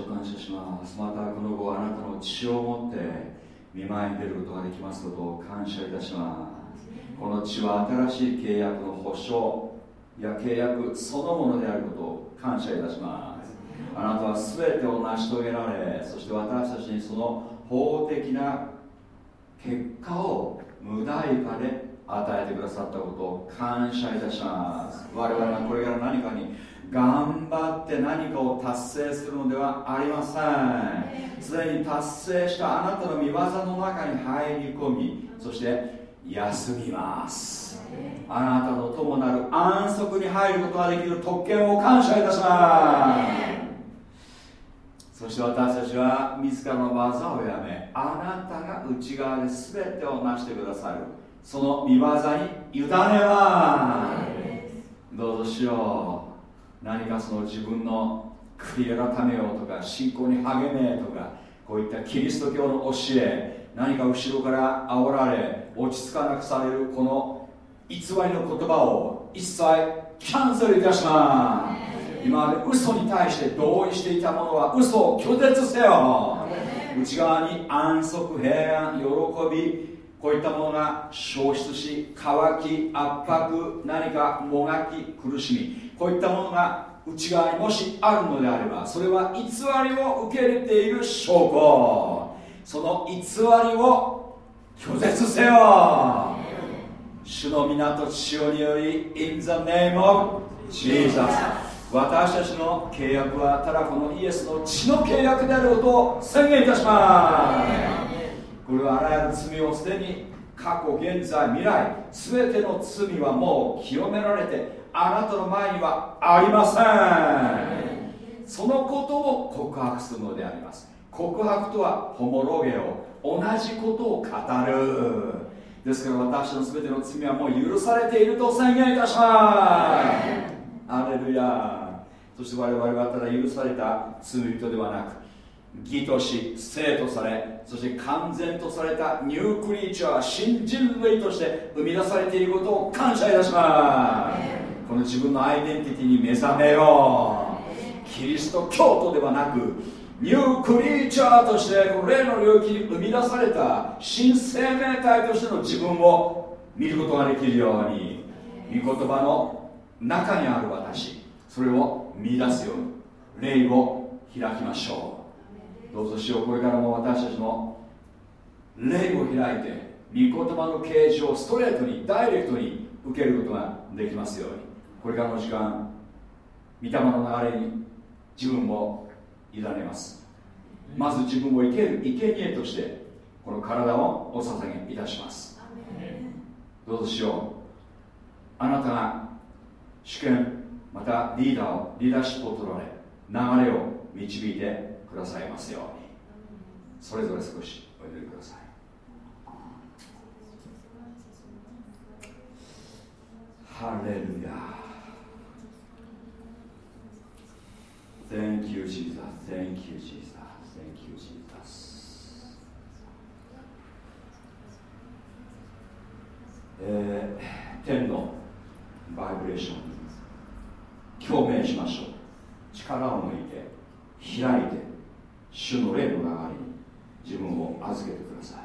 感謝します。またこの後あなたの血を持って見舞いに出ることができますことを感謝いたします。この血は新しい契約の保証や契約そのものであることを感謝いたします。あなたは全てを成し遂げられそして私たちにその法的な結果を無代価で与えてくださったことを感謝いたします。我々がこれから何かに頑張って何かを達成するのではありません。すでに達成したあなたの見業の中に入り込みそして休みます。あなたと共なる安息に入ることができる特権を感謝いたします。そして私たちは自らの技をやめあなたが内側で全てを成してくださるその見業に委ねます。どうぞしよう何かその自分の悔い改めようとか信仰に励めとかこういったキリスト教の教え何か後ろから煽られ落ち着かなくされるこの偽りの言葉を一切キャンセルいたします。今まで嘘に対して同意していたものは嘘を拒絶せよ。内側に安息平安喜びこういったものが消失し乾き圧迫何かもがき苦しみ。こういったものが内側にもしあるのであればそれは偽りを受け入れている証拠。その偽りを拒絶せよ。主の港千代により In the name of Jesus 私たちの契約はただこのイエスの血の契約であることを宣言いたします。れはあらゆる罪をすでに過去現在未来全ての罪はもう清められてあなたの前にはありません。そのことを告白するのであります。告白とはホモロゲオ同じことを語る。ですから私の全ての罪はもう許されていると宣言いたします。アレルヤそして我々はただ許された罪人ではなく義とし生とされそして完全とされたニュークリーチャー新人類として生み出されていることを感謝いたします。この自分のアイデンティティに目覚めよう。キリスト教徒ではなくニュークリーチャーとしてこの霊の領域に生み出された新生命体としての自分を見ることができるように御言葉の中にある私それを見出すように霊を開きましょうどうぞしようこれからも私たちの霊を開いて御言葉の啓示をストレートにダイレクトに受けることができますようにこれからの時間御霊の流れに自分を委ねます。まず自分を生ける生贄としてこの体をお捧げいたします。どうぞしようあなたが主権またリーダーをリーダーシップを取られ流れを導いてくださいますようにそれぞれ少しお祈りくださいハレルヤ Thank you, Jesus. Thank you, Jesus. Thank you, Jesus. えー、天のバイブレーション共鳴しましょう力を抜いて開いて主の霊の流れに自分を預けてください。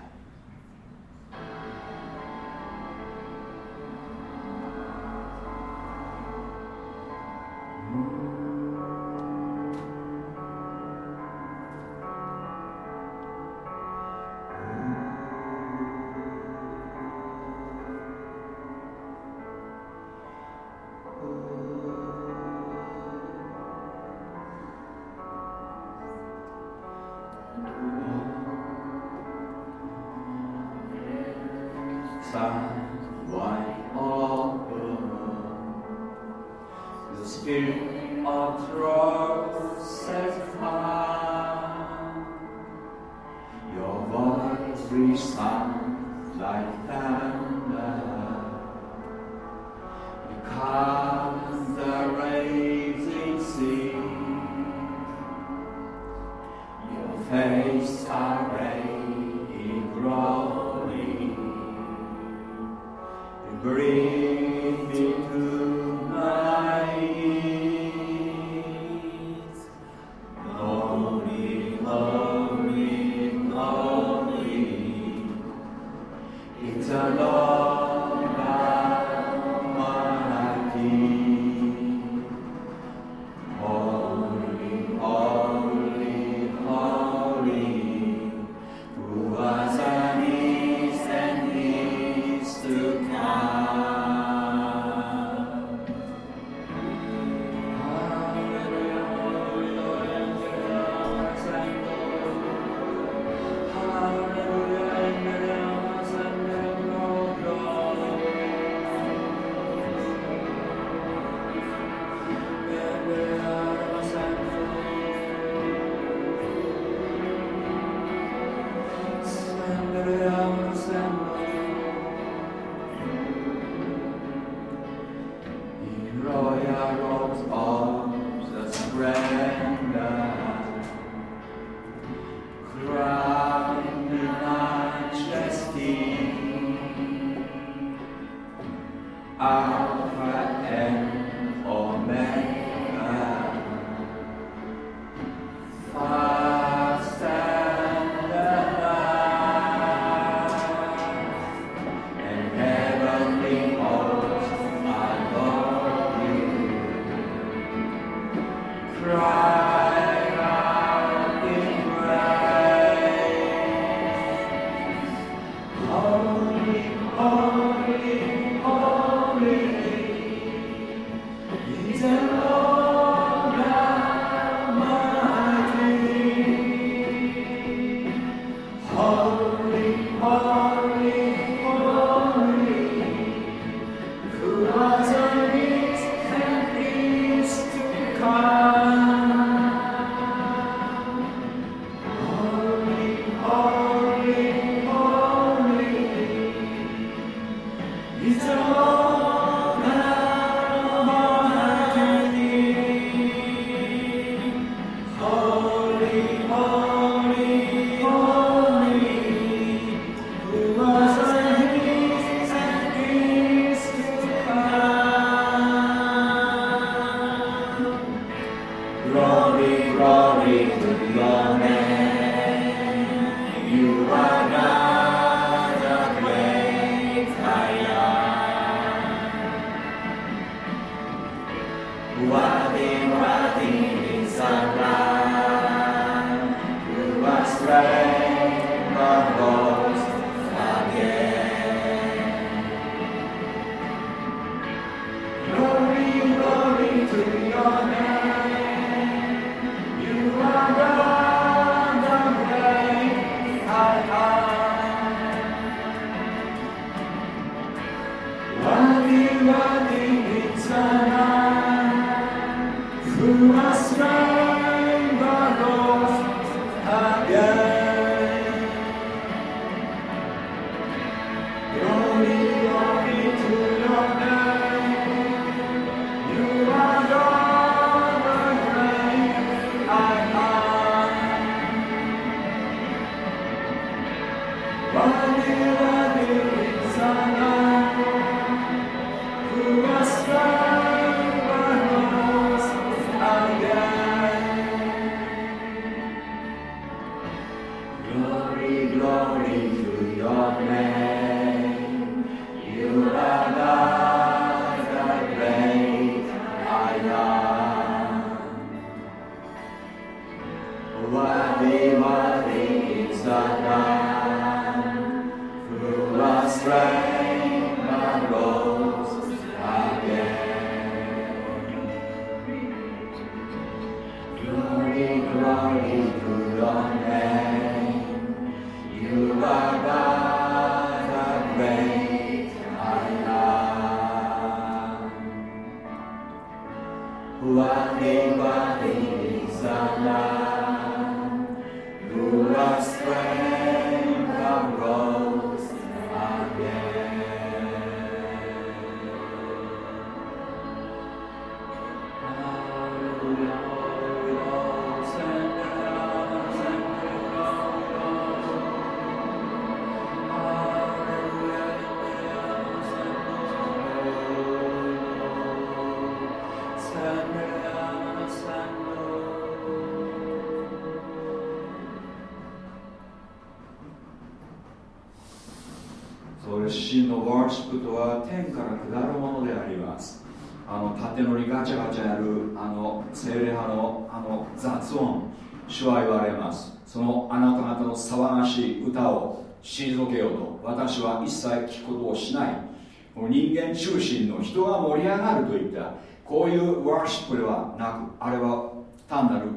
真のワーシップとは天から下るものであります。あの縦乗りガチャガチャやるあの精霊派のあの雑音主は言われます。そのあなた方の騒がしい歌を退けようと私は一切聞くことをしない。人間中心の人が盛り上がるといったこういうワーシップではなくあれは単なる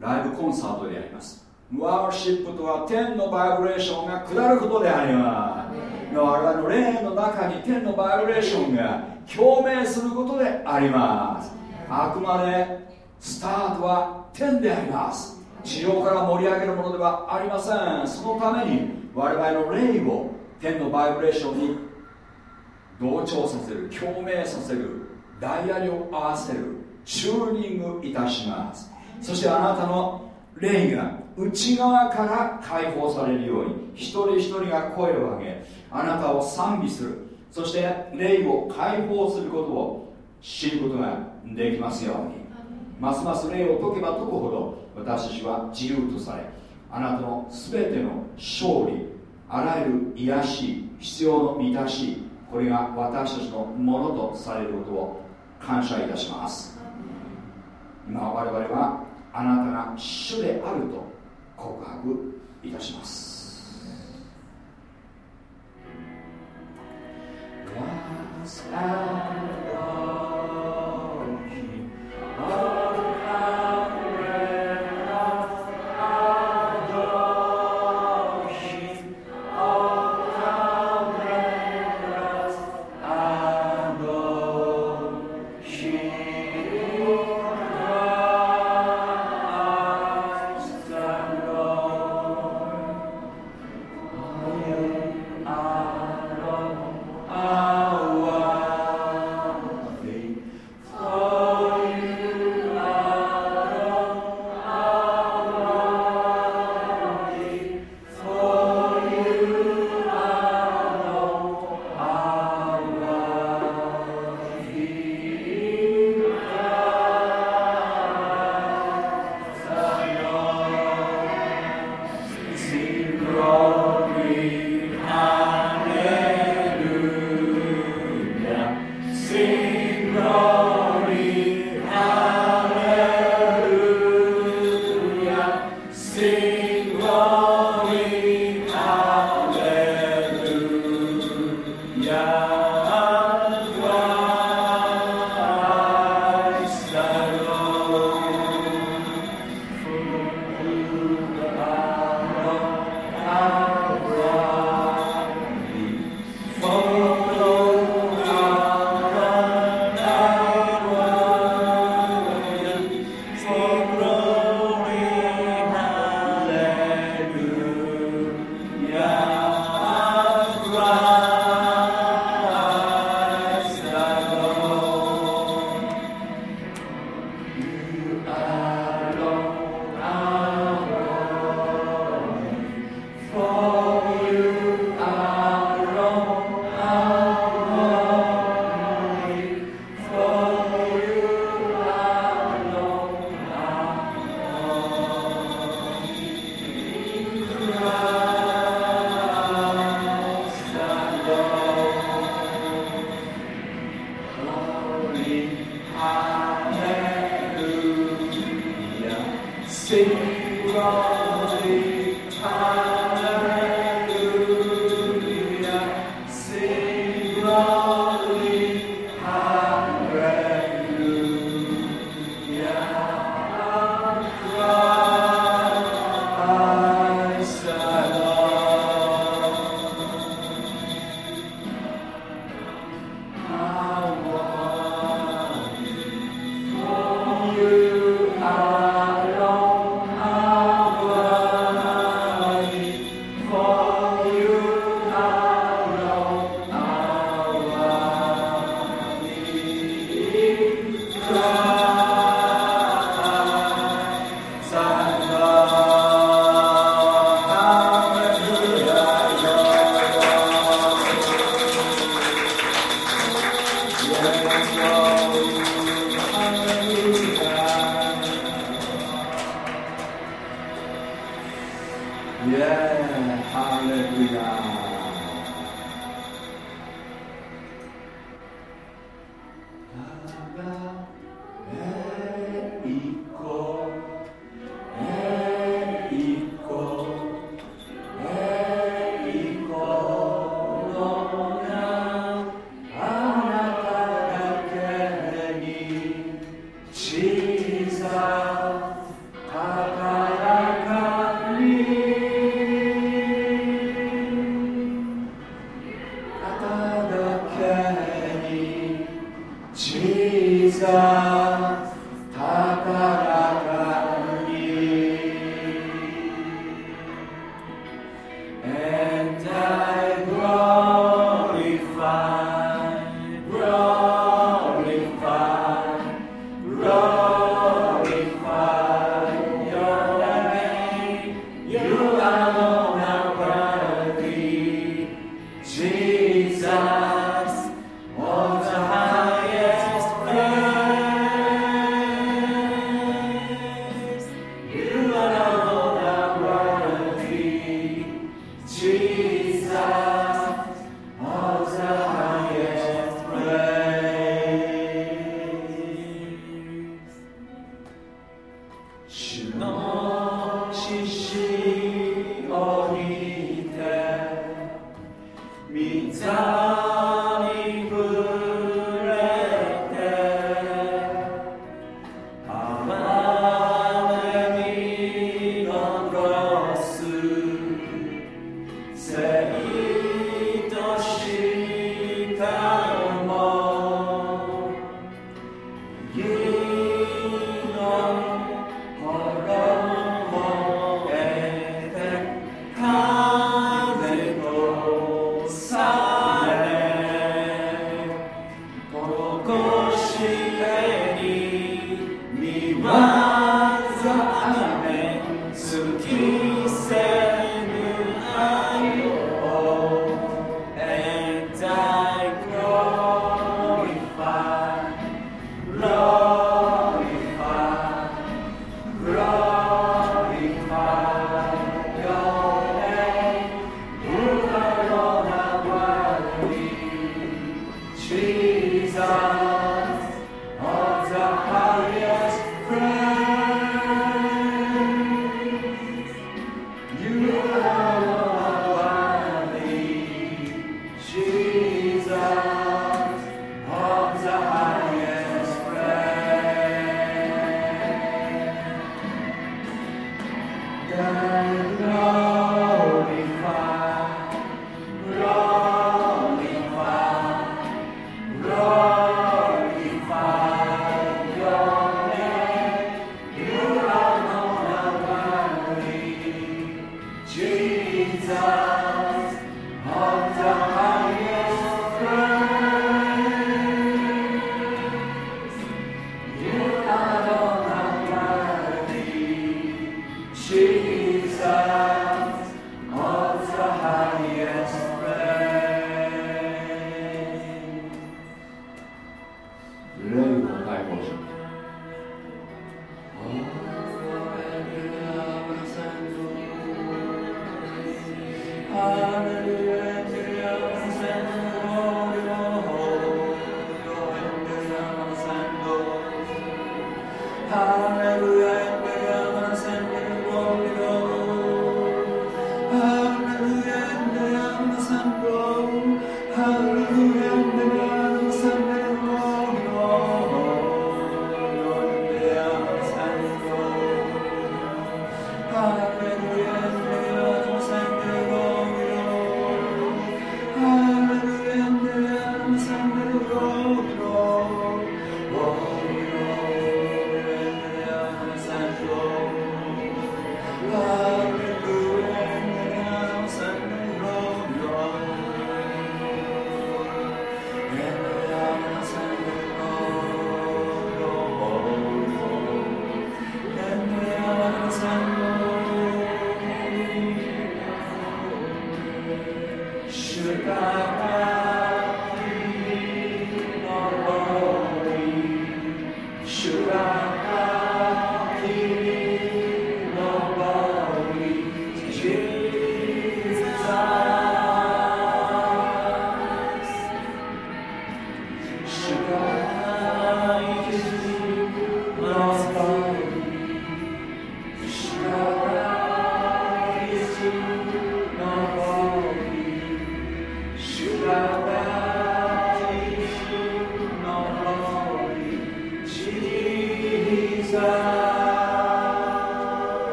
ライブコンサートであります。ワーシップとは天のバイブレーションが下ることであります。我々の霊の中に天のバイブレーションが共鳴することであります。あくまでスタートは天であります。地上から盛り上げるものではありません。そのために我々の霊を天のバイブレーションに同調させる共鳴させるダイヤルを合わせるチューニングいたします。そしてあなたの霊が内側から解放されるように一人一人が声を上げあなたを賛美する。そして霊を解放することを知ることができますように。ますます霊を解けば解くほど私たちは自由とされあなたの全ての勝利あらゆる癒し必要の満たしこれが私たちのものとされることを感謝いたします。今我々はあなたが主であると告白いたします Amen.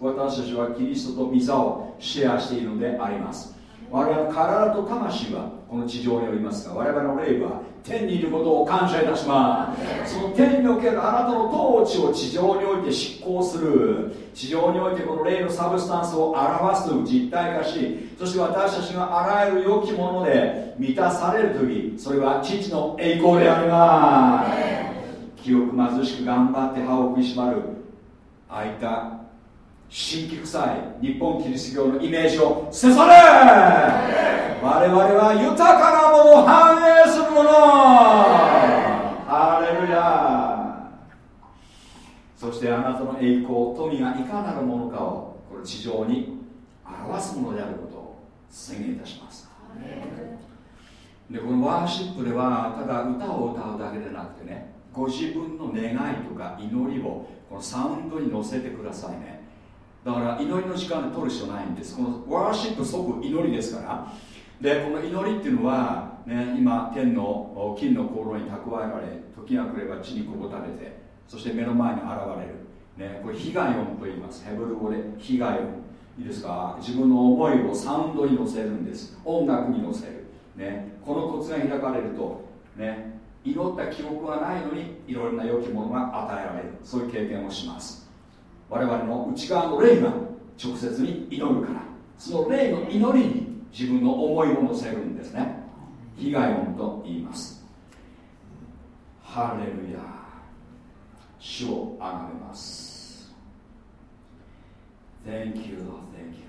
Was キリストと御座をシェアしているのであります我々の体と魂はこの地上におりますが我々の霊は天にいることを感謝いたします。その天におけるあなたの統治を地上において執行する。地上においてこの霊のサブスタンスを表す実体化しそして私たちがあらゆる良きもので満たされる時それは父の栄光であります。記憶貧しく頑張って歯を食いしばるああいった神気臭い日本キリスト教のイメージをせされ。我々は豊かなものを反映するもの。ハレルヤ。そしてあなたの栄光富がいかなるものかをこれ地上に表すものであることを宣言いたします。でこのワーシップではただ歌を歌うだけでなくてねご自分の願いとか祈りをこのサウンドに乗せてくださいね。だから祈りの時間で取る必要ないんです。このワーシップ即祈りですから。でこの祈りっていうのは、ね、今天の金の香炉に蓄えられ時が来れば地にこぼたれてそして目の前に現れる、ね、これ被害音と言います。ヘブル語で被害音。いいですか？自分の思いをサウンドに乗せるんです。音楽に乗せる、ね、このコツが開かれると、ね、祈った記憶がないのにいろいろな良きものが与えられる。そういう経験をします。我々の内側の霊が直接に祈るから。その霊の祈りに自分の思いを乗せるんですね。被害音と言います。ハレルヤ。主をあがめます。Thank you, thank you.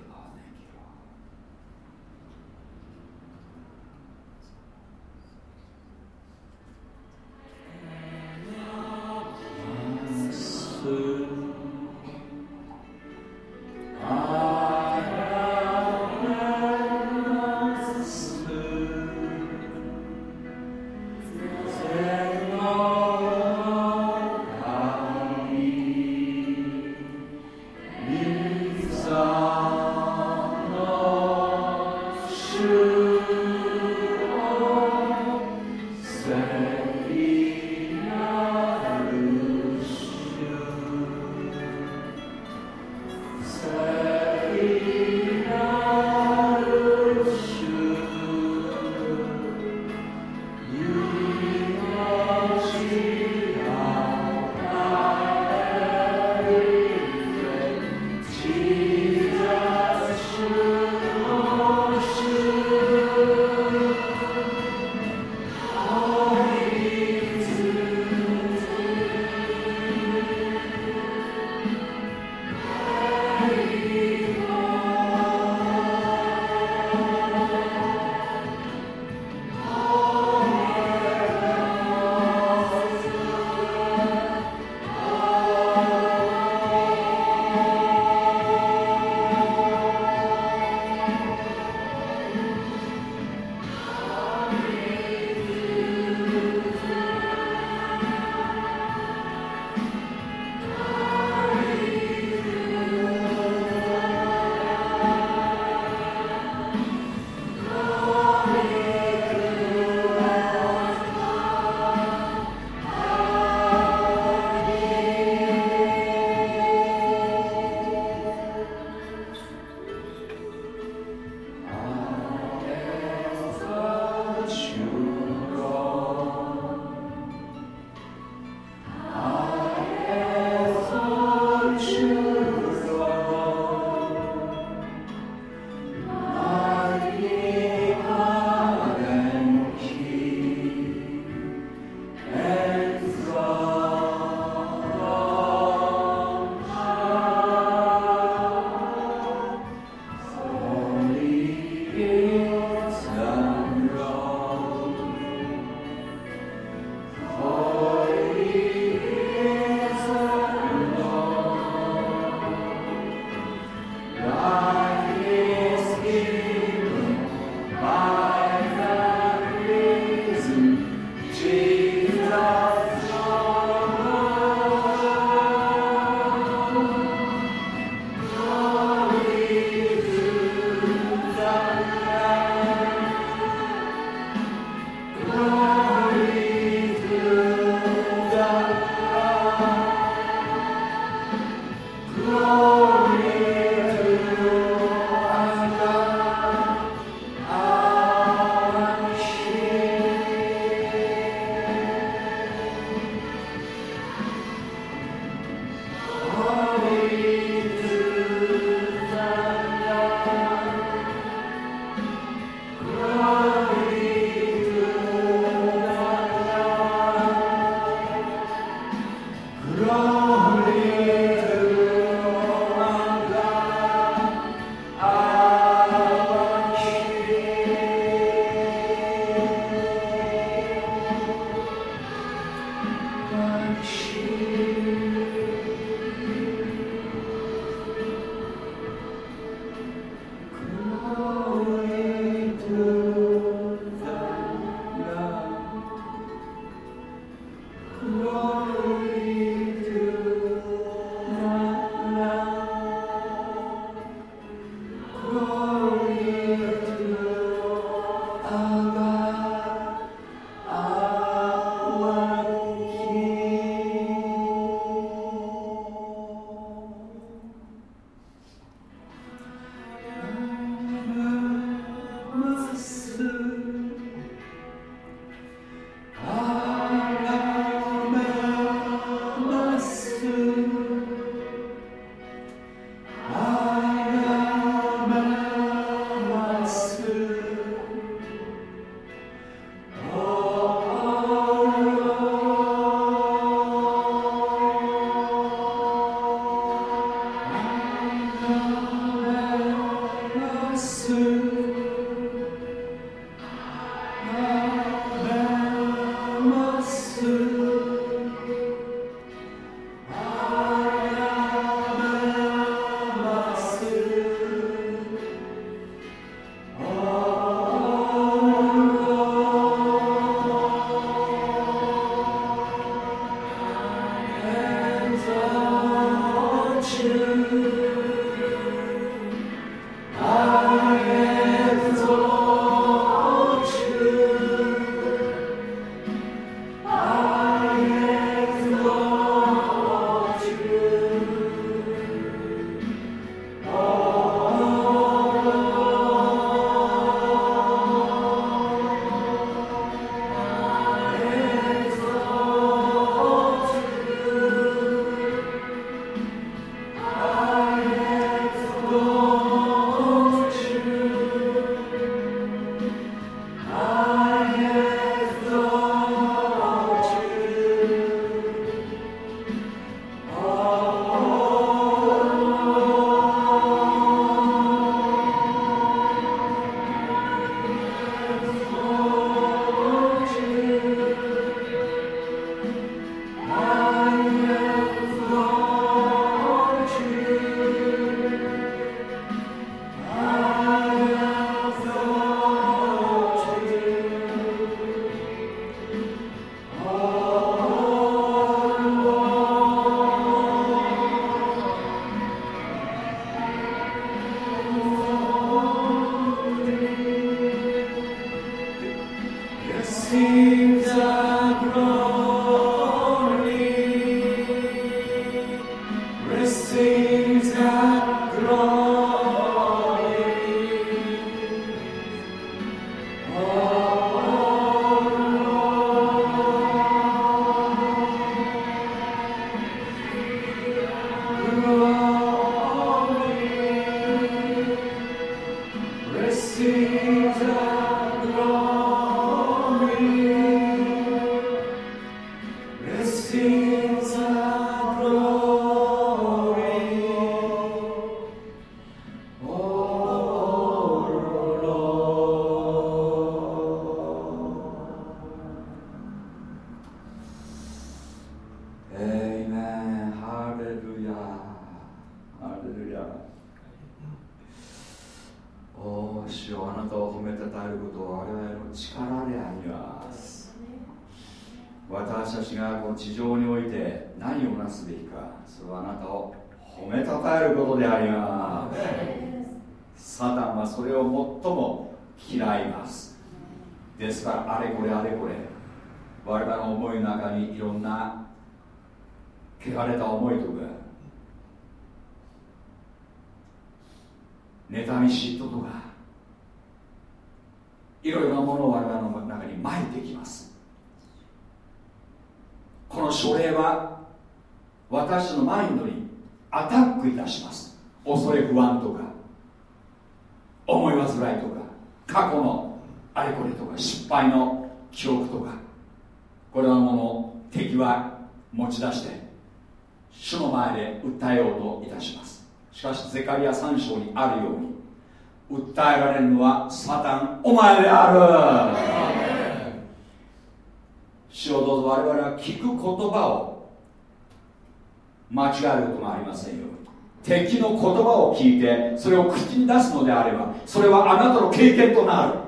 経験となる。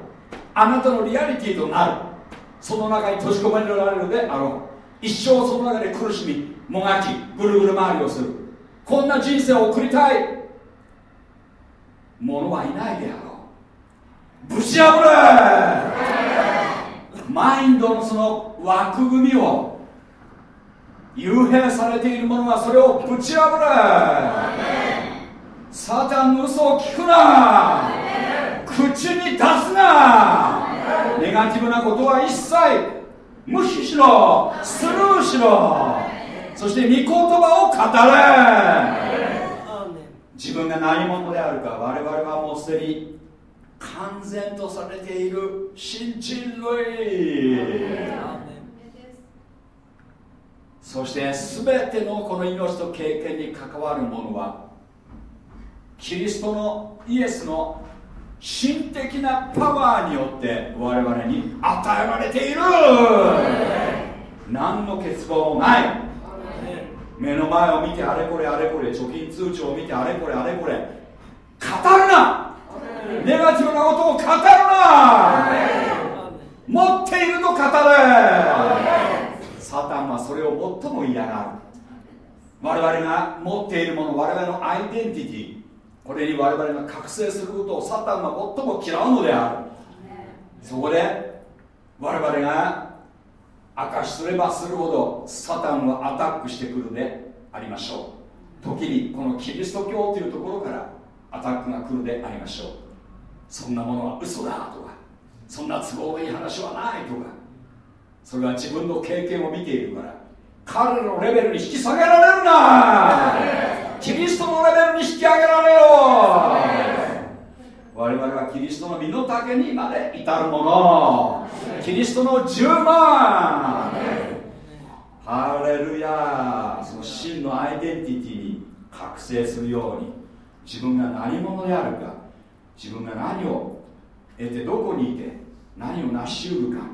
あなたのリアリティとなる。その中に閉じ込められるであろう。一生その中で苦しみもがきぐるぐる回りをする。こんな人生を送りたい。者はいないであろう。ぶち破れ。マインドのその枠組みを幽閉されている者はそれをぶち破れ。サタンの嘘を聞くな。口に出すな。ネガティブなことは一切無視しろ。スルーしろ。そして御言葉を語れ。自分が何者であるか我々はもうすでに完全とされている。新人類そして全てのこの命と経験に関わるものはキリストのイエスの神的なパワーによって我々に与えられている。何の欠乏もない。目の前を見てあれこれあれこれ貯金通帳を見てあれこれあれこれ。語るな。ネガティブなことを語るな。持っていると語れ。サタンはそれを最も嫌がる。我々が持っているもの我々のアイデンティティ。これに我々が覚醒することをサタンが最も嫌うのである。そこで我々が証しすればするほどサタンはアタックしてくるでありましょう。時にこのキリスト教というところからアタックが来るでありましょう。そんなものは嘘だとかそんな都合のいい話はないとかそれは自分の経験を見ているから彼のレベルに引き下げられるな！キリストのレベルに引き上げられよ我々はキリストの身の丈にまで至るもの。キリストの10万。ハレルヤ。その真のアイデンティティに覚醒するように。自分が何者であるか。自分が何を得てどこにいて。何を成し得るか。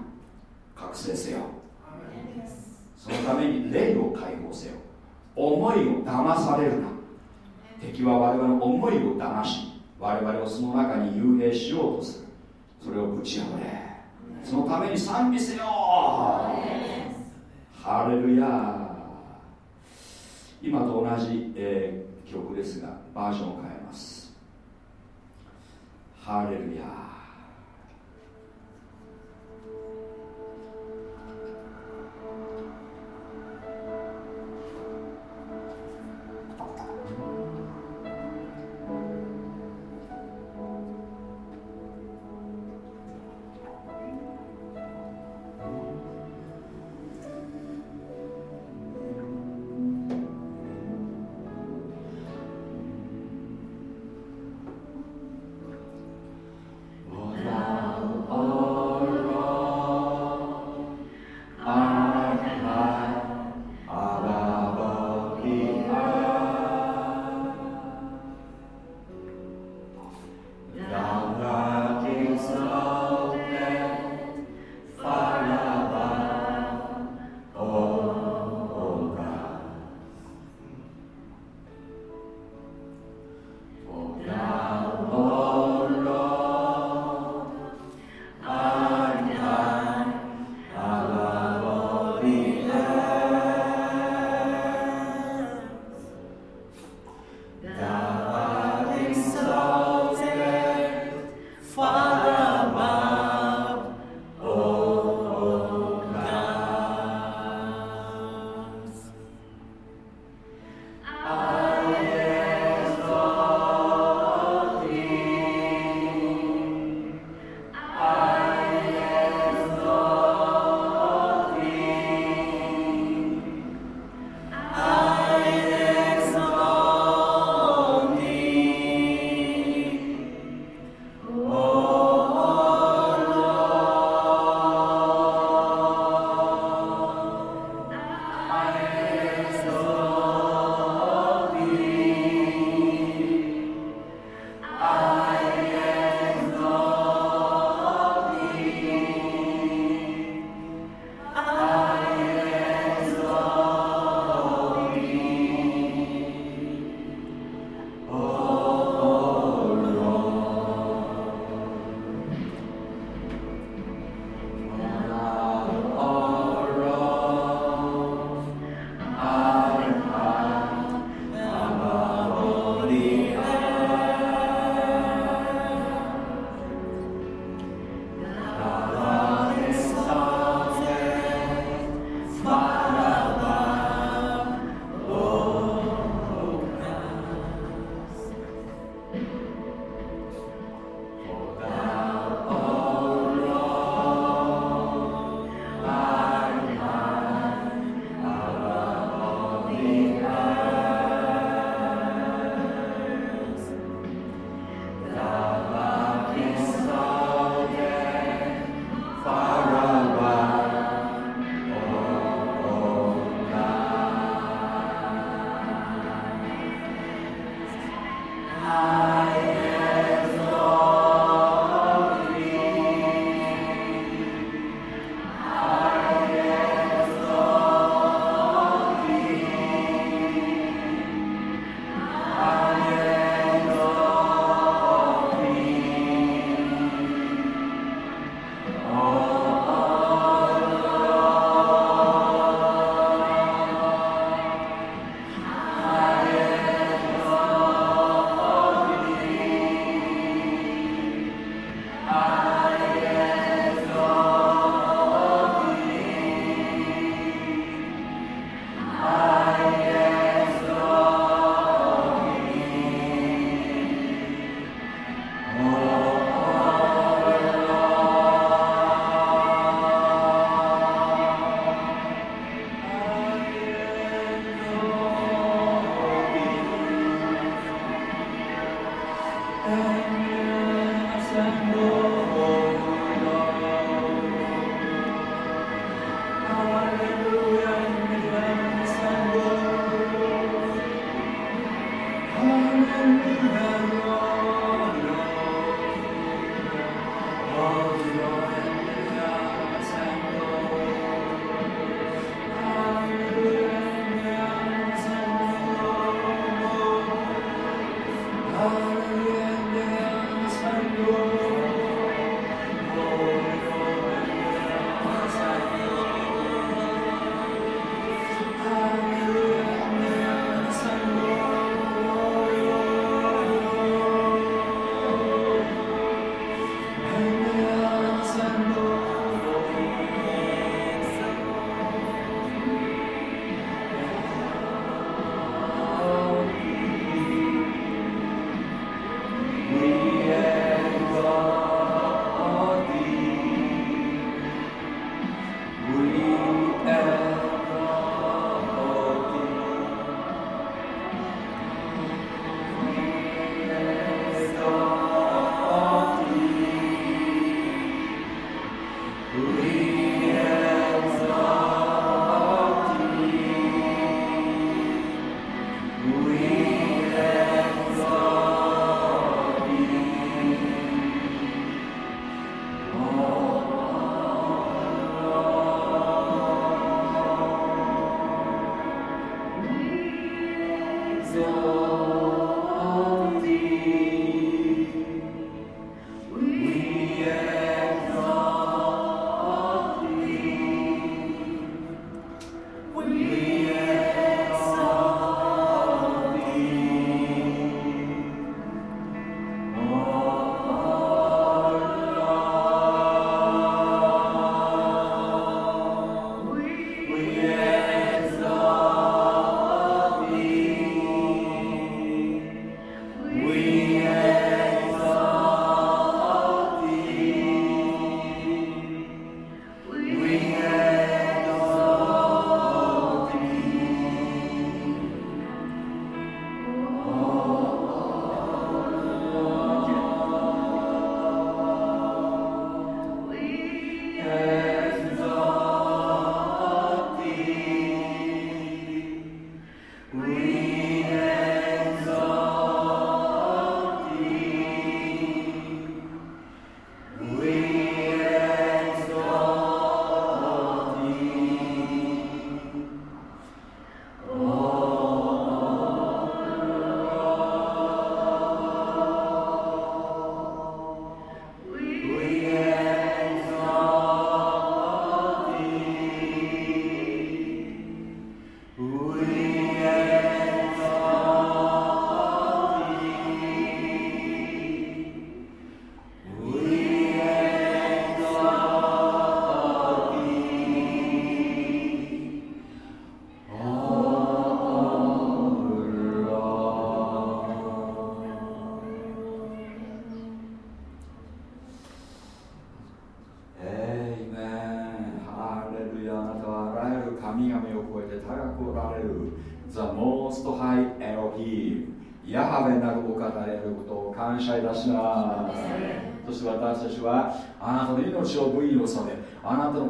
覚醒せよ。そのために霊を解放せよ。思いを騙されるな敵は我々の思いを騙し我々をその中に幽閉しようとする。それをぶち破れ。そのために賛美せよ。ハレルヤ今と同じ、えー、曲ですがバージョンを変えます。ハレルヤ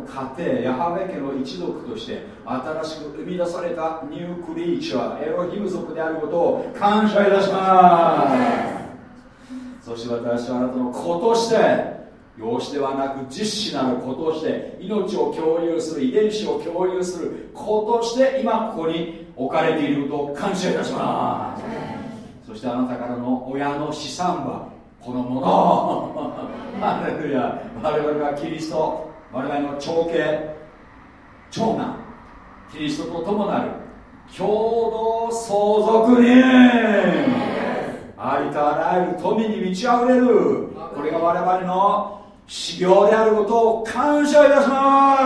家庭ヤハベ家の一族として新しく生み出されたニュークリーチャーエロヒム族であることを感謝いたします。そして私はあなたの子として養子ではなく実子なる子として命を共有する遺伝子を共有する子として今ここに置かれていることを感謝いたします。そしてあなたからの親の資産はこのもの。ハレルヤ。我々はキリスト。我々の長兄長男キリストと共なる共同相続人。ありとあらゆる富に満ち溢れるこれが我々の修行であることを感謝いたします。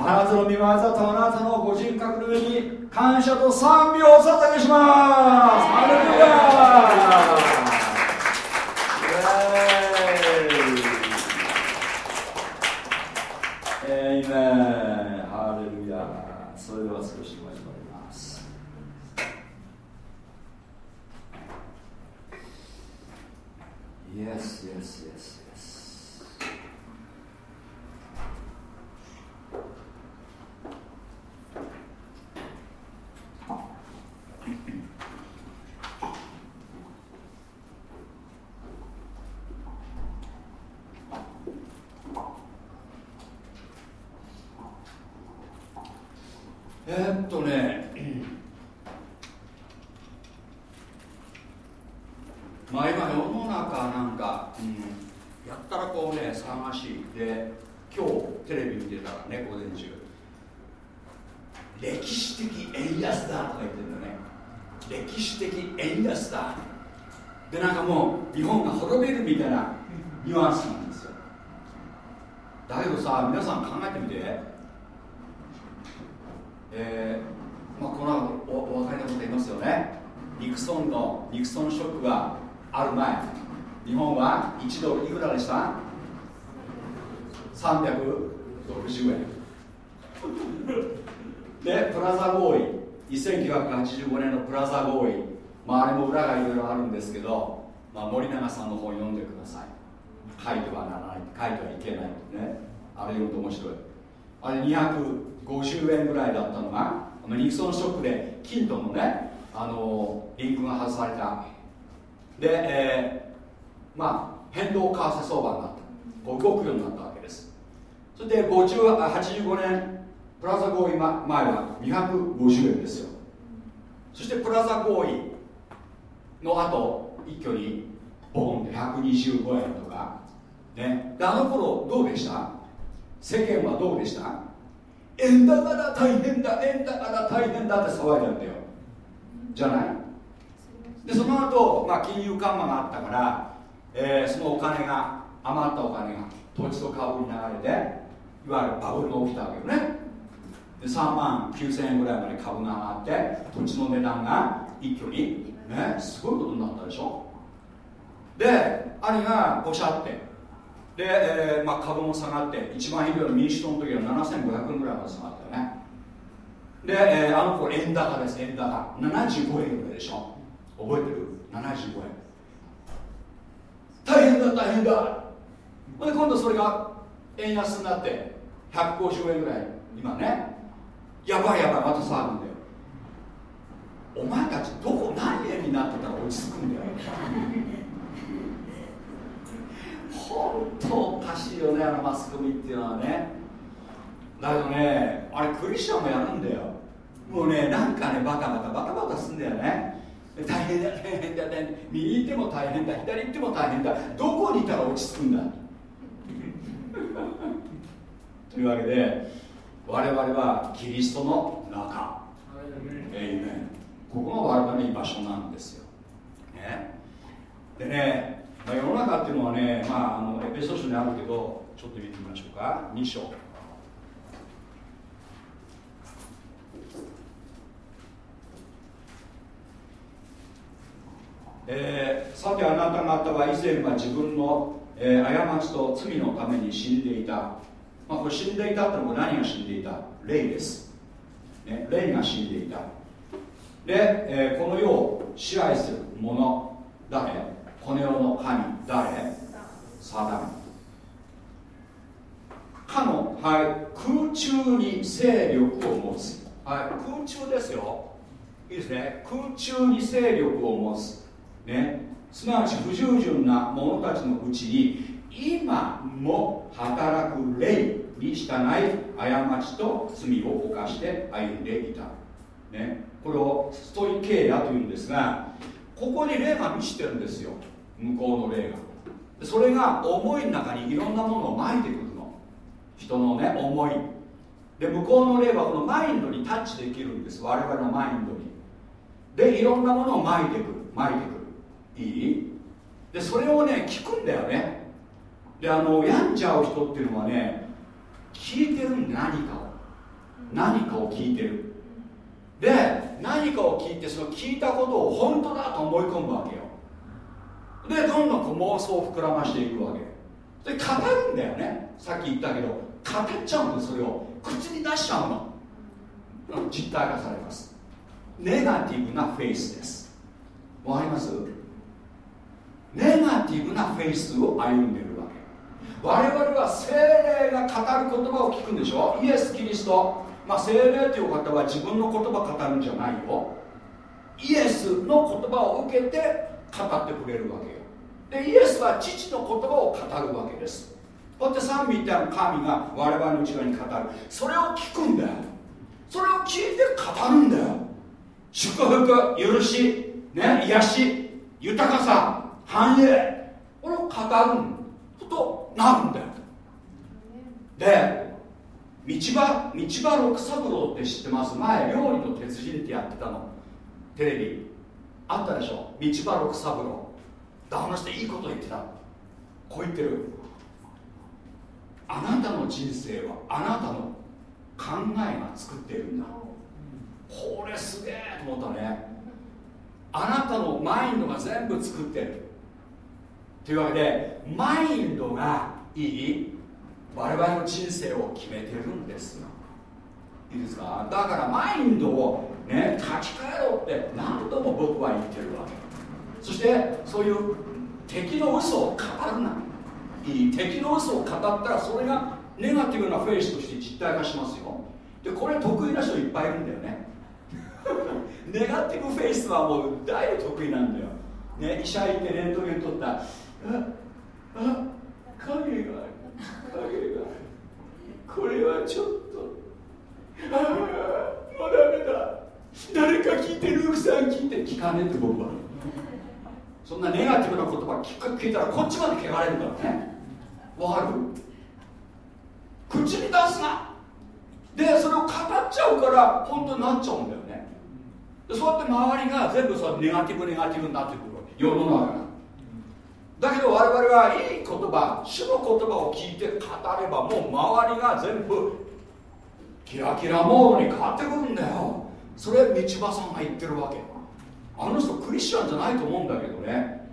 あなたの御業とあなたのご人格の上に感謝と賛美をお捧げします。ハレルヤエイメンハレルヤ。それでは少し交わりますイエスイエスイエスえっとね。まあ今世の中なんか、うん、やったらこうね騒がしい。で今日テレビ見てたらね午前中。歴史的円安だとか言ってるんだね。歴史的円安だ。でなんかもう日本が滅びるみたいなニュアンスなんですよ。だけどさ皆さん考えてみて。えーまあ、この後おお分かりの方いますよね。ニクソンのニクソンショックがある前日本は1ドルいくらでした？360円。でプラザ合意。1985年のプラザ合意、まあ、あれも裏がいろいろあるんですけど、まあ、森永さんの本読んでください。書いてはならない。書いてはいけない。ね。あれ読むと面白い。あれ200 50円ぐらいだったのがニクソンショックで金とのねあのリンクが外された。で、えー、まあ変動為替相場になった。こう動くようになったわけです。それで85年プラザ合意前は250円ですよ。そしてプラザ合意の後一挙にボンで125円とか。ね。であの頃どうでした？世間はどうでした？円高だ大変だ円高だ大変だって騒いでんだよ。じゃない？でその後、まあ金融緩和があったから、えー、そのお金が余ったお金が土地と株に流れていわゆるバブルが起きたわけよね。で3万9000円ぐらいまで株が上がって土地の値段が一挙にねすごいことになったでしょ。であれがポシャってで、えーまあ、株も下がって一番ひどい民主党の時は7500円ぐらいまで下がったよね。で、えー、あの子円高です円高。75円ぐらいでしょ。覚えてる？75円。大変だ大変だ。で今度それが円安になって150円ぐらい。今ね。やばいやばいまた騒ぐんだよ。お前たちどこ何円になってたら落ち着くんだよ。本当おかしいよねあのマスコミっていうのはね。だけどねあれクリスチャンもやるんだよ。もうねなんかねバカバカバカバカすんだよね。大変だ大変だ大変だ。右行っても大変だ左行っても大変だ。どこにいたら落ち着くんだ。というわけで我々はキリストの中。エイメン。ここが我々の居場所なんですよ、ね、でねまあ、世の中っていうのはね、まあ、あのエペソ書にあるけどちょっと見てみましょうか。2章。えー、さてあなた方は以前は自分の、えー、過ちと罪のために死んでいた、まあ、これ死んでいたってのは何が死んでいた？霊です、ね、霊が死んでいた。で、えー、この世を支配する者誰この世の神誰？サダムかの、はい、空中に勢力を持つ、はい、空中ですよ。いいですね。空中に勢力を持つ、ね、すなわち不従順な者たちのうちに今も働く霊に従い過ちと罪を犯して歩んでいた、ね、これをストイケイヤというんですがここに霊が満ちてるんですよ。向こうの霊が。それが思いの中にいろんなものをまいてくるの。人のね思い。で向こうの霊はこのマインドにタッチできるんです。我々のマインドに。でいろんなものをまいてくる。まいてくる。いい？でそれをね聞くんだよね。であの病んじゃう人っていうのはね聞いてるんだ何かを。何かを聞いてる。で何かを聞いてその聞いたことを本当だと思い込むわけよ。でどんどんこう妄想を膨らましていくわけ。で語るんだよね。さっき言ったけど語っちゃうんですそれを。口に出しちゃうの。実体化されます。ネガティブなフェイスです。わかります？ネガティブなフェイスを歩んでるわけ。我々は精霊が語る言葉を聞くんでしょ？イエス・キリスト。まあ精霊という方は自分の言葉語るんじゃないよ。イエスの言葉を受けて語ってくれるわけ。でイエスは父の言葉を語るわけです。こうやって三位一体の神が我々の内側に語る。それを聞くんだよ。それを聞いて語るんだよ。祝福許し、ね、癒し豊かさ繁栄。これを語ることなるんだよ。で道場道場六三郎って知ってます？前料理の鉄人ってやってたの。テレビ。あったでしょ？道場六三郎。あの人いいこと言ってた。こう言ってる。あなたの人生はあなたの考えが作っているんだ。これすげえと思ったね。あなたのマインドが全部作ってる。というわけでマインドがいい。我々の人生を決めてるんですよ。いいですか？だからマインドをね書き換えろって何度も僕は言ってるわけ。そしてそういう敵の嘘を語るな。いい敵の嘘を語ったらそれがネガティブなフェイスとして実体化しますよ。でこれ得意な人いっぱいいるんだよね。ネガティブフェイスはもう大得意なんだよ、ね、医者行ってレントゲン取ったああ影がある。影がある。これはちょっとああもうダメだ誰か聞いてルークさん聞いて聞かねえって僕は。そんなネガティブな言葉聞く聞いたらこっちまで汚れるからね。わかる？口に出すな。でそれを語っちゃうから本当になっちゃうんだよね。でそうやって周りが全部そうネガティブネガティブになってくる世の中が。だけど我々はいい言葉主の言葉を聞いて語ればもう周りが全部キラキラモードに変わってくるんだよ。それ道場さんが言ってるわけあの人クリスチャンじゃないと思うんだけどね。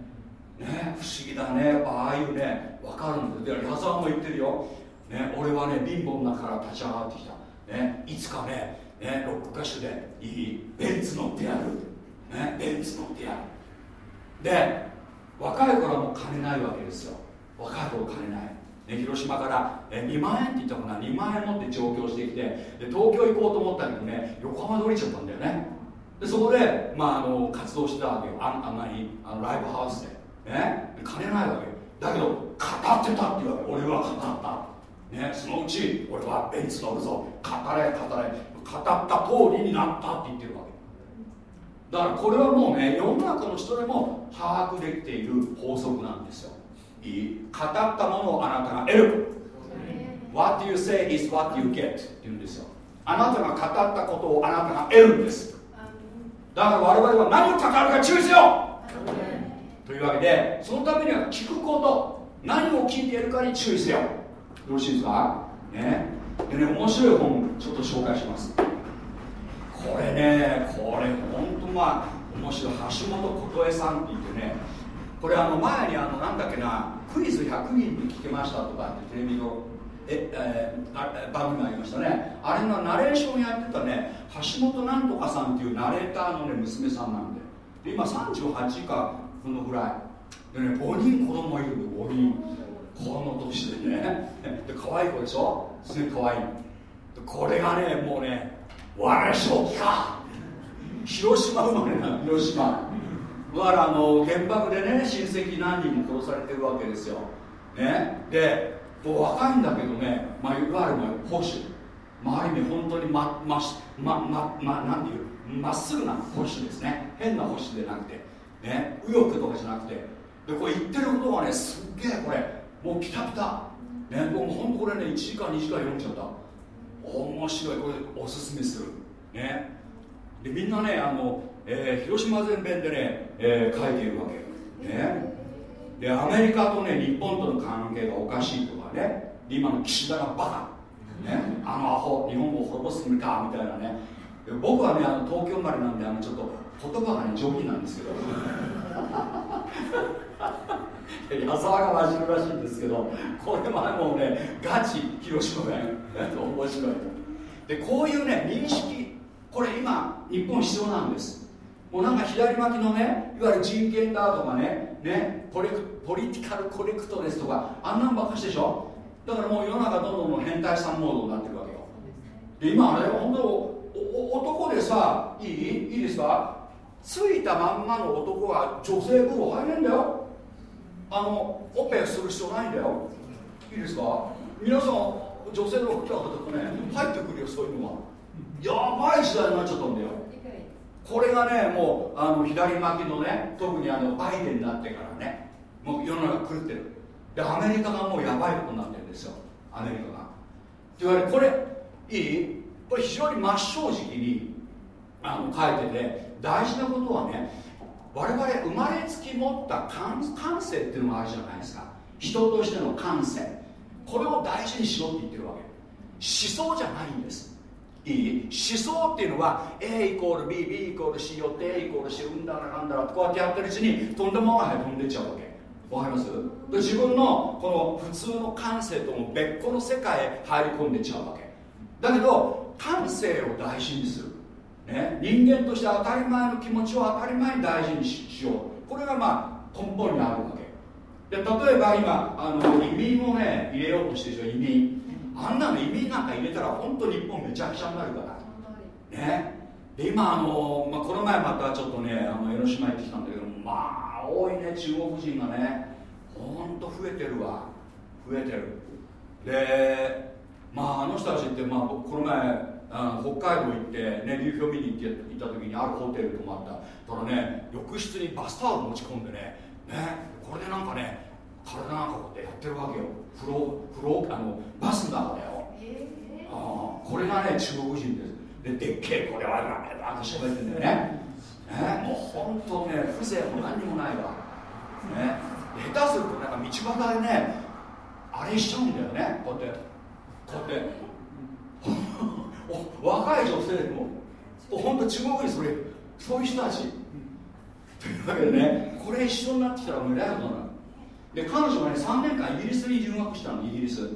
ね不思議だね。ああいうね分かるんですで矢沢も言ってるよ、ね、俺はね貧乏の中から立ち上がってきた、ね、いつかねねロック歌手でいいベンツ乗ってやる、ね、ベンツ乗ってやる。で若い頃はも金ないわけですよ。若い頃金ない、ね、広島からえ2万円って言ったかな？2万円持って上京してきて。で東京行こうと思ったけどね横浜で降りちゃったんだよね。でそこで、まあ、あの活動してたわけよ。ああんなにあのライブハウスで、ね、金ないわけだけど語ってたっていうわけ俺は語った。ね、そのうち俺はベンツ乗るぞ。語れ語れ。語った通りになったって言ってるわけ。だからこれはもうね世の中の人でも把握できている法則なんですよ。いい。語ったものをあなたが得る。What you say is what you get って言うんですよ。あなたが語ったことをあなたが得るんですだから我々は何を語るか注意せよ。というわけでそのためには聞くこと何を聞いているかに注意せよ。よろしいですか？ね。でね面白い本ちょっと紹介します。これねこれ本当まあ面白い橋本琴恵さんって言ってねこれあの前にあのなんだっけなクイズ100人に聞けましたとかってテレビのええー、番組がありましたね。あれのナレーションやってたね橋本なんとかさんっていうナレーターのね娘さんなんで。で今38かこのぐらいでね5人子供いるんで5人この年でね。で可愛い子でしょ？すげえ可愛い。これがねもうね我ら正気か広島生まれな広島。だからあの原爆でね親戚何人も殺されてるわけですよ。ね？で若いんだけどね、まあ、いわゆる保守。周りに本当にまままままなんていうまっすぐな保守ですね。変な保守でなくて。ね右翼とかじゃなくて。でこれ言ってることがねすっげえこれ。もうピタピタ。ねもう本当これね1時間2時間読んじゃった。面白い。これおすすめする。ね。でみんなねあの、えー、広島全弁でね、えー、書いているわけ。ね。でアメリカとね日本との関係がおかしいとか。ね今の岸田がバカ、ね、あのアホ日本を滅ぼすのかみたいなね。僕はねあの東京生まれなんであのちょっと言葉がね上品なんですけど。矢沢が真面目らしいんですけどこれはもうねガチ広島弁。面白い。でこういうね認識これ今日本必要なんです。もうなんか左巻きのねいわゆる人権だとかねねポリポリティカルコレクトですとかあんなんばっかしでしょ？だからもう世の中どんどん変態さんモードになってるわけよ。で今あれ本当男でさいい？いいですか？ついたまんまの男が女性風呂入れんだよ。あのオペする必要ないんだよ。いいですか？皆さん女性の服着た方とかね入ってくるよそういうのは。やばい時代になっちゃったんだよ。これがねもうあの左巻きのね特にあのバイデンになってからねもう世の中狂ってる。でアメリカがもうやばいことになってるんですよ。アメリカが。って言われこれいい？これ非常に真っ正直にあの書いてて大事なことはね我々生まれつき持った感感性っていうのがあるじゃないですか。人としての感性。これを大事にしろって言ってるわけ。思想じゃないんです。いい思想っていうのは A イコール BB イコール C よって A イコール C うんだらかんだらこうやってやってるうちにとんでもない飛んでっちゃうわけ。わかります？で自分のこの普通の感性とも別個の世界へ入り込んでっちゃうわけ。だけど感性を大事にする、ね、人間として当たり前の気持ちを当たり前に大事にしよう。これがまあ根本にあるわけ。で例えば今あの移民をね入れようとしてるでしょ移民。あんなの移民なんか入れたら本当日本めちゃくちゃになるから。ね。で今あの、まあ、この前またちょっとねあの江ノ島行ってきたんだけどまあ多いね中国人がね。ほんと増えてるわ。増えてる。でまああの人たちって、まあ、この前あの北海道行ってね流氷見に行って行った時にあるホテル泊まった。たらね浴室にバスタオル持ち込んでね。ね。これでなんかね体なんかこうやってやってるわけよ。風呂風呂あのバスの中だよ、えー、あこれがね中国人です。ででっけえこれはなめだって喋ってんだよね。ねもう本当ね風情も何にもないわ。ね下手するとなんか道端でねあれしちゃうんだよね。こうやって。こうやって。若い女性も本当中国人それそういう人たち。というわけでねこれ一緒になってきたらもう偉いことなので彼女がね3年間イギリスに留学したのイギリス。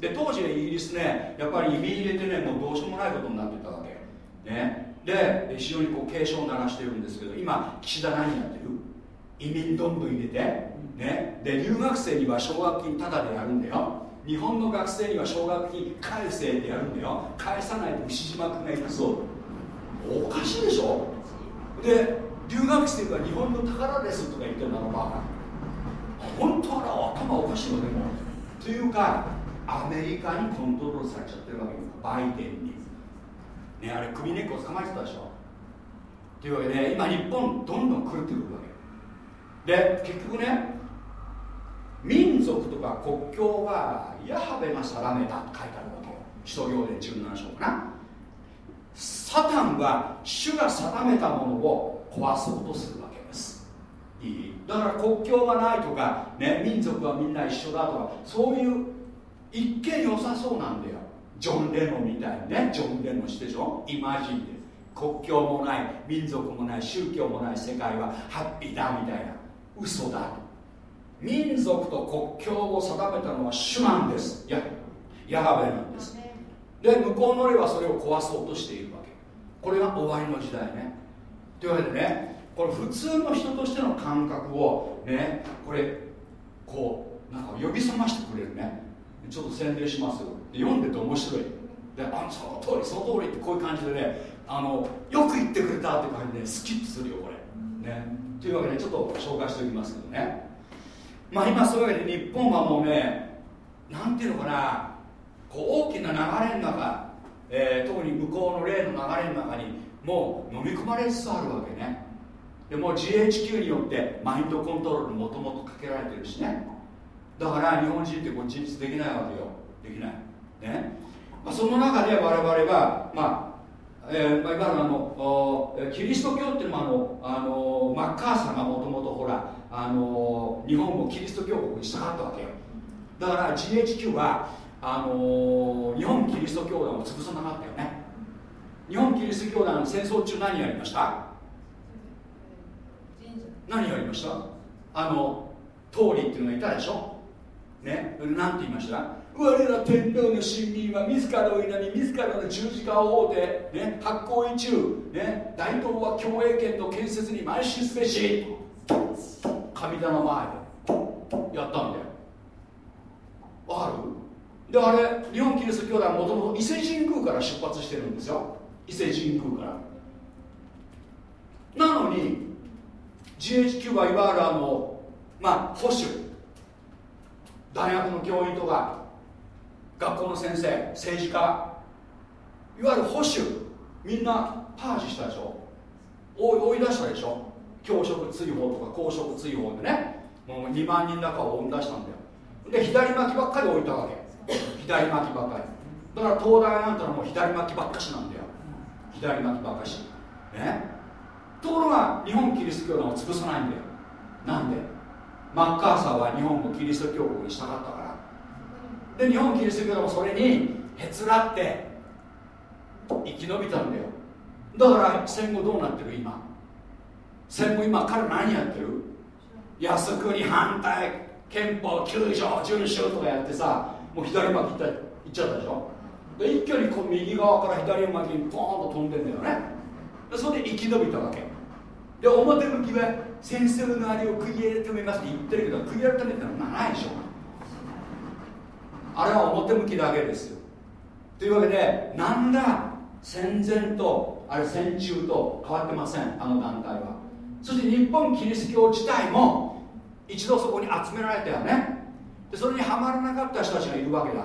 で当時イギリスねやっぱり移民入れてねもうどうしようもないことになってたわけ。ね。で非常にこう警鐘を鳴らしてるんですけど今岸田何やってる？移民どんどん入れて。ね。で留学生には奨学金タダでやるんだよ。日本の学生には奨学金返せってやるんだよ。返さないと牛島君が行くぞおかしいでしょ？で留学生が日本の宝ですとか言ってるのあのバカ本当は頭おかしいのでもというかアメリカにコントロールされちゃってるわけよ。バイデンに。ねあれ首根っこ捕まえてたでしょ。というわけで今日本どんどん狂ってくるわけで結局ね民族とか国境はヤハベが定めたって書いてあるわけよ使徒行伝17章かな。サタンは主が定めたものを壊そうとするわけ。いい。だから国境がないとか、ね、民族はみんな一緒だとかそういう一見良さそうなんだよ。ジョン・レノンみたいにね。ジョン・レノンしてでしょ？イマジンで。国境もない民族もない宗教もない世界はハッピーだみたいな。嘘だ。民族と国境を定めたのは主なんです。いやヤハベなんです。で向こうの霊はそれを壊そうとしているわけ。これが終わりの時代ね。というわけでねこれ普通の人としての感覚をねこれこうなんか呼び覚ましてくれるね。ちょっと宣伝しますよ。読んでて面白い。であその通りその通りってこういう感じでねあのよく言ってくれたって感じでスキップするよこれ。ね。というわけでちょっと紹介しておきますけどね。まあ今そういうわけで日本はもうねなんていうのかな。こう大きな流れの中、えー、特に向こうの例の流れの中にもう飲み込まれつつあるわけね。でも GHQ によってマインドコントロールもともとかけられてるしね。だから日本人ってこう自立できないわけよ。できない。ね、まあ、その中で我々はまあえー、まあ、いわゆるあのキリスト教っていうのもあのあのマッカーサーがもともとほらあの日本もキリスト教国に従ったわけよ。だから GHQ はあの日本キリスト教団を潰さなかったよね。日本キリスト教団戦争中何やりました？何やりました？あの通りっていうのがいたでしょ？ね？なんて言いました？我ら天皇の臣民は自らを否み自らの十字架を追うて、ね、発行為中、ね、大東は共栄圏の建設に邁進すべし神棚前でやったんだよわかる？であれ日本キリスト教団もともと伊勢神宮から出発してるんですよ。伊勢神宮から。なのに GHQ はいわゆるあのまあ保守。大学の教員とか学校の先生政治家。いわゆる保守。みんなパージしたでしょ？追い出したでしょ？教職追放とか公職追放でね。もう2万人中を追い出したんだよ。で左巻きばっかり置いたわけ。左巻きばっかり。だから東大なんてのはもう左巻きばっかしなんだよ。左巻きばっかし。ね？ところが日本キリスト教団を潰さないんだよ。なんで？マッカーサーは日本もキリスト教国にしたかったから。で日本キリスト教団もそれにへつらって生き延びたんだよ。だから戦後どうなってる今？戦後今彼何やってる？靖国反対憲法9条遵守とかやってさもう左巻き行っちゃったでしょ。で一挙にこう右側から左巻きにポーンと飛んでんだよね。それで生き延びたわけ。で表向きは先生のあれを悔い改めますって言ってるけど悔い改めてのはないでしょ。あれは表向きだけですよ。というわけで何ら戦前とあれ戦中と変わってません。あの団体は。そして日本キリスト教自体も一度そこに集められたよね。でそれにはまらなかった人たちがいるわけだ。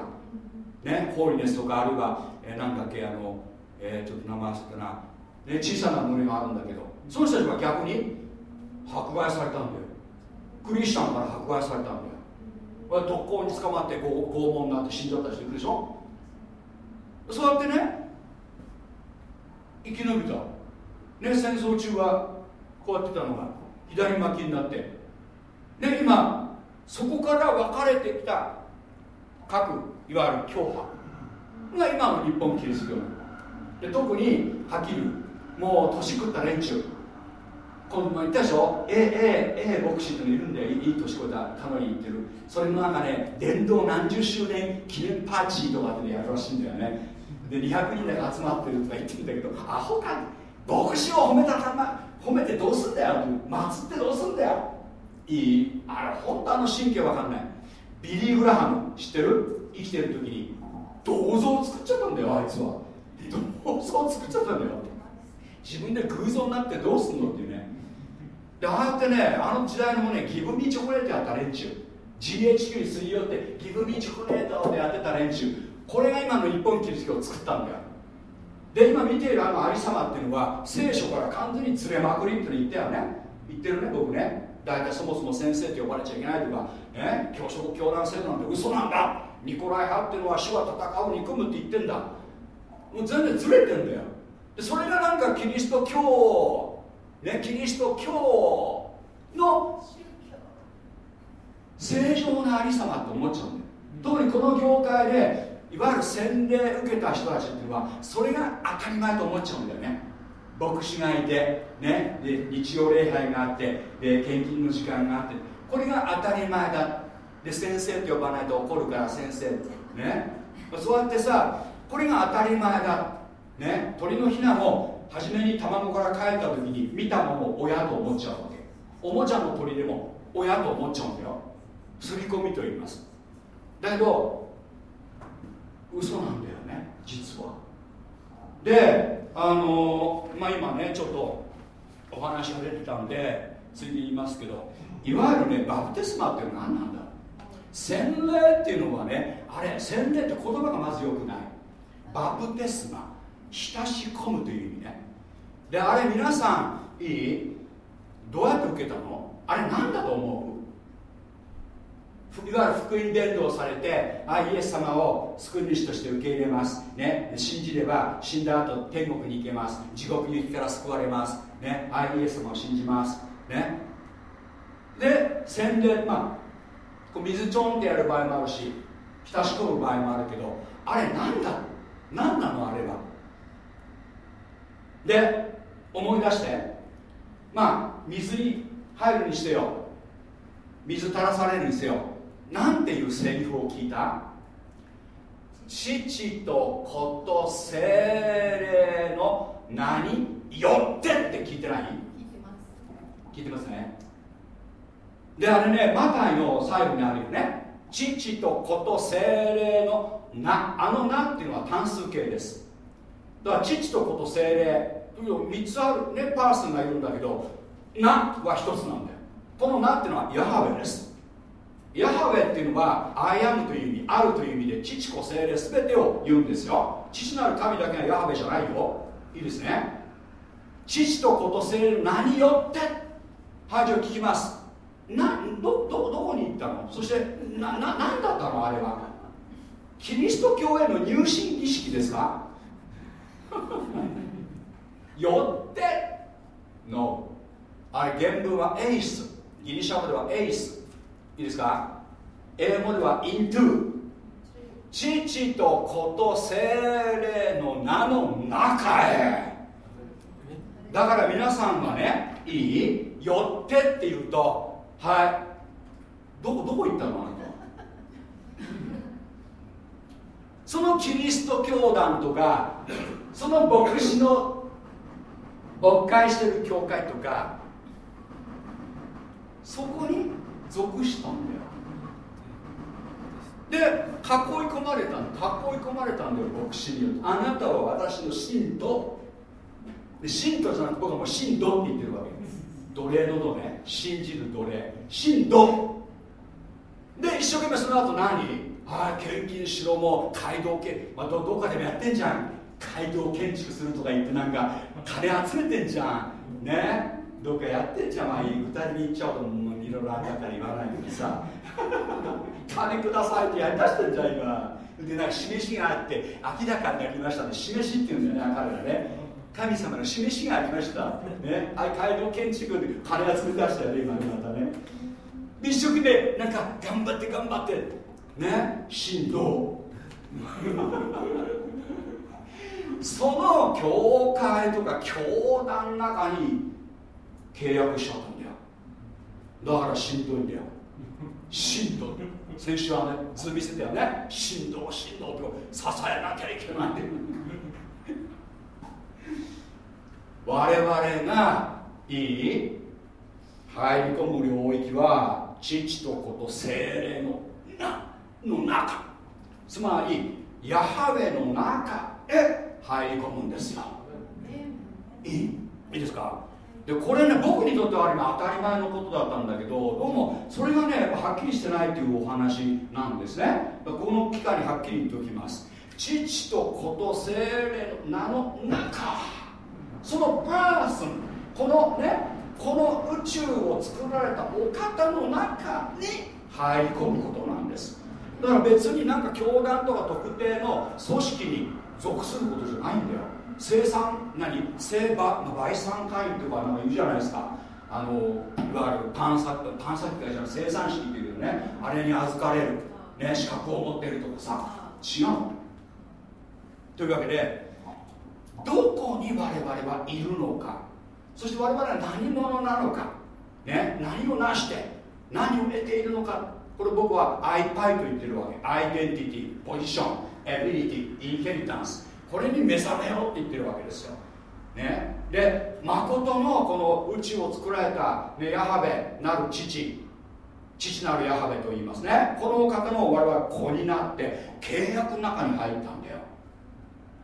ねホーリネスとかあるいは、えー、なんだっけあの、えー、ちょっと名前忘れたな、ね、小さな群れがあるんだけどその人たちは逆に迫害されたんだよ。クリスチャンから迫害されたんだよ。特攻に捕まって拷問になって死んじゃった人いるでしょ？そうやってね生き延びた、ね、戦争中はこうやってたのが左巻きになって。で今そこから分かれてきた各いわゆる教派が今の日本キリスト教で特にはっきりもう年食った連中。今度も言ったでしょ？A, A, A 牧師ってのいるんでいい年こえた。たのに言ってる。それの中で伝道何十周年記念パーティーとかってやるらしいんだよね。で200人だけ集まってるとか言ってるんだけどアホか牧師を褒めたらま褒めてどうすんだよ。祭ってどうすんだよ。いい。あれ本当あの神経わかんない。ビリー・グラハム知ってる？生きてる時に銅像を作っちゃったんだよあいつは。銅像作っちゃったんだよ。自分で偶像になってどうすんのっていうね。でああやってねあの時代のもねギブミチョコレートやった連中 GHQ にすり寄ってギブミチョコレートでやってた連中これが今の日本キリスト教を作ったんだよ。で今見ているあのありさまっていうのは聖書から完全にずれまくりって言ったよね。言ってるね僕ね。大体そもそも先生って呼ばれちゃいけないとか、ね、教職教団制度なんて嘘なんだ。ニコライ派っていうのは主は戦う憎むって言ってんだ。もう全然ずれてんだよ。それがなんかキリスト教ねキリスト教の正常なありさまって思っちゃうんだよ。特にこの業界でいわゆる洗礼受けた人たちっていうのはそれが当たり前と思っちゃうんだよね。牧師がいて、ね、で日曜礼拝があってで献金の時間があってこれが当たり前だ。で先生って呼ばないと怒るから先生ね。そうやってさこれが当たり前だ。ね鳥のひなも初めに卵から帰った時に見たものを親と思っちゃうわけ。おもちゃの鳥でも親と思っちゃうんだよ。刷り込みと言います。だけど嘘なんだよね実は。であの、まあ今ねちょっとお話が出てたんでついで言いますけどいわゆるねバプテスマって何なんだ洗礼っていうのはねあれ洗礼って言葉がまずよくない。バプテスマ。浸し込むという意味ね。であれ皆さんいい？どうやって受けたの？あれ何だと思う？いわゆる福音伝道されてあイエス様を救い主として受け入れます、ね、信じれば死んだ後天国に行けます。地獄に行きから救われます、ね、あイエス様を信じます、ね、で洗礼まあ水ちょんってやる場合もあるし浸し込む場合もあるけどあれなんだ？何なの？あれは。で思い出してまあ水に入るにしてよ。水垂らされるにせよ。なんていうセリフを聞いた父と子と精霊の名によってって聞いてない？聞いてますね。であれねマタイの最後にあるよね父と子と精霊の名あの名っていうのは単数形ですだから父と子と精霊という3つあるねパーソンがいるんだけど名は1つなんだよ。この名っていうのはヤハウェです。ヤハウェっていうのはアイアムという意味あるという意味で父子精霊全てを言うんですよ。父なる神だけがヤハウェじゃないよ。いいですね。父と子と精霊何よってはいじゃあ聞きます。などどどこに行ったの？そしてなな何だったの？あれは。キリスト教への入信儀式ですか？よっての。あれ原文はエイス。ギリシャ語ではエイス。いいですか？英語では into 父と子と精霊の名の中へ。だから皆さんがねいい？よってって言うとはい。どこどこ行ったのあなたそのキリスト教団とかその牧師の牧会してる教会とかそこに属したんだよ。で囲い込まれた囲い込まれたんだよ牧師によあなたは私の信徒。で信徒じゃなくて僕はもう信徒って言ってるわけ。奴隷の奴ね信じる奴隷。信徒。で一生懸命その後何？ああ献金しろも街道建、まあ、どどっかでもやってんじゃん。街道建築するとか言ってなんか金集めてんじゃん。ね？どっかやってんじゃん。まあ具体的に言っちゃうともういろいろあれだから言わないけどさ。金くださいってやりだしてんじゃん今。でなんか示しがあって明らかになりましたね。示しっていうんだよね彼らね。神様の示しがありました、ね、あ街道建築で金集め出したよね今またね。で一生懸命なんか頑張って頑張ってね振動その教会とか教団の中に契約しちゃったんだよ。だからしんどいんだよ。しんどい。先週はね図見せてよね。振動振動と支えなきゃいけない。我々がいい。入り込む領域は父と子と精霊のの中。つまりヤハウェの中へ入り込むんですよ。いい？いいですか？でこれね僕にとっては今当たり前のことだったんだけどどうもそれがねはっきりしてないというお話なんですね。この機会にはっきり言っておきます。父と子と精霊の名の中。そのパーソンこのねこの宇宙を作られたお方の中に入り込むことなんですだから別になんか教団とか特定の組織に属することじゃないんだよ。生産何？生売産会員とかなんか言うじゃないですか。あのいわゆる探索探索会じゃない生産式っていうね。あれに預かれる、ね、資格を持ってるとかさ。違う。というわけでどこに我々はいるのか。そして我々は何者なのか、ね、何を成して何を得ているのか。これ僕は iPi と言ってるわけ。アイデンティティポジションエビリティインヘリタンス。これに目覚めようって言ってるわけですよ。ね、で誠のこの宇宙を作られた、ね、ヤハベなる父。父なるヤハベと言いますね。この方の我々子になって契約の中に入ったんだよ。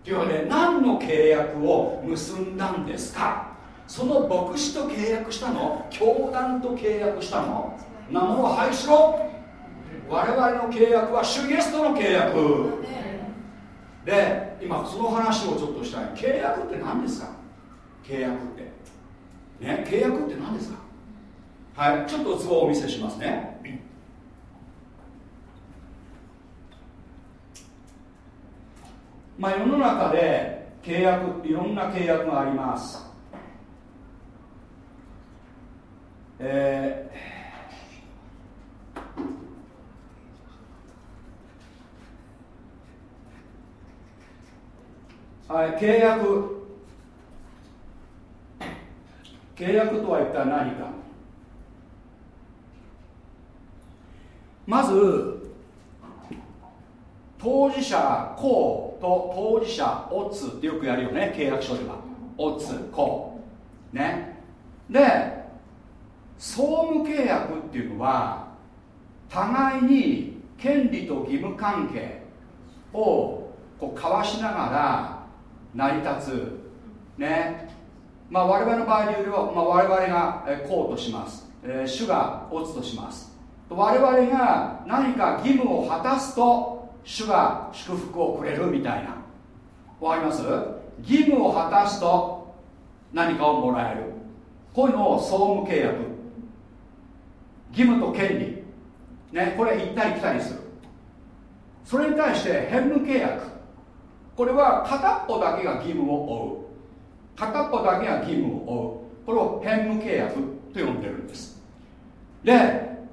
というわけで何の契約を結んだんですか？その牧師と契約したの？教団と契約したの？なものを廃止しろ我々の契約は主イエスとの契約。で今その話をちょっとしたい。契約って何ですか？契約って。ね契約って何ですか？はいちょっと図をお見せしますね。まあ世の中で契約いろんな契約があります。えー、はい、契約。契約とは一体何か。まず当事者公と当事者オッツってよくやるよね契約書では。オッツ公ね。で総務契約っていうのは互いに権利と義務関係をこう交わしながら成り立つ。ね。まあ、我々の場合で言うと、まあ、我々がこうとします、えー、主がオツとします。我々が何か義務を果たすと主が祝福をくれるみたいな。わかります？義務を果たすと何かをもらえる。こういうのを総務契約。義務と権利。ね。これ行ったり来たりする。それに対して返務契約。これは片っぽだけが義務を負う。片っぽだけが義務を負う。これを返務契約と呼んでるんです。で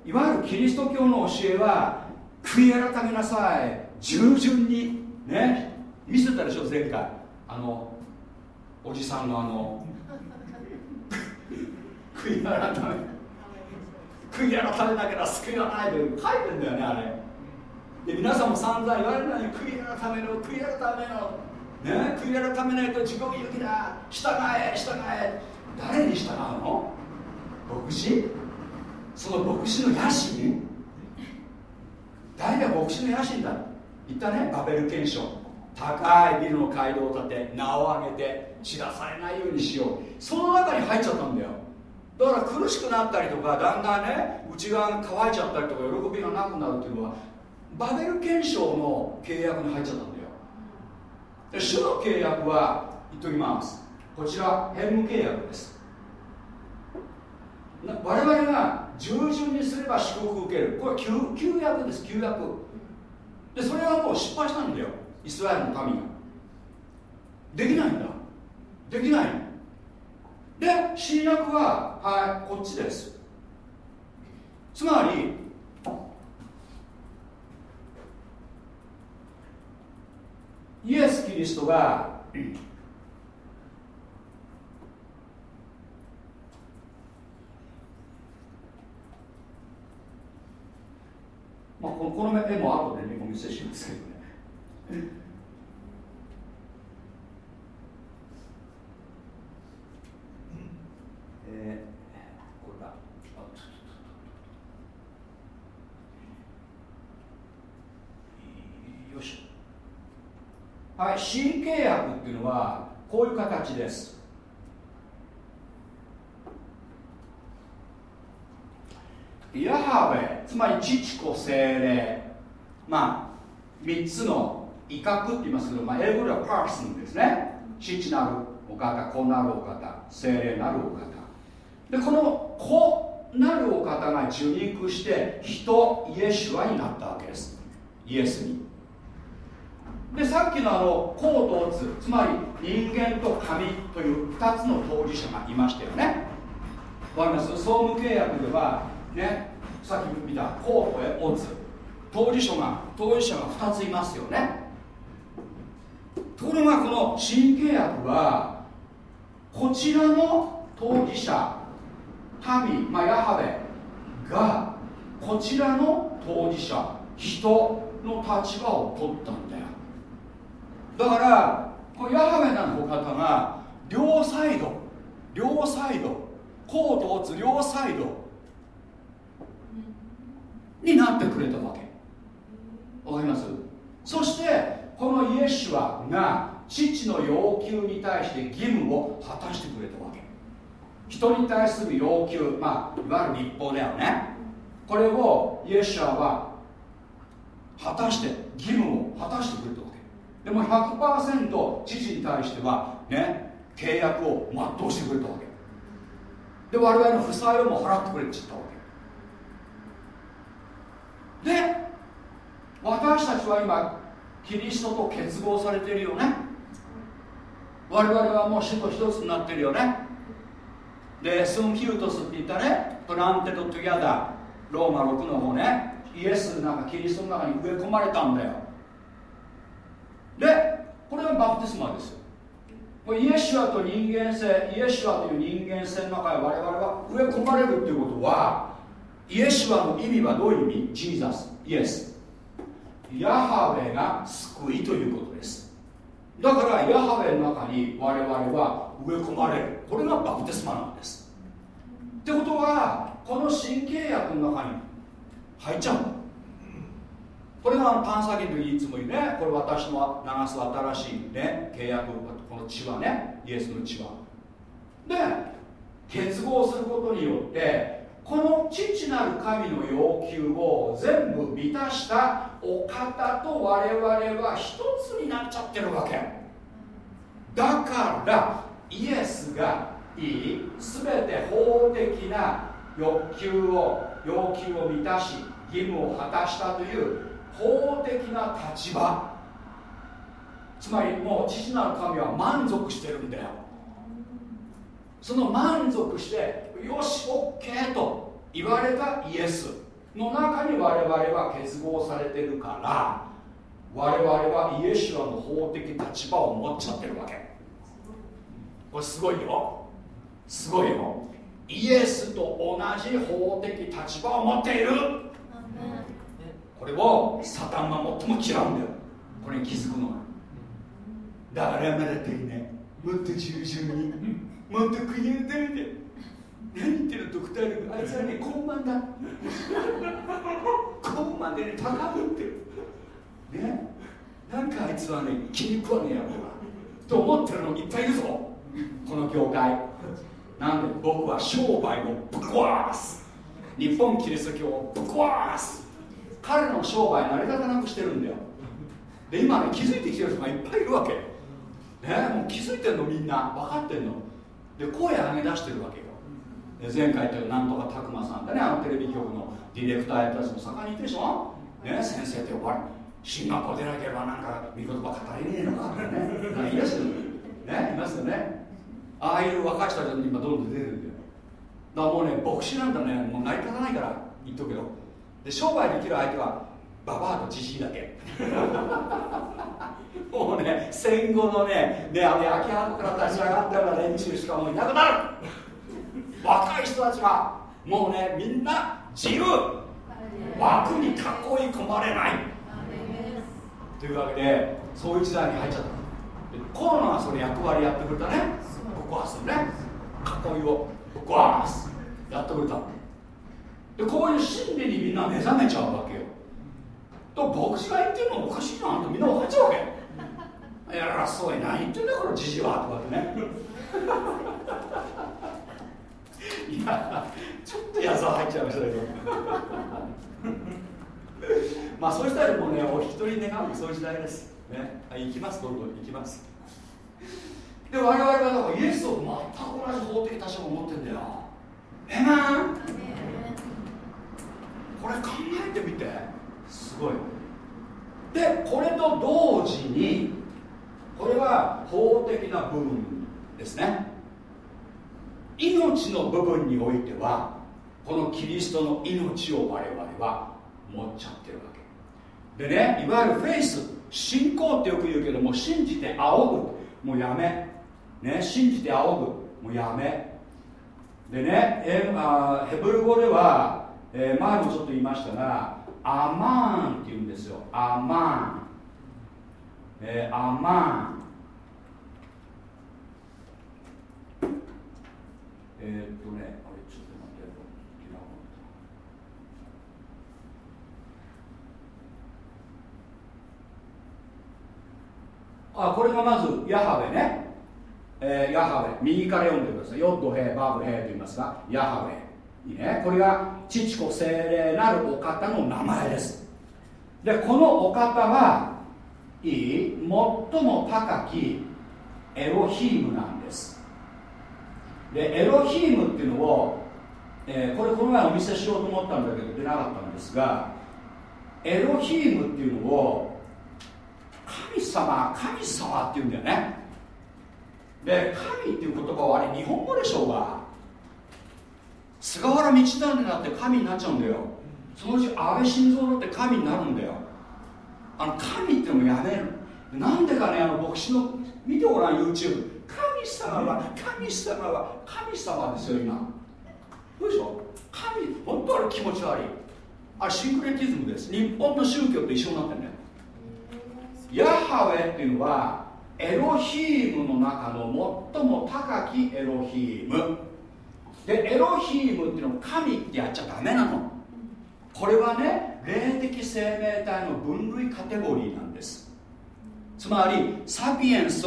いわゆるキリスト教の教えは悔い改めなさい。従順にね。見せたでしょ前回。あのおじさんのあの悔い改め。悔い改めなければ救いはないという書いてんだよねあれ。で皆さんも散々言われるのに悔い改めろ悔い改めろ。ね悔い改めないと自己勇気だ。従え従え。誰に従うの？牧師？その牧師の野心？誰が牧師の野心だ？言ったねバベル憲章高いビルの街道を建て名を上げて知らされないようにしよう。その中に入っちゃったんだよ。だから苦しくなったりとかだんだんね内側が乾いちゃったりとか喜びがなくなるっていうのはバベル憲章の契約に入っちゃったんだよ。で主の契約は言っときます。こちら返務契約です。我々が従順にすれば祝福を受ける。これは旧旧約です。旧約。でそれはもう失敗したんだよ。イスラエルの民が。できないんだ。できない。で新約ははいこっちです。つまりイエス・キリストがまあ、この絵も後でねお見せしますけどね。えー、これだ。よしはい新契約っていうのはこういう形です。ヤハベつまり父子精霊。まあ3つの威嚇って言いますけど、まあ、英語ではパーソンですね。父なるお方子なるお方精霊なるお方。でこの子なるお方が受肉して人イエシュアになったわけです。イエスに。でさっきのあの公とつつまり人間と神という2つの当事者がいましたよね。わかります？総務契約ではねさっき見た公とオツ当事者が当事者が2ついますよね。ところがこの新契約はこちらの当事者民、まあ、ヤハベがこちらの当事者人の立場を取ったんだよ。だからこのヤハウェなのお方が両サイド両サイドコートを打つ両サイドになってくれたわけ。わかります？そしてこのイエシュアが父の要求に対して義務を果たしてくれたわけ。人に対する要求まあいわゆる立法だよね。これをイエシュアは果たして義務を果たしてくれたでも100%父に対してはね契約を全うしてくれたわけ。で我々の負債をも払ってくれちゃったわけ。で私たちは今キリストと結合されているよね。我々はもう主と一つになってるよね。でスンフュトスって言ったね planted together ローマ6の方ねイエスなんかキリストの中に植え込まれたんだよ。でこれがバプテスマですこれイエシュアと人間性イエシュアという人間性の中に我々は植え込まれるっていうことはイエシュアの意味はどういう意味？ Jesus。イエス。ヤハウェが救いということです。だからヤハウェの中に我々は植え込まれる。これがバプテスマなんです。ってことはこの新契約の中に入っちゃうこれが探査機の時にいつも言うね。これ私の流す新しいね。契約この血はね。イエスの血は。で結合することによってこの父なる神の要求を全部満たしたお方と我々は一つになっちゃってるわけ。だからイエスがいい全て法的な欲求を要求を満たし義務を果たしたという法的な立場。つまりもう父なる神は満足してるんだよ。その満足してよし OK と言われたイエスの中に我々は結合されてるから我々はイエシュアの法的立場を持っちゃってるわけ。これすごいよ。すごいよ。イエスと同じ法的立場を持っている。これをサタンが最も嫌うんだよ。これに気づくのがだからまだ足りないもっと従順に。もっと国を食べて。何言ってるドクターあいつはね高慢だ。高慢でね高ぶってる。ね。なんかあいつはね気に食わねえやろと思ってるのいっぱいいるぞ。この業界。なんで僕は商売をぶっ壊す。日本キリスト教をぶっ壊す。彼の商売成り立たなくしてるんだよ。で今ね気づいてきてる人がいっぱいいるわけ。ねもう気づいてんのみんな。分かってんの。で声上げ出してるわけよ。で前回言ったなんとか拓磨さんってね。あのテレビ局のディレクターやったやつも盛んにいてでしょね先生って呼ばれ進学校出なければなんか見言葉語れねえのか。ってねいらっしゃる。ねいますよね。ああいう若い人たちに今どんどん出てるんだよ。だからもうね牧師なんだねもう成り立たないから言っとくけど。で商売できる相手はババアとじじいだけ。もうね戦後のねねあの焼き箱から立ち上がったような連中しかもういなくなる。若い人たちはもうねみんな自由。枠に囲い込まれない。というわけでそういう時代に入っちゃった。コロナがそれ役割やってくれたね。ぶっ壊すね。囲いをぶっ壊すやってくれた。でこういう心理にみんな目覚めちゃうわけよ。と牧師が言ってるのおかしいなってみんな分かっちゃうわけ。やらそうい何言ってんだこのじじはとかってね。いやちょっと矢沢入っちゃいましたけど。まあそういう人たちもねお一人願うそういう時代です。ね。行きますどんどん。行きます。で我々はだからイエスと全く同じ法的立場を持ってんだよ。えまん？これ考えてみて。すごい。でこれと同時にこれは法的な部分ですね。命の部分においてはこのキリストの命を我々は持っちゃってるわけ。でねいわゆるフェイス信仰ってよく言うけども信じて仰ぐ。もうやめ。ね信じて仰ぐ。もうやめ。でねえあヘブル語ではえー、前もちょっと言いましたがアマーンっていうんですよ。アマーン、えー、アマーン。えー、っとねあれちょっと待ってあこれがまずヤハウェね、えー、ヤハウェ。右から読んでください。ヨッドヘイバブヘイと言いますがヤハウェ。いいねこれが父子精霊なるお方の名前です。でこのお方はいい最も高きエロヒームなんです。でエロヒームっていうのを、えー、これこの前お見せしようと思ったんだけど出なかったんですがエロヒームっていうのを神様神様っていうんだよね。で神っていう言葉はあれ日本語でしょうが。菅原道真だって神になっちゃうんだよ。そのうち安倍晋三だって神になるんだよ。あの神ってのもやめる。なんでかねあの牧師の見てごらん YouTube 神様は神様は神様ですよ今。どうでしょ神本当あれ気持ち悪い。あれシンクレティズムです。日本の宗教と一緒になってるねヤハウェっていうのはエロヒームの中の最も高きエロヒーム。でエロヒームっていうのを神ってやっちゃダメなの。これはね霊的生命体の分類カテゴリーなんです。つまりサピエンス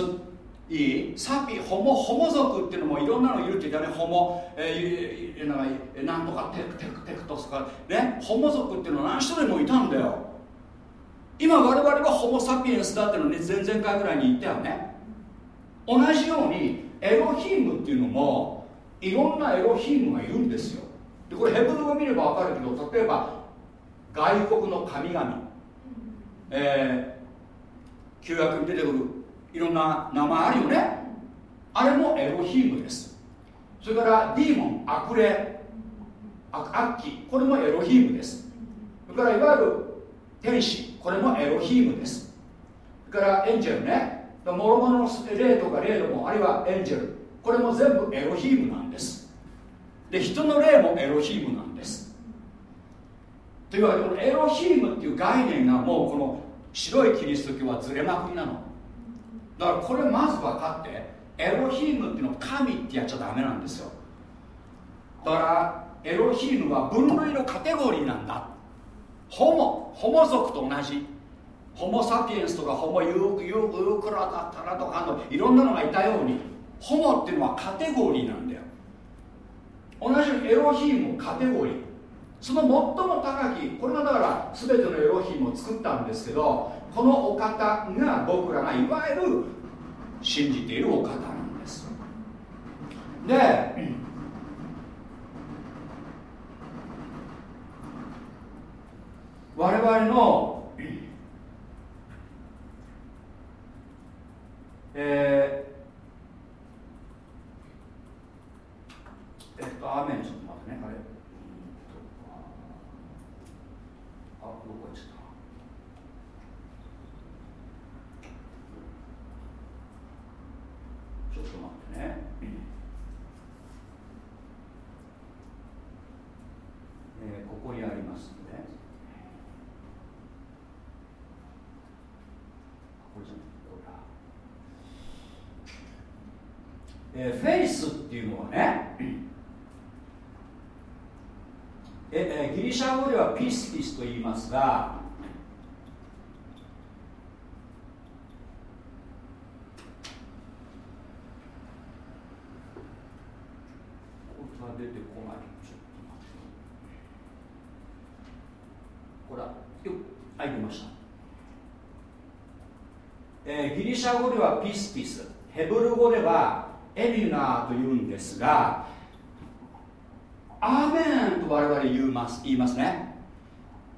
いいサピホモホモ族っていうのもいろんなのいるって言ったねホモ、えー、なんとかテクテクテクトとか。ねホモ族っていうのは何種類もいたんだよ。今我々はホモ・サピエンスだっていうのね前々回ぐらいに言ったよね。同じようにエロヒームっていうのもいろんなエロヒームがいるんですよ。でこれヘブル語見れば分かるけど例えば外国の神々、えー、旧約に出てくるいろんな名前あるよね。あれもエロヒームです。それからディーモン悪霊悪鬼。これもエロヒームです。それからいわゆる天使。これもエロヒームです。それからエンジェルね。もろもろの霊とか霊度もあるいはエンジェル。これも全部エロヒームなんです。で人の霊もエロヒームなんです。というわけでエロヒームっていう概念がもうこの白いキリスト教はずれまくりなの。だからこれまず分かってエロヒームっていうのを神ってやっちゃダメなんですよ。だからエロヒームは分類のカテゴリーなんだ。ホモホモ族と同じ。ホモ・サピエンスとかホモ・ユークラだったらとかのいろんなのがいたように。ホモっていうのはカテゴリーなんだよ。同じエロヒームカテゴリー。その最も高きこれがだから全てのエロヒームを作ったんですけどこのお方が僕らがいわゆる信じているお方なんです。で我々のえーえっと、アーメンちょっと待ってね、あれ。あ、どこ行っちゃった？ちょっと待ってね。えー、ここにありますね。これじゃないえー、フェイスっていうのはねええギリシャ語ではピスピスと言いますがこれは出てこない。ちょっと待って。ほらよあい出ました、えー、ギリシャ語ではピスピスヘブル語ではエビナーというんですがアーメンと我々言います言いますね。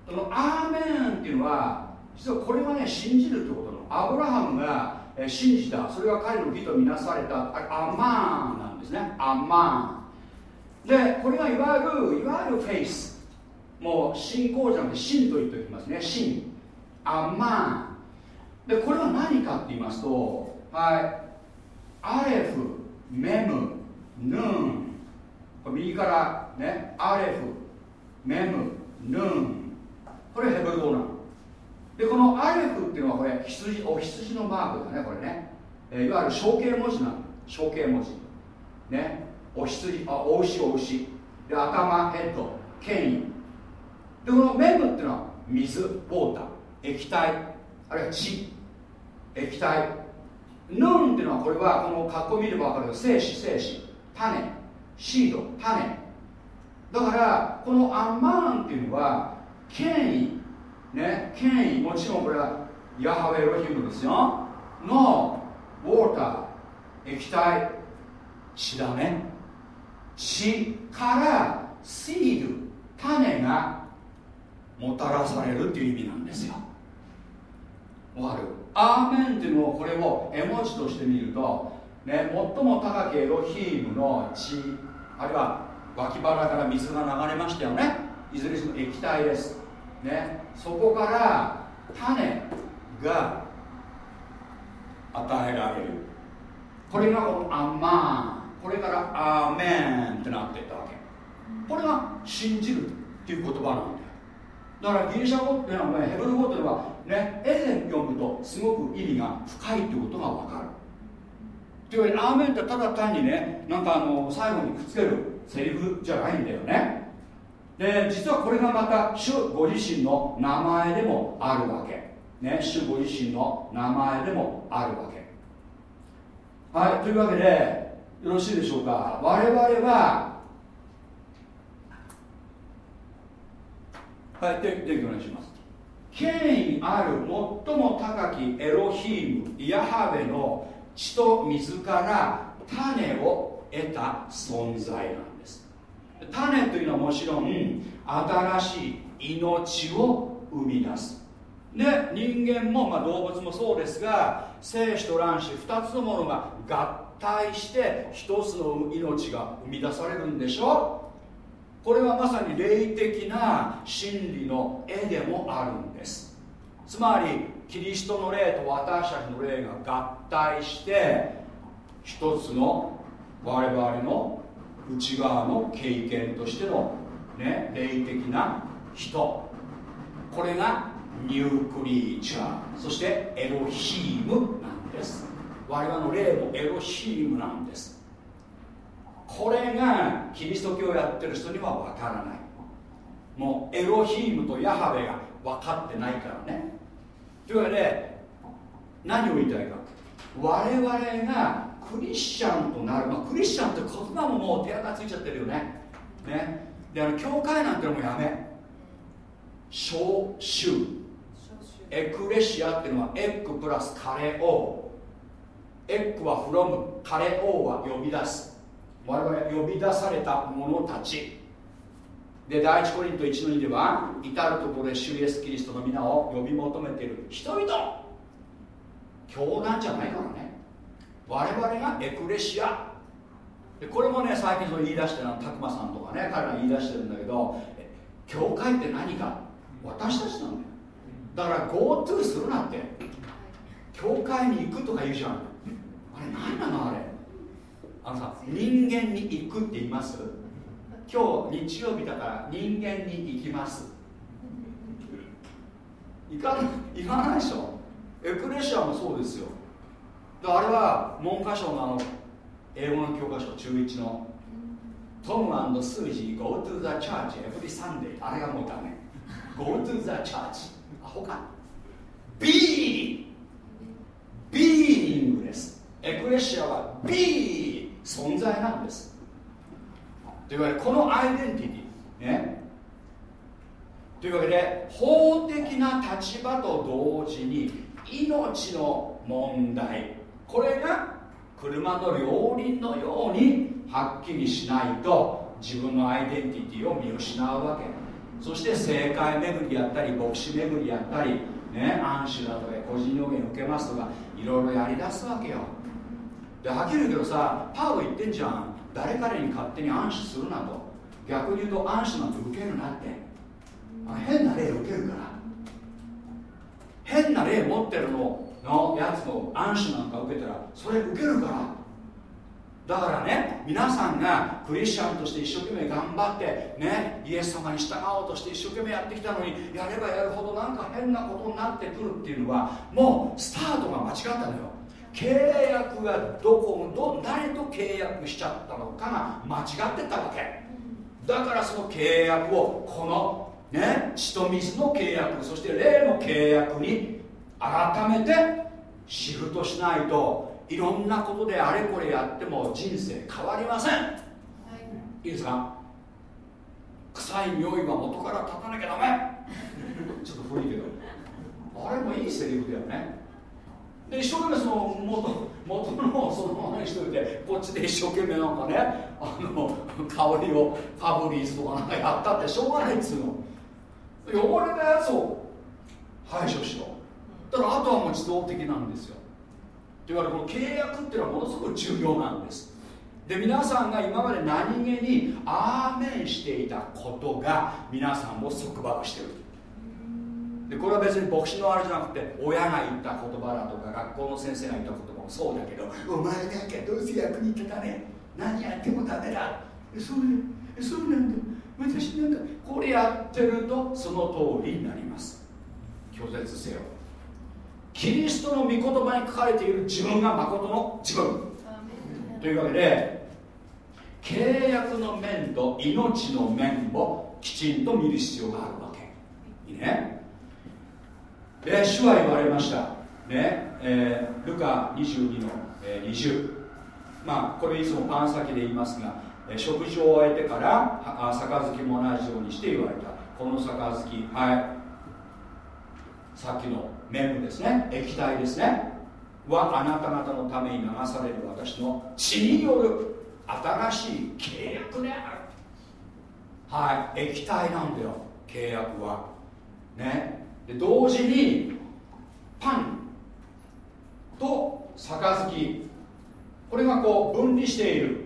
そのアーメンっていうのは実はこれはね信じるってことの。アブラハムが信じた。それが彼の義とみなされたアマーンなんですね。アマー。ンでこれがいわゆるいわゆるフェイス。もう信仰じゃなくて信と言っておきますね。信。アマー。ンでこれは何かって言いますとはい。アレフメムヌーン。右からねアレフメムヌン。これヘブル語なの。でこのアレフっていうのはこれ羊お羊のマークだねこれね、えー、いわゆる象形文字なの。象形文字。ね。お羊あお牛お牛。で頭ヘッド権威。でこのメムっていうのは水ウォーター。液体。あるいは血。液体。ヌーンっていうのはこれはこの格好見れば分かるけど精子精子。種。シード種。だからこのアマーンっていうのは権威ね権威もちろんこれはヤハウェロヒムですよ。のウォーター液体血だね。血からシード種がもたらされるっていう意味なんですよ。わかる？アーメンっていうのをこれを絵文字として見ると、ね、最も高きエロヒームの血あるいは脇腹から水が流れましたよね。いずれにしても液体です、ね、そこから種が与えられる。これがこのアンマン。これからアーメンってなっていったわけ。これが信じるっていう言葉なんだよ。だからギリシャ語っていうのは、ね、ヘブル語っていうのはねエゼン読むとすごく意味が深いってことが分かる。というわけでアーメンってただ単にねなんかあの最後にくっつける。セリフじゃないんだよね。で実はこれがまた主ご自身の名前でもあるわけ。ね主ご自身の名前でもあるわけ。はいというわけでよろしいでしょうか？我々ははいででお願いします。権威ある最も高きエロヒームヤハベの血と水から種を得た存在なん種というのはもちろん新しい命を生み出す。で人間も、まあ、動物もそうですが精子と卵子2つのものが合体して1つの命が生み出されるんでしょ？これはまさに霊的な真理の絵でもあるんです。つまりキリストの霊と私たちの霊が合体して一つの我々の内側の経験としての、ね、霊的な人。これがニュークリーチャー。そしてエロヒームなんです。我々の霊もエロヒームなんです。これがキリスト教をやってる人には分からない。もうエロヒームとヤハウェが分かってないからね。というわけで何を言いたいか。我々がクリスチャンとなる、まあ、クリスチャンって言葉ももう手垢ついちゃってるよね。ね。であの教会なんてのもやめ。召集エクレシアっていうのはエクプラスカレオー。ーエッグはフロム。カレオーは呼び出す。我々呼び出された者たち。で第一コリント1の2では至る所で主イエスキリストの皆を呼び求めている人々。教団じゃないからね我々がエクレシア。これもね最近その言い出してるの拓磨さんとかね彼ら言い出してるんだけど教会って何か？私たちなんだよ。だから GoTo するなって。教会に行くとか言うじゃん。あれ何なのあれ？あのさ人間に行くって言います？今日日曜日だから人間に行きます。行か行かないでしょ。エクレシアもそうですよ。あれは文科省のあの英語の教科書中1の。トムスージー Go to the church every Sunday あれがもうダメ。Go to the church アホか。Be ビーイングです。エクレシアは Be 存在なんです。というわけでこのアイデンティティ。ね。というわけで法的な立場と同時に命の問題。これが車の両輪のようにはっきりしないと自分のアイデンティティを見失うわけ。そして正解巡りやったり牧師巡りやったりね暗視だとか個人予言受けますとかいろいろやりだすわけよ。ではっきり言うけどさパウロ言ってんじゃん。誰彼に勝手に暗視するなと。逆に言うと暗視なんて受けるなって。変な例受けるから。変な例持ってるの。のやつの暗視なんか受けたらそれ受けるから。だからね皆さんがクリスチャンとして一生懸命頑張ってねイエス様に従おうとして一生懸命やってきたのにやればやるほどなんか変なことになってくるっていうのはもうスタートが間違ったのよ。契約がどこど誰と契約しちゃったのかが間違ってたわけ。だからその契約をこのね血と水の契約そして霊の契約に改めてシフトしないといろんなことであれこれやっても人生変わりません、はい、いいですか？臭い匂いは元から立たなきゃダメ。ちょっと古いけど。あれもいいセリフだよね。で一生懸命その元元のそのままにしといてこっちで一生懸命なんかねあの香りをファブリーズとかなんかやったってしょうがないっつうの。汚れたやつを排除しろだからあとはもう自動的なんですよ。というわけでこの契約っていうのはものすごく重要なんです。で皆さんが今まで何気にアーメンしていたことが皆さんを束縛してる。でこれは別に牧師のあれじゃなくて親が言った言葉だとか学校の先生が言った言葉もそうだけどお前だけどうせ役に立たねえ。何やってもダメだ。そうそうなんだ。私なんかこれやってるとその通りになります。拒絶せよ。キリストの御言葉に書かれている自分が誠の自分。というわけで契約の面と命の面をきちんと見る必要があるわけ。いいね。で主は言われました。ねえー、ルカ22の、えー、20まあこれいつもパン先で言いますが、えー、食事を終えてから杯も同じようにして言われた。この杯はい。さっきの麺ですね。液体ですね。はあなた方のために流される私の血による新しい契約である。はい。液体なんだよ。契約は。ね。で同時にパンと杯。これがこう分離している。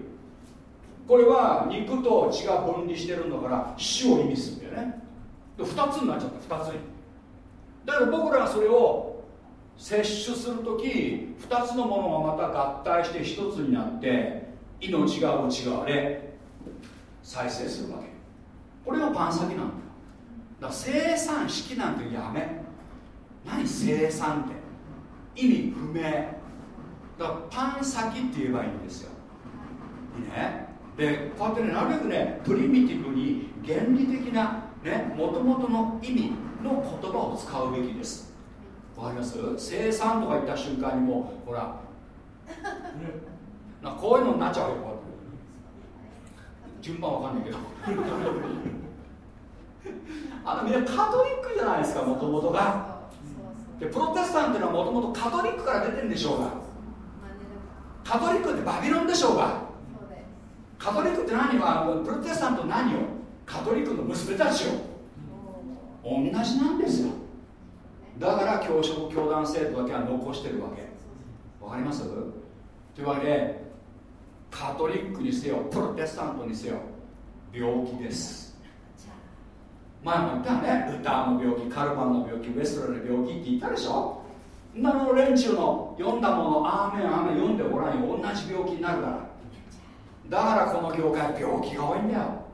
これは肉と血が分離してるんだから死を意味するんだよね。で2つになっちゃった。2つに。だから僕らがそれを摂取する時2つのものがまた合体して1つになって命が内側で再生するわけ。これがパン先なんだよ。だ生産式なんてやめ。何生産って。意味不明。だからパン先って言えばいいんですよ。いいね。でこうやってねなるべくねプリミティブに原理的なねもともとの意味の言葉を使うべきです。わかります？生産とか言った瞬間にもうほら、なこういうのになっちゃうよ順番わかんないけど。あのみんなカトリックじゃないですかもともとがでプロテスタントのはもともとカトリックから出てるんでしょうが。カトリックってバビロンでしょうが。カトリックって何？はプロテスタント何を？カトリックの娘たちを同じなんですよ。だから教職教団制度だけは残してるわけ。わかります？というわけでカトリックにせよプロテスタントにせよ病気です。前も言ったね。ルターの病気カルバンの病気ウェストラの病気って言ったでしょ？なの連中の読んだものアーメンアーメン読んでごらんよ。同じ病気になるから。だからこの業界病気が多いんだよ。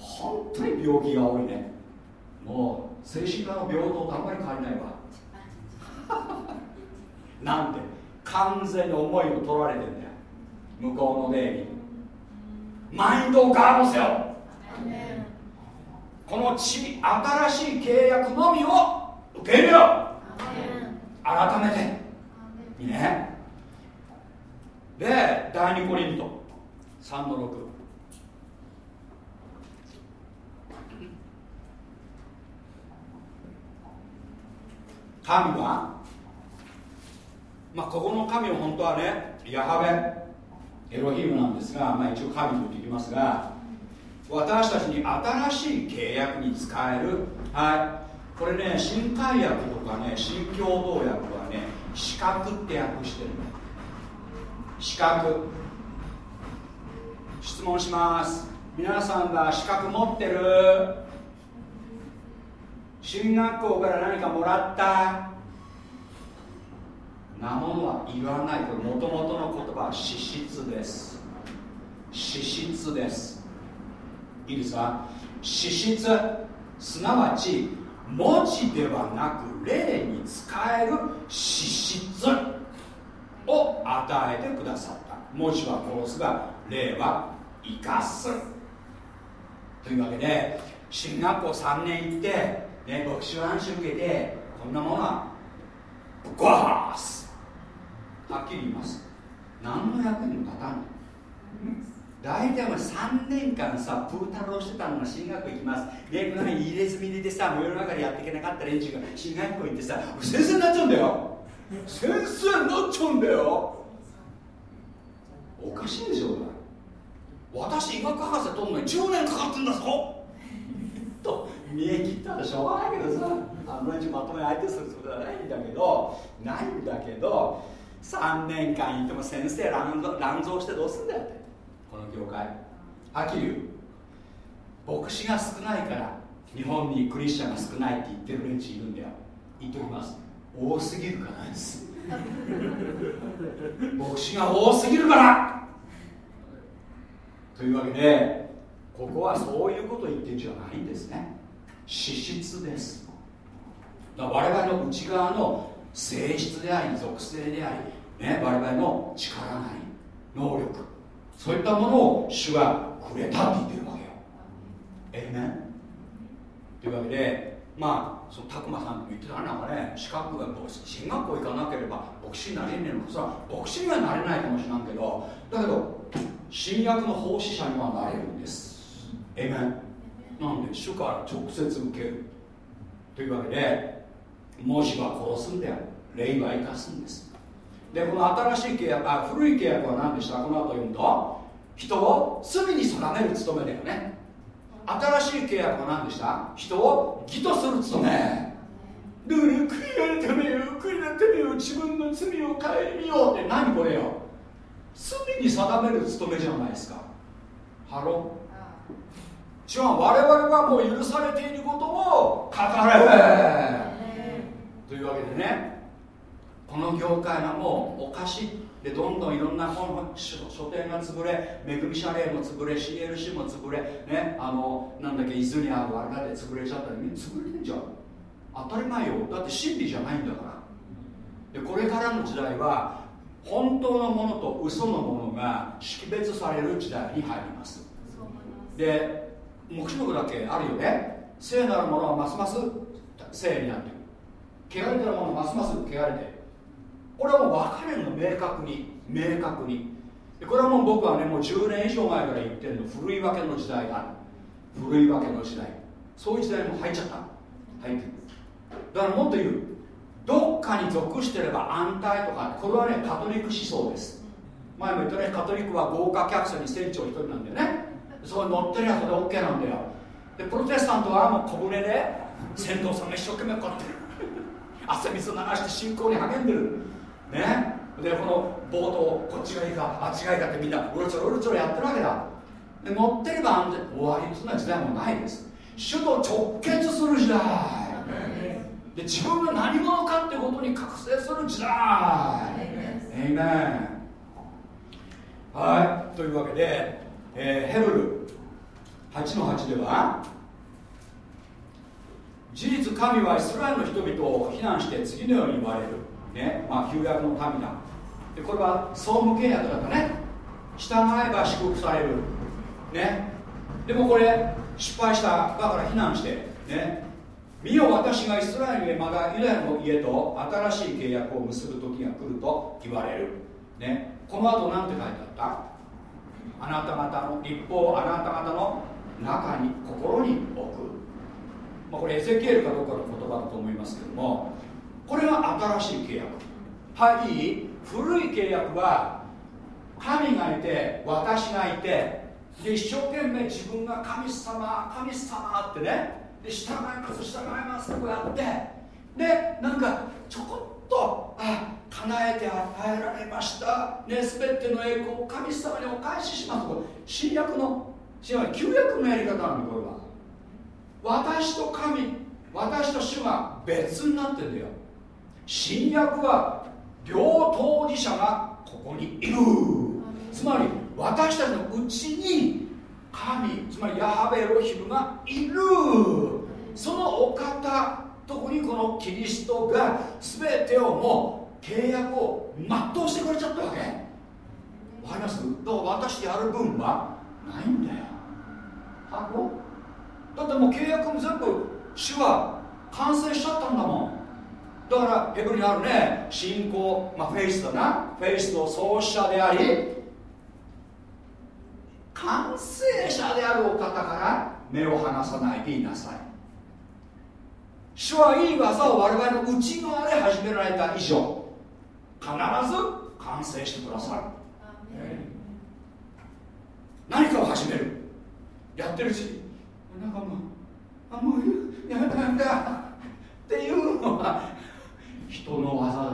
本当に病気が多いね。もう精神科の病棟とあんまり変わりないわ。なんで完全に思いを取られてんだよ。向こうの霊に。マインドをガードせよ。この地新しい契約のみを受け入れよ改めて。いいね。で第2コリント。3の6神はまあここの神は本当はねヤハベエロヒムなんですが、まあ、一応神と言ってきますが私たちに新しい契約に使えるはい。これね新海訳とかね新共同訳はね資格って訳してるの。資格。質問します。皆さんが資格持ってる。進学校から何かもらった。なものは言わない。これもともとの言葉は資質です。資質です。いいですか？資質。すなわち文字ではなく霊に使える資質。を与えてくださった。文字は殺すが霊は生かす。というわけで進学校3年行って、ね、牧師暗視受けてこんなものはぶっ壊す。はっきり言います。何の役にも立たない大体も3年間さプータローしてたのが進学校行きます。でこの辺入れ墨でさ世の中でやっていけなかった連中が進学校行ってさ先生になっちゃうんだよ。先生になっちゃうんだよ。おかしいでしょ私医学博士取るのに10年かかってんだぞ。と見え切ったらしょうがないけどさあの連中まとめ相手することはないんだけどないんだけど3年間いても先生乱造してどうすんだよって。この業界。はっきり言う牧師が少ないから日本にクリスチャンが少ないって言ってる連中いるんだよ。言っておきます。多すぎるからです。牧師が多すぎるから。というわけでここはそういうこと言ってるんじゃないんですね。資質です。だ我々の内側の性質であり属性であり、ね、我々の力なり能力。そういったものを主がくれたって言ってるわけよ。ええねというわけでまあその拓磨さんとも言ってたなんかね資格が進学校行かなければ牧師になれねえのかさ牧師にはなれないかもしれんけどだけど新約の奉仕者にはなれるんです。えめなん。で主から直接受けるというわけで文字は殺すんだよ霊は生かすんです。でこの新しい契約あ古い契約は何でした？この後読むと人を罪に定める務めだよね。新しい契約は何でした？人を義とする務め。だから悔い改めよ悔い改めよ自分の罪を顧みようって何これよ。罪に定める務めじゃないですか。ハロ違う我々はもう許されていることを書かれというわけでねこの業界がもうおかしいでどんどんいろんな本書店が潰れめぐみ謝礼も潰れ CLC も潰れねあのなんだっけ伊豆にあるあれだって潰れちゃったりみんな潰れてんじゃん。当たり前よ。だって真理じゃないんだから。でこれからの時代は本当のものと嘘のものが識別される時代に入ります。で黙示録だけあるよね。聖なるものはますます聖になってる。汚れてるものはますます汚れてる。これはもう分かれるの明確に。明確に。これはもう僕はねもう10年以上前から言ってるの。古いわけの時代がある。古いわけの時代。そういう時代も入っちゃった入ってる。だからもっと言う。どっかに属してれば安泰とかこれはねカトリック思想です。前も言ったねカトリックは豪華客船に船長一人なんだよね。そこに乗ってるやつで OK なんだよ。でプロテスタントはもう小舟で船頭さんが一生懸命こうやって 汗水を流して信仰に励んでる。ね。でこのボートをこっちがいいかあっちがいいかってみんなうろちょろうろちょろやってるわけだ。で乗ってれば安全終わりそんな時代もないです。主と直結する時代。で自分が何者かってことに覚醒する時代。エイメンはい。というわけで、えー、ヘブル8の8では事実神はイスラエルの人々を非難して次のように言われる、ね。まあ、旧約の民だ。でこれは総務契約だったね。従えば祝福される。ね。でもこれ失敗した。だから非難して。ね。見よ私がイスラエルへまだユダヤの家と新しい契約を結ぶ時が来ると言われる、ね、この後何て書いてあった？あなた方の立法をあなた方の中に心に置く、まあ、これエゼキエルかどうかの言葉だと思いますけどもこれが新しい契約。はい古い契約は神がいて私がいてで一生懸命自分が神様神様ってねで従います従いますってこうやってでなんかちょこっとあ叶えて与えられました。ね全ての栄光を神様にお返しします新約の違う旧約のやり方なんでこれは。私と神私と主が別になってんだよ。新約は両当事者がここにいる。つまり私たちのうちに神つまりヤハベエロヒムがいる。そのお方特にこのキリストが全てをもう契約を全うしてくれちゃったわけ？わかります？だから私やる分はないんだよ。ハロだってもう契約も全部主は完成しちゃったんだもん。だからヘブルにあるね信仰、まあ、フェイスだなフェイスの創始者であり完成者であるお方から目を離さないでいなさい。主はいい技を我々の内側で始められた以上。必ず完成してくださる。何かを始める。やってるうちになんかもうあもうやめたやめたっていうのは。人の技だよ、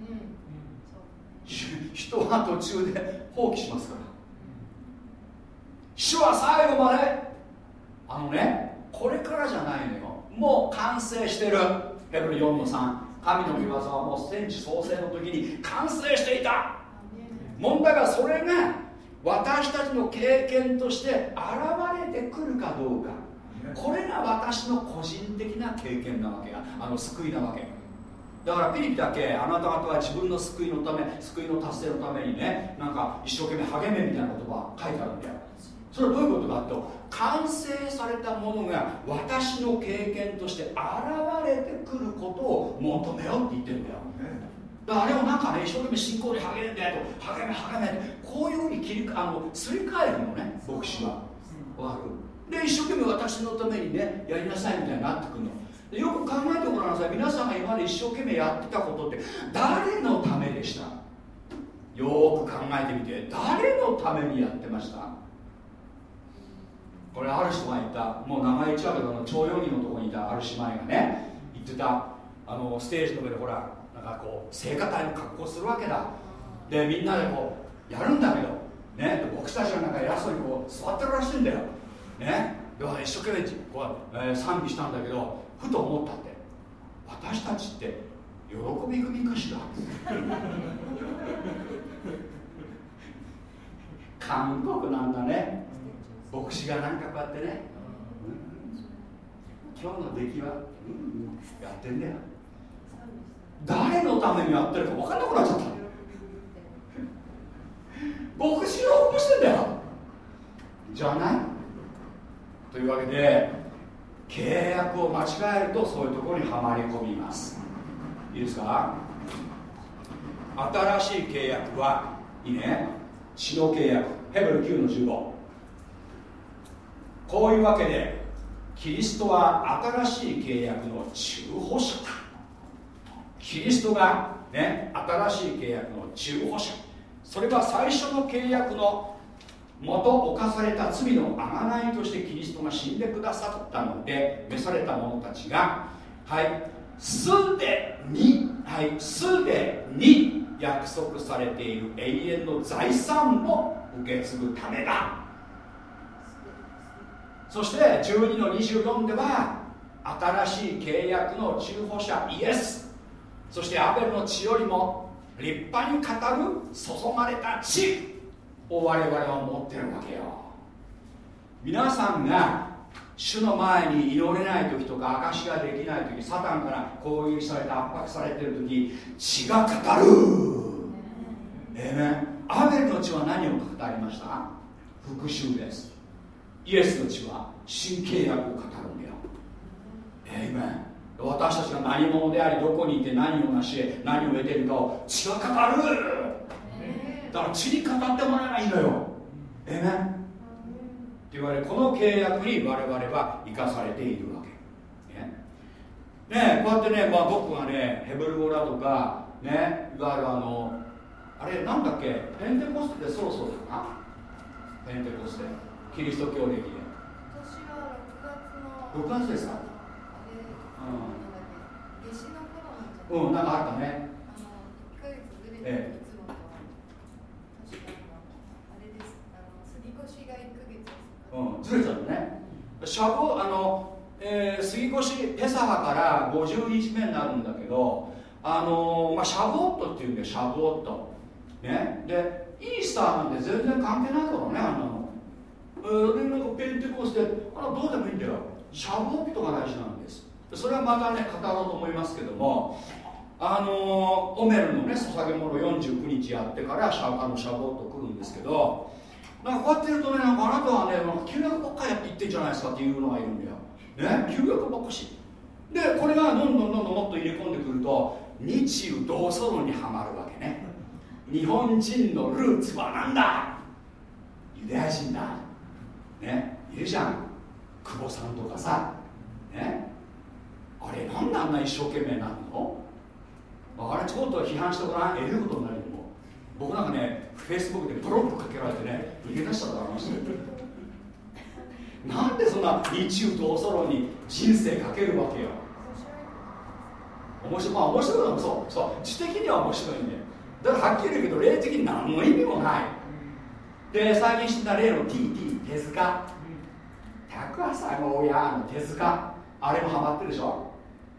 うん、人は途中で放棄しますから。主は最後まで。あのねこれからじゃないのよ。もう完成してる。ヘブル4の3神の御業はもう天地創生の時に完成していた。問題はそれが私たちの経験として現れてくるかどうか。これが私の個人的な経験なわけや。あの救いなわけ。だからピリピだけあなた方は自分の救いのため救いの達成のためにねなんか一生懸命励めみたいな言葉書いてあるんだよそれはどういうことかと完成されたものが私の経験として現れてくることを求めようって言ってるんだよ。だからあれをなんかね一生懸命信仰に励んでと励め励めこういうふうに切りあのすり替えるのね牧師は。わかる？で一生懸命私のためにねやりなさいみたいになってくるの。でよく考えてごらんなさい。皆さんが今まで一生懸命やってたことって誰のためでした？よく考えてみて誰のためにやってました？これある人が言った。もう名前言っちゃうけどあの徴用人のとこにいたある姉妹がね言ってた。あのステージの上でほらなんかこう聖歌隊の格好するわけだ。でみんなでこうやるんだけどね僕たちがなんか偉そうにこう座ってるらしいんだよ。ねで一生懸命こう、えー、賛美したんだけどふと思ったって。私たちって喜び組かしら 韓国なんだね。牧師がなんかこうやってね、うん、今日の出来は、うん、やってんだよ。誰のためにやってるか分かんなくなっちゃった。牧師を起こしてんだよ。じゃない？というわけで契約を間違えるとそういうところにはまり込みます。いいですか？新しい契約はいいね。血の契約。ヘブル9の15こういうわけでキリストは新しい契約の中保者キリストがね新しい契約の中保者。それは最初の契約のもと犯された罪の贖いとしてキリストが死んでくださったので召された者たちがはいすでにはいすでに約束されている永遠の財産を受け継ぐためだ。そして12の24では新しい契約の中保者イエス。そしてアベルの血よりも立派に語る注がれた血。を我々は持ってるわけよ。皆さんが主の前に祈れない時とか証しができない時サタンから攻撃されて圧迫されてる時血が語る。ええねアベルの血は何を語りました？復讐ですイエスの血は新契約を語るんだよ。えいめん私たちが何者でありどこにいて何を成し得何を得ているかを血が語る。だから血に語ってもらえばいいのよ。えめんって言われこの契約に我々は生かされているわけ。ね。ねこうやってね、まあ、僕がねヘブル語だとかねいわゆるあのあれなんだっけペンテコステでそろそろかな。ペンテコステキリスト教歴で。6月ですか？うん、うん、なんかあったね。ええ。うん、ずれちゃうね。シャボあの、えー、杉越ペサハから50日目になるんだけどあの、まあ、シャボットっていうんでシャボット。ね。でイースターなんて全然関係ないからねあんなのえー、でなん。かペンテコステあどうでもいいん。だよシャボーピとが大事なん。ですそれはまたね語ろうと思いますけどもあの、オメルのね捧げ物49日やってからシャあのシャボーと来るん。ですけどなん。かこうやってるとねなん。かあなたはね旧約ばっかりやって言ってん。じゃないですかっていうのがいるん。だよね旧約ばっかしでこれがどん。どん。どん。どん。もっと入れ込ん。でくると日中同ソロにはまるわけね日本人のルーツは何だユダヤ人だねいるじゃん。久保さんとかさね。あれなんであんな一生懸命なの？あれちょっと批判してごらん。えることになるよ僕なんかねフェイスブックでブロックかけられてね逃げ出したことありましたなんでそんな日中同ソロに人生かけるわけよ。面白い。まあ面白いのもそう。そう。知的には面白いんだよだからはっきり言うけど霊的に何の意味もない。で最近知った例の TT 手塚。高砂親の手塚。あれもハマってるでしょ？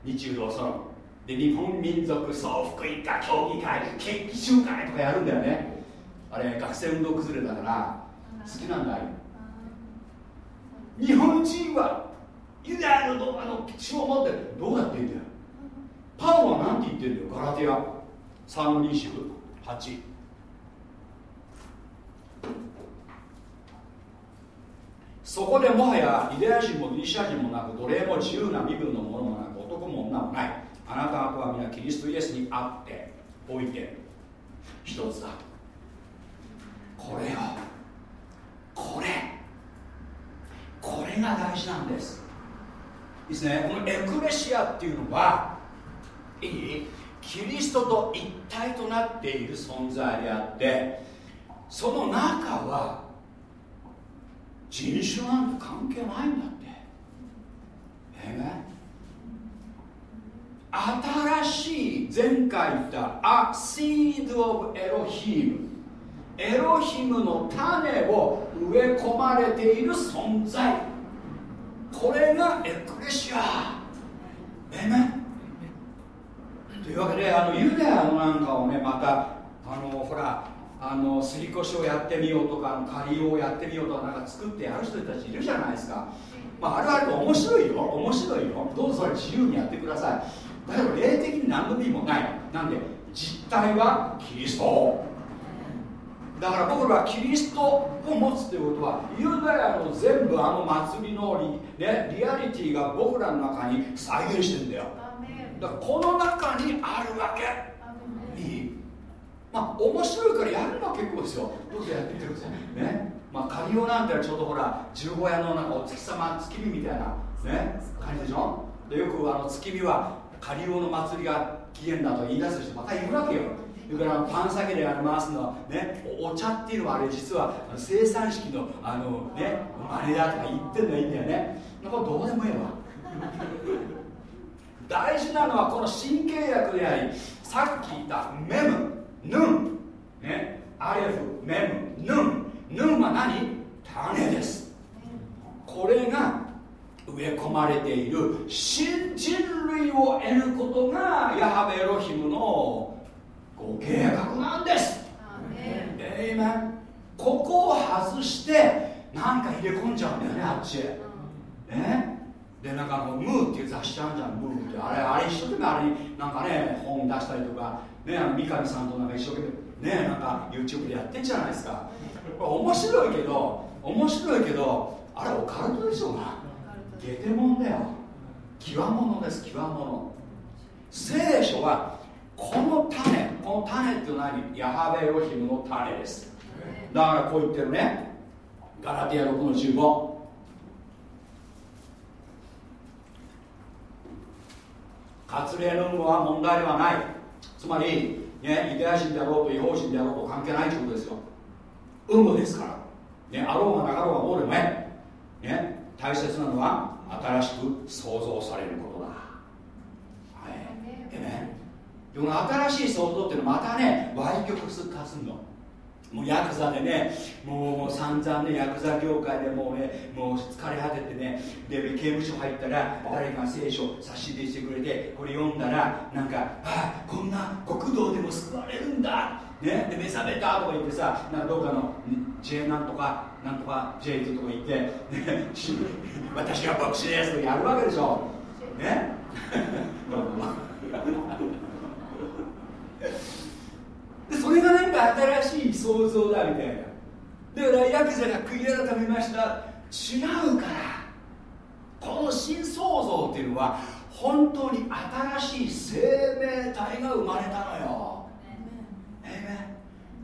日中同ソロで日本民族総福音家協議会決起集会とかやるんだよね。あれ学生運動崩れだから好きなんだよ。日本人はユダヤのあの血を持ってどうやって言うんだよ？パウロは何て言ってるんだよ？ガラティア。3の28そこでもはやユダヤ人もギリシャ人もなく奴隷も自由な身分の者もなく男も女もない。あなた方は皆キリストイエスにあっておいて。一つだ。これよ。これ。これが大事なんです。ですね。このエクレシアっていうのはいい？キリストと一体となっている存在であってその中は人種なんて関係ないんだって。ええ新しい前回言った A seed of Elohim エロヒムの種を植え込まれている存在。これがエクレシア。えめというわけであのユダヤのなんかをねまたあのほらあのすり越しをやってみようとか仮をやってみようとかなんか作ってやる人たちいるじゃないですか。まああるある面白いよ。面白いよ。どうぞそれ自由にやってください。だけど霊的に何の意味もない。なんで実体はキリスト。だから僕らはキリストを持つということはユダヤの全部あの祭りのリ,、ね、リアリティが僕らの中に再現してるんだよ。だからこの中にあるわけ。いいまあ面白いからやるのは結構ですよ。どうぞやってみてください。ね。まあ仮用なんてちょうどほら十五夜のなんかお月様月見みたいなね感じでしょ？でよくあの月見はカリオの祭りが起源だと言い出す人またいるわけよ。それからパン酒でありますのはねお茶っていうのはあれ実は生産式のあのねあれだとか言ってんのいいんだよね。なんかどうでもいいわ。大事なのはこの新契約でありさっき言ったメム。ヌン。ね。アレフ。メム。ヌン。ヌンは何？種です。これが植え込まれている。新人類を得ることがヤハベエロヒムのご計画なんです。エイメン。ここを外してなんか入れ込んじゃうんだよねあっちへ。ね。でなんかあのムーっていう雑誌あるじゃん。ムーって。あれあれ一生懸命あれになんかね本出したりとかねあの三上さんとなんか一生懸命ねなんか YouTube でやってんじゃないですか。面白いけど面白いけどあれオカルトでしょうな。ゲテモンだよ。極物です極物。聖書はこの種この種っていうのは何？ヤハベロヒムの種です。だからこう言ってるね。ガラティア6の15割礼の有無は問題ではない。つまり、ね、ユダヤ人であろうと違法人であろうと関係ないということですよ。有無ですから、ね、あろうがなかろうがどうでもね。ね大切なのは新しく創造されることだ。はい。えねこの新しい創造っていうのはまたね歪曲化するのもうヤクザでねもう散々ねヤクザ業界でもうねもう疲れ果ててねで刑務所入ったら誰か聖書差し出してくれてこれ読んだらなんかあこんな極道でも救われるんだね、で目覚めたとか言ってさなんかどうかの J なんとかなんとか J とか言って、ね、私が牧師ですとやるわけでしょ。ね。でそれがなんか新しい創造だみたいな。だからヤクザが悔い改めました。違うから。この新創造っていうのは本当に新しい生命体が生まれたのよ。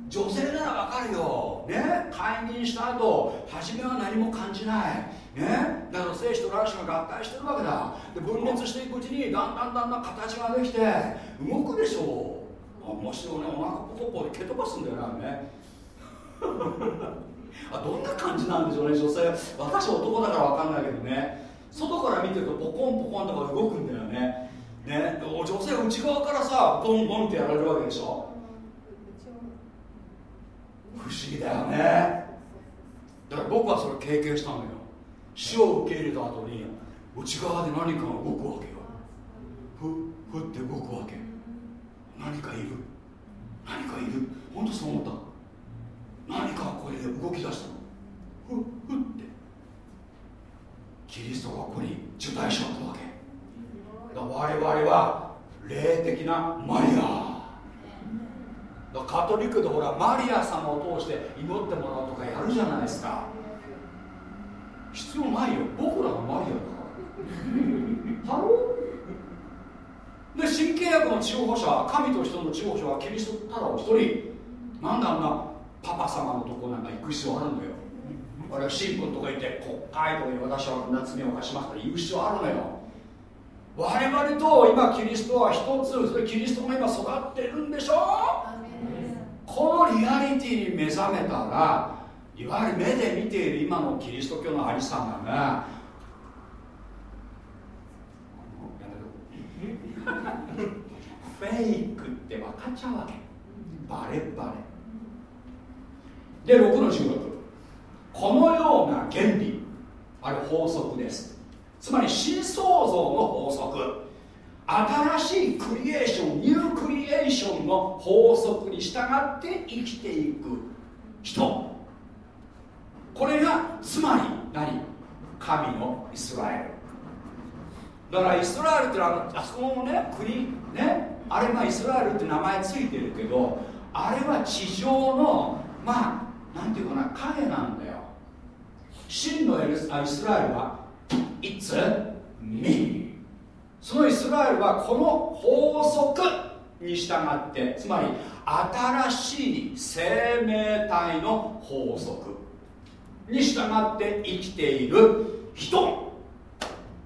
女性ならわかるよ、ね、解任した後初めは何も感じない、ね、だから精子と卵子が合体してるわけだ。で分裂していくうちにだんだんだんだん形ができて動くでしょ。う面白いねお腹ポコポコで蹴飛ばすんだよなね。あどんな感じなんでしょうね女性。私男だから分かんないけどね。外から見てるとポコンポコンとか動くんだよね。ね。女性内側からさボンボンってやられるわけでしょ。不思議だよね。だから僕はそれ経験したのよ。死を受け入れた後に内側で何かが動くわけよ。ふふって動くわけ。よ何かいる。何かいる。本当そう思った。何かこれで動き出したの。ふっふって。キリストがここに受胎しちゃったわけ。だ我々は霊的なマリア。だカトリックでほらマリア様を通して祈ってもらうとかやるじゃないですか。必要ないよ。僕らがマリアだから。 Hello？で新契約の仲保者神と人の仲保者はキリストただお一人。なんであんなパパ様のとこなんか行く必要あるんだよ。俺は神父とか言って告解とかに私はこんな罪を犯しました言う必要あるのよ。我々と今キリストは一つそれキリストが今育ってるんでしょ？このリアリティに目覚めたらいわゆる目で見ている今のキリスト教のありさまがフェイクって分かっちゃうわけ。バレバレ。で6の16このような原理。あれ法則です。つまり新創造の法則。新しいクリエーションニュークリエーションの法則に従って生きていく人。これがつまり何？神のイスラエル。だからイスラエルってのはあそこのね国ねあれがイスラエルって名前ついてるけどあれは地上のまあなんていうかな影なんだよ。真のエルイスラエルは It's me そのイスラエルはこの法則に従ってつまり新しい生命体の法則に従って生きている人。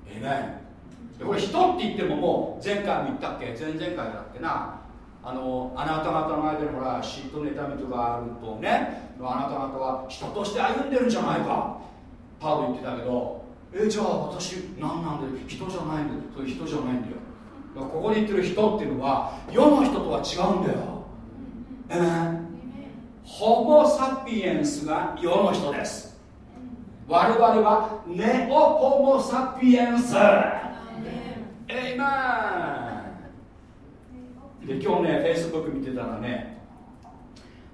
ええねこれ人って言ってももう前回も言ったっけ？前々回だっけな？あのあなた方の間にほら嫉妬妬みとかあるとね。あなた方は人として歩んでるんじゃないか。パウロ言ってたけど。えじゃあ私何なんで？人じゃないんだよ。それ人じゃないんだよ。だここに言ってる人っていうのは世の人とは違うんだよ。え？ー、ホモ・サピエンスが世の人です。我々はネオ・ホモ・サピエンス。エイマンで今日ねフェイスブック見てたらね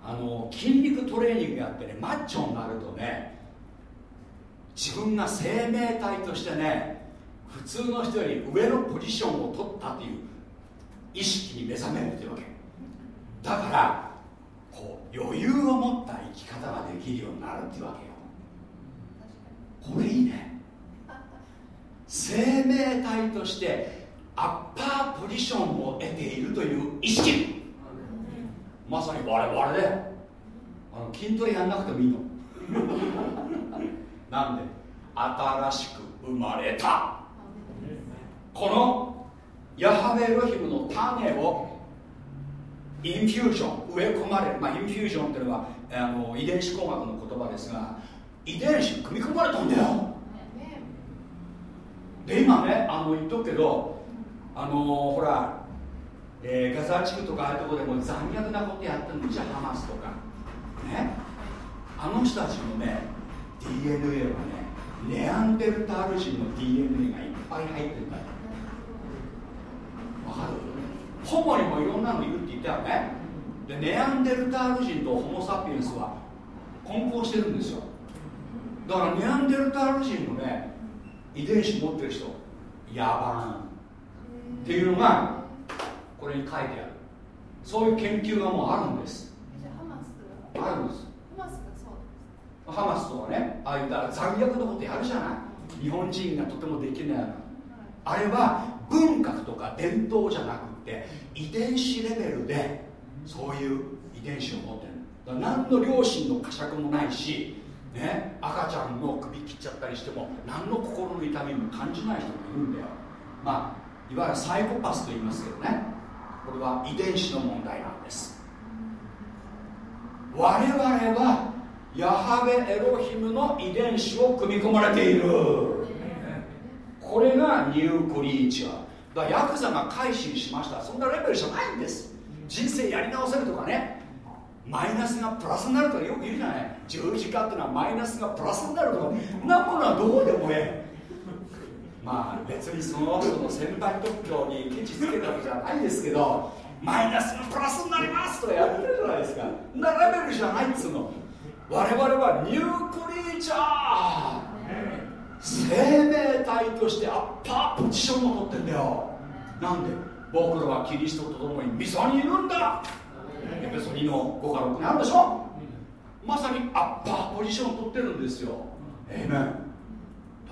あの筋肉トレーニングやってねマッチョになるとね自分が生命体としてね普通の人より上のポジションを取ったという意識に目覚めるというわけ。だからこう余裕を持った生き方ができるようになるっていうわけよ。これいいね。生命体としてアッパーポジションを得ているという意識。まさに我々であの筋トレやんなくてもいいの。なんで？新しく生まれた。このヤハベロヒムの種をインフュージョン植え込まれる、まあ、インフュージョンっていうのはあの遺伝子工学の言葉ですが遺伝子に組み込まれたんだよで今ねあの言っとくけどあのほら、えー、ガザ地区とかああいうところでも残虐なことやってるんじゃハマスとか。ね。あの人たちもね DNA はねネアンデルタール人の DNA がいっぱい入ってるんだよわかる？ホモにもいろんなのいるって言ったよね。でネアンデルタール人とホモ・サピエンスは混交してるんですよだからネアンデルタール人のね遺伝子持ってる人野蛮。っていうのがこれに書いてある。そういう研究がもうあるんです。あるんです。ハマスとかねああいった残虐なことやるじゃない？日本人がとてもできないあれは文化とか伝統じゃなくて遺伝子レベルでそういう遺伝子を持ってる。何の両親の呵責もないし、ね、赤ちゃんの首切っちゃったりしても何の心の痛みも感じない人もいるんだよ。まあいわゆるサイコパスと言いますけどね。これは遺伝子の問題なんです。我々はヤハベエロヒムの遺伝子を組み込まれている。これがニュークリーチャー。だヤクザが改心しました。そんなレベルじゃないんです。人生やり直せるとかね。マイナスがプラスになるとかよく言うじゃない。十字架っていうのはマイナスがプラスになるとか。んなものはどこでもええ。まあ別にその人の先輩特許にケチつけたわけじゃないですけどマイナスがプラスになりますとやってるじゃないですか。なレベルじゃないっつうの。我々はニュークリーチャー。生命体としてアッパーポジションを取ってんだよ。なんで？僕らはキリストと共に溝にいるんだ。エペソ2の5から6にあるでしょまさにアッパーポジションを取ってるんですよ。ええだ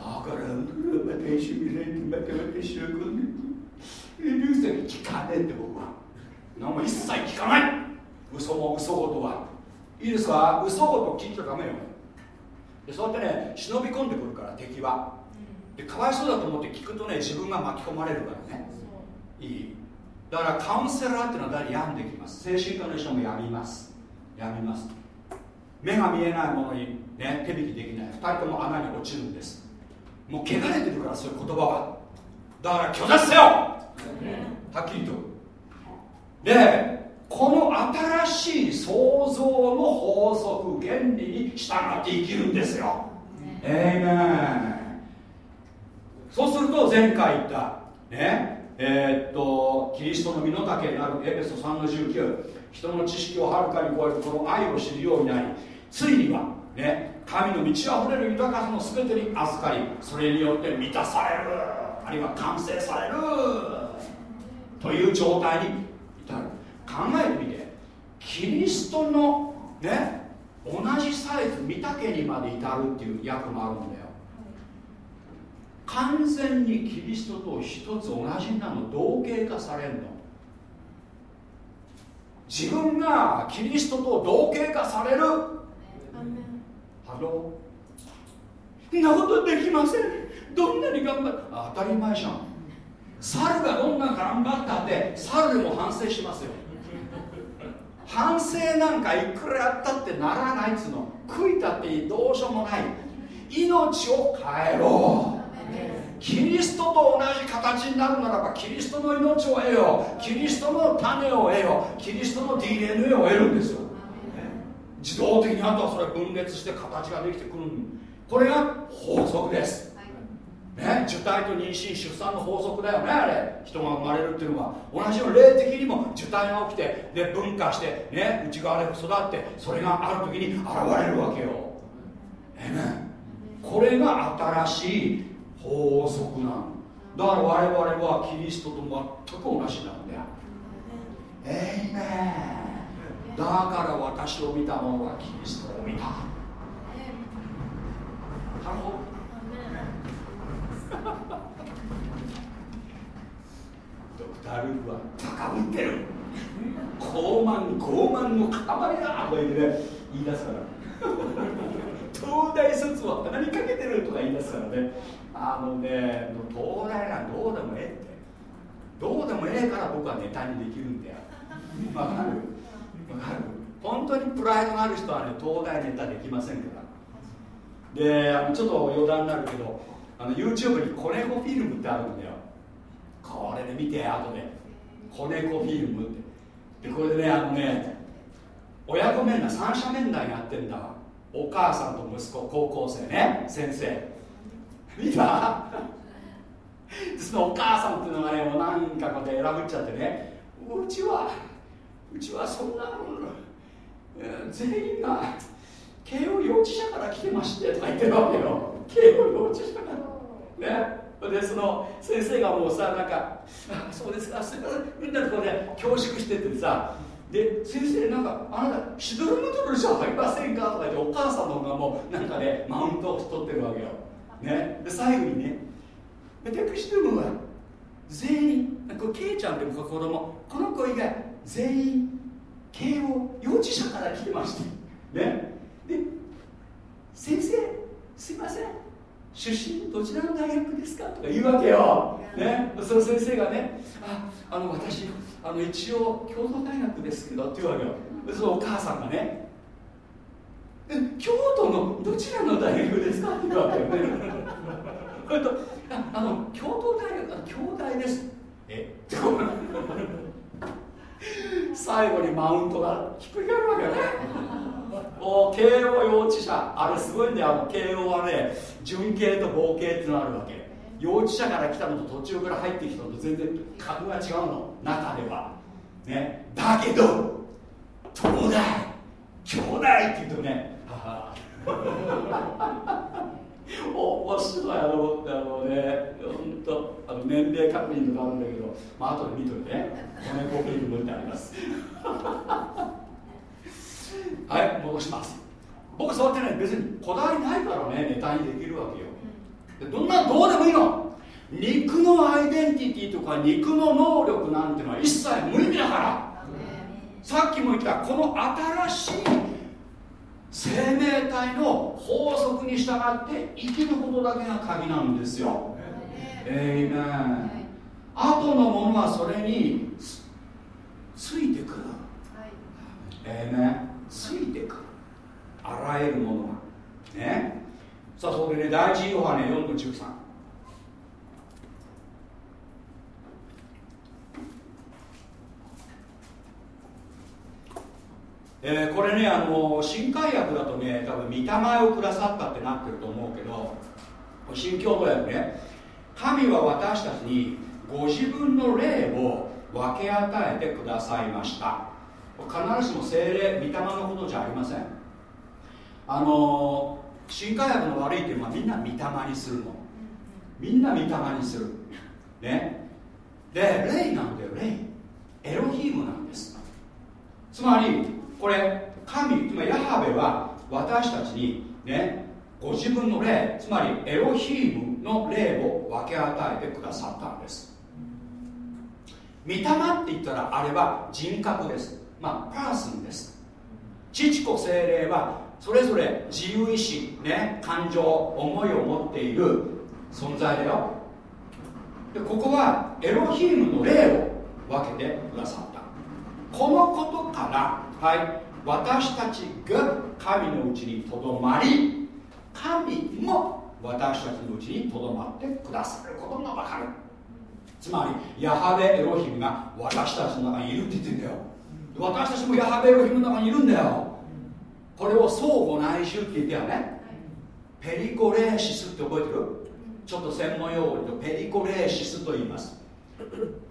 から私見れてまた私はこんな流星聞かねえって僕は。何も一切聞かない。嘘も嘘ごとは。いいですか？嘘ごと聞いちゃダメよ。でそうやってね忍び込んでくるから敵は。でかわいそうだと思って聞くとね自分が巻き込まれるからね。いいだからカウンセラーっていうのは誰病んできます。精神科の医者も病みます。病みます。目が見えないものに、ね、手引きできない。2人とも穴に落ちるんです。もう汚れてるからそういう言葉はだから拒絶せよ。はっきりと。でこの新しい創造の法則原理に従って生きるんですよ。えいめそうすると前回言ったねえー、っとキリストの身の丈になるエペソ3の19人の知識をはるかに超えるこの愛を知るようになりついにはね神の満ち溢れる豊かさの全てに預かりそれによって満たされる。あるいは完成される。という状態に至る。考えてみてキリストのね同じサイズ御丈にまで至るっていう訳もあるんだよ完全にキリストと一つ同じなの同型化されるの。自分がキリストと同型化される。ハローんなことできません。どんなに頑張って当たり前じゃん。猿がどんな頑張ったって猿でも反省しますよ。反省なんかいくらやったってならないっつうの。悔いたってどうしようもない。命を変えろキリストと同じ形になるならばキリストの命を得よキリストの種を得よキリストの DNA を得るんですよ。自動的にあとはそれ分裂して形ができてくる。これが法則です。ね、受胎と妊娠出産の法則だよねあれ。人が生まれるっていうのは。同じように霊的にも受胎が起きてで分化してね内側で育ってそれがある時に現れるわけよ、ね、これが新しい法則なのだ。から我々はキリストと全く同じなんだよえいめだから私を見た者はキリストを見た。ハロドクター・ルークは高ぶってる。傲慢傲慢の塊だと言ってね言い出すから。東大卒は鼻にかけてるとか言い出すからねあのね東大なんどうでもええって。どうでもええから僕はネタにできるんだよ。わかる？わかる？本当にプライドがある人はね東大ネタできませんから。でちょっと余談になるけどあの YouTube に子猫フィルムってあるんだよ。これで見て後で。子猫フィルムって。でこれでねあのね親子面談三者面談やってんだお母さんと息子高校生ね先生。見た？そのお母さんっていうのがねもう何かこうやって選ぶっちゃってね。うちはうちはそんな全員が慶応幼稚舎から来てましてとか言ってるわけよ。慶応幼稚舎から。ね。でその先生がもうさなんか「そうですか。すいません」みんなでこうね恐縮しててさ。で先生なんかあなたシドルムドルじゃありませんか？とか言ってお母さんの方がもうなんかねマウントを取ってるわけよ、ね、で最後にね私どもは全員これケイちゃんって子供この子以外全員慶応幼稚舎から来てましてね。で先生すいません出身どちらの大学ですかとか言うわけよ、ね、その先生がねああの私あの一応京都大学ですけどって言うわけよ。そのお母さんがね京都のどちらの大学ですかって言うわけよね。ああの京都大学あ京大です。え？最後にマウントがひっくり返るわけよね。お慶応幼稚舎あれすごいんだよ。慶応はね準慶と合計っていうのがあるわけ。幼稚舎から来たのと途中から入ってきたのと全然格が違うの。中では。ね。だけど東大。兄弟って言うとね 面白いあのあのね本当あの年齢確認とかあるんだけど、まあ後で見といてね。骨コピール持ってあります。はい戻します。僕そうやってね別にこだわりないからねネタにできるわけよ。でどんなどうでもいいの。肉のアイデンティティとか肉の能力なんてのは一切無意味だから。さっきも言ったこの新しい生命体の法則に従って生きることだけが鍵なんですよ。えい。めん後のものはそれについてくる。えい。めんついてくる。あらゆるものが。ね。さあそこでね第一ヨハネ4の13えー、これねあの新海薬だとね多分見たまえをくださったってなってると思うけど新共同訳ね神は私たちにご自分の霊を分け与えてくださいました。必ずしも精霊御霊のことじゃありません。あの新海薬の悪い点はみんな御霊にするの。みんな御霊にする。ね。で霊なんだよ霊。エロヒームなんです。つまりこれ神つまりヤハベは私たちにねご自分の霊つまりエロヒームの霊を分け与えてくださったんです。御霊って言ったらあれは人格です。まあパーソンです。父子精霊はそれぞれ自由意志ね感情思いを持っている存在だよ。でここはエロヒームの霊を分けてくださった。このことからはい。私たちが神のうちにとどまり神も私たちのうちにとどまってくださることが分かる。つまりヤハベエロヒムが私たちの中にいるって言ってんだよ。私たちもヤハベエロヒムの中にいるんだよ。これを相互内住って言ってよね。ペリコレーシスって覚えてる？ちょっと専門用語でペリコレーシスと言います。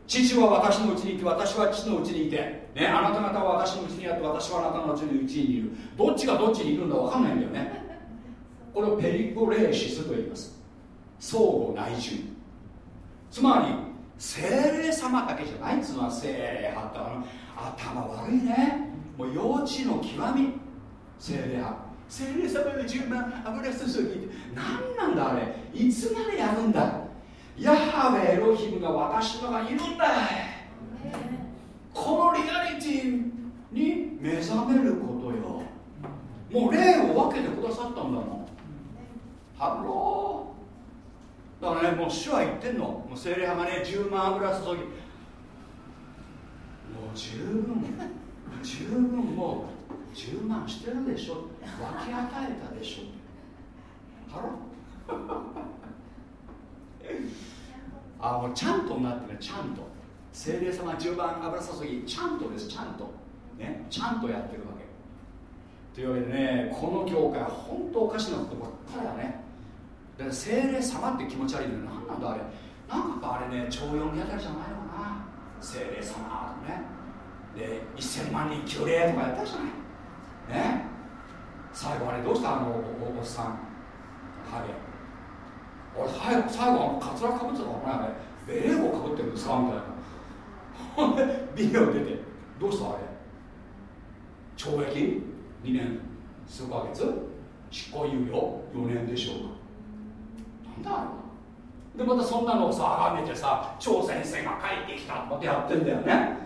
父は私のうちにいて私は父のうちにいて、ね、あなた方は私のうちにあって私はあなたのうちにいる。どっちがどっちにいるんだ分かんないんだよね。これをペリコレーシスと言います。相互内住。つまり精霊様だけじゃないつうのは精霊派って頭悪いね。もう幼稚の極み。聖霊派。聖霊様の充満油注ぎ。って何なんだあれ。いつまでやるんだ。ヤハウェエロヒムが私の中にいるんだ。このリアリティに目覚めることよ。もう霊を分けてくださったんだもん。 Hello。だからねもう主は言ってんの。もう聖霊派がね充満油注ぎ。もう十分。十分もう充満してるでしょ。分け与えたでしょ。 Hello。あもうちゃんとなってるちゃんと。聖霊様充満油注ぎちゃんとですちゃんと。ねちゃんとやってるわけ。というわけでねこの教会本当おかしなことばっかりだね。だから聖霊様って気持ち悪いの何なんだあれ。なんかあれね超読みあたりじゃないのかな。精霊様とね。で1000万人急礼とかやったじゃない。ね。最後あれどうした？あのおっさん。ハゲ。俺最後最後あのカツラかぶってたのかなベレー帽かぶってるんですか？みたいな。ほんでビデオ出て。どうした？あれ。懲役？2年。数ヶ月？執行猶予？4年でしょうか。なんだあれでまたそんなのをさあがめてさ張先生が帰ってきたってやってんだよね。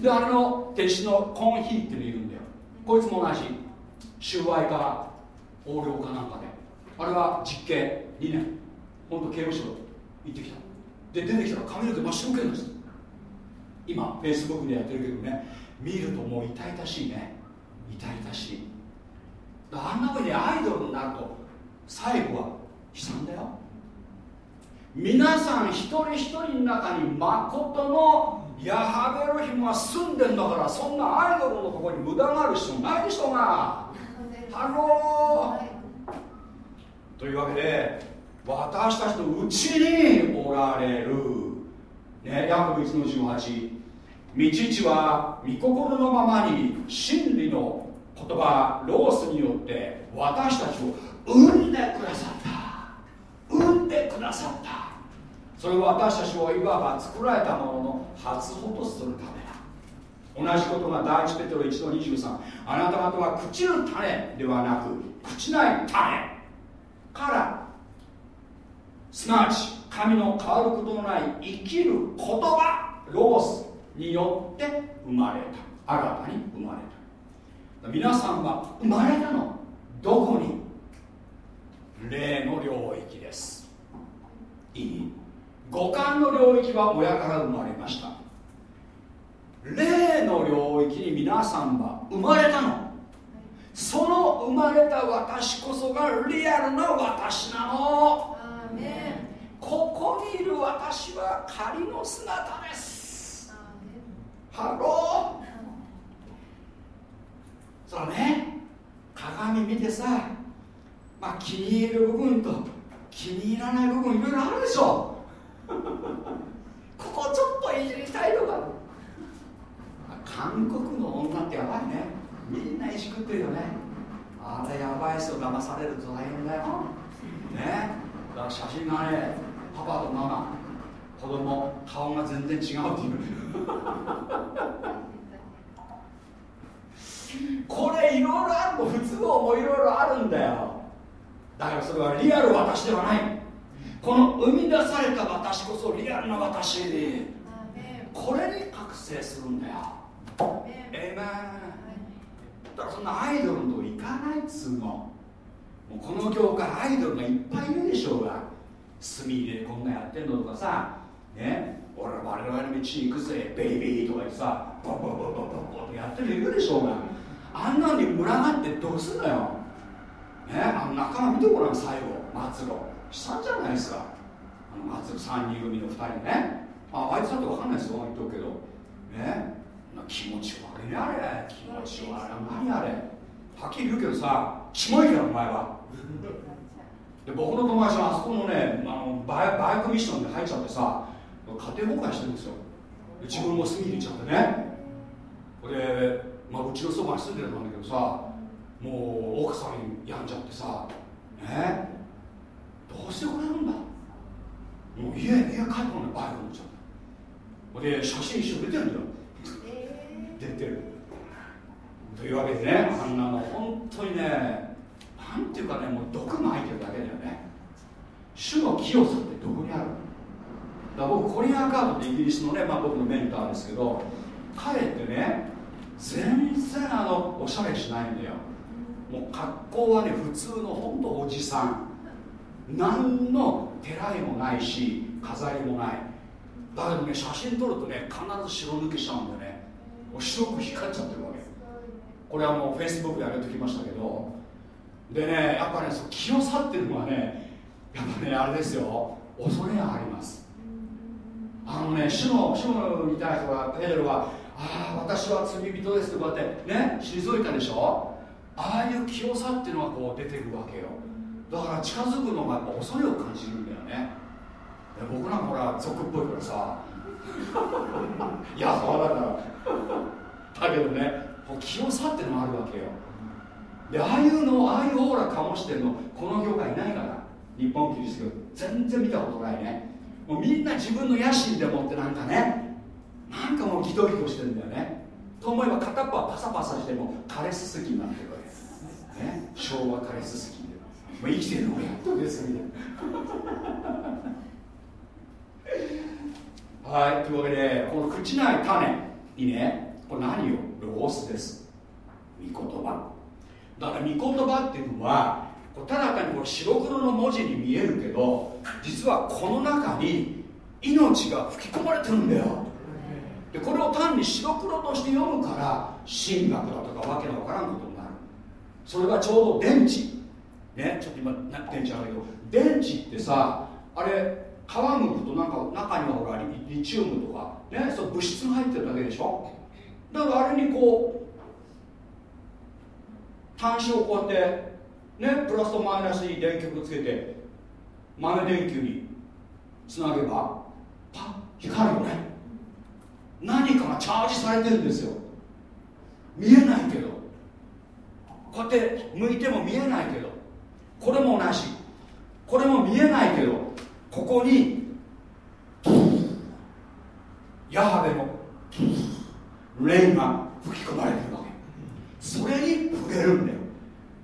であれの弟子のコンヒーっていうのいるんだよ。こいつも同じ。収賄か横領かなんかで。あれは実刑。2年本当刑務所行ってきた。で出てきたら髪の毛真っ白けなんです今フェイスブックでやってるけどね見るともう痛々しいね。痛々しい。あんなふうにアイドルになると最後は悲惨だよ。皆さん一人一人の中に誠のヤハベロヒムが住んでんだからそんなアイドルのところに無駄がある必要ないでしょうが。ハローというわけで私たちのうちにおられる。ねヤコブ1の18父は御心のままに真理の言葉ロゴスによって私たちを生んでくださった。生んでくださった。それは私たちをいわば作られたものの初歩とするためだ。同じことが第一ペテロ1の23あなた方は朽ちる種ではなく朽ちない種。からすなわち神の変わることのない生きる言葉ロースによって生まれた。新たに生まれた。皆さんは生まれたのどこに？霊の領域です。いい。五感の領域は親から生まれました。霊の領域に皆さんは生まれたの。私こそがリアルな私なの。ここにいる私は仮の姿です。ハローそうね。鏡見てさまあ気に入る部分と気に入らない部分いろいろあるでしょ。ここちょっといじりたいとか。韓国の女ってやばいね。みんないじくってるよねあれやばいっすよ騙されると大変だよ。ね？だから写真がねパパとママ子供顔が全然違うっていう。これいろいろあるの不都合もいろいろあるんだよ。だからそれはリアル私ではない。この生み出された私こそリアルな私。これに覚醒するんだよ。ええだからそんなアイドルのとこ行かないっつうの。もうこの業界アイドルがいっぱいいるでしょうが。炭入れこんなやってんのとかさ。ね。俺は我々の道行くぜベイビーとか言ってさ。ボボボボボボってやってる人いるでしょうが。あんなに群がってどうすんのよ。ね。あの仲間見てごらん最後。末路。したんじゃないですか。あの末路3人組の2人ね。ああいつだって分かんないですよ言っとくけど。ね。気持ち悪いねあれ？気持ち悪い。何あれ。はっきり言うけどさキモいからお前は。で僕の友達はあそこのねあのバイバイクミッションで入っちゃってさ家庭崩壊してるんですよ。自分も隅に行っちゃってね。で、まあ、うちのそばに住んでるんだけどさもう奥さん病んじゃってさね。どうしてこれるんだ？もう家家帰ってこないバイク乗っちゃって。で写真一緒出てるんだよ、出てる。というわけでねあんなの本当にねなんていうかねもう毒撒いてるだけだよね。主の清さってどこにあるだ僕コリアンカードってイギリスのね、まあ、僕のメンターですけど彼ってね全然あのおしゃれしないんだよ。もう格好はね普通の本当おじさん。何のてらいもないし飾りもない。だけどね写真撮るとね必ず白抜けしちゃうんだよ。白く光っちゃってるわけ。これはもうフェイスブックで上げてきましたけど。でねやっぱねそ清さっていうのはねやっぱねあれですよ。恐れがあります。あのね主の主のに対してはペテロはああ私は罪人ですってこうやってね退いたでしょ。ああいう清さっていうのがこう出てるわけよ。だから近づくのがやっぱ恐れを感じるんだよね。僕なんかほら俗っぽいからさいやそうだからだけどね清さってのもあるわけよ。でああいうのああいうオーラ醸してるのこの業界いないから日本キリスト教。全然見たことないね。もうみんな自分の野心でもってなんかねなんかもうギトギトしてるんだよね。と思えば片っぽはパサパサしてもカレス好きになってるわけね。昭和カレス好きで。もう生きてるのもやっとですみたいな。はいというわけでこの朽ちない種にね。これ何よ？ロゴスです。御言葉。だから御言葉っていうのはただ単にこれ白黒の文字に見えるけど実はこの中に命が吹き込まれてるんだよ。でこれを単に白黒として読むから神学だとかわけのわからんことになる。それがちょうど電池。ねちょっと今電池あるけど。電池ってさあれ皮むくとなんか中にはほらリチウムとかねそう物質が入ってるだけでしょ？だからあれにこう端子をこうやってねプラスとマイナスに電極つけて豆電球につなげばパッ光るよね。何かがチャージされてるんですよ。見えないけど。こうやって向いても見えないけど。これも同じ。これも見えないけど。ここにヤハベの霊が吹き込まれてるわけ。それに触れるんだよ。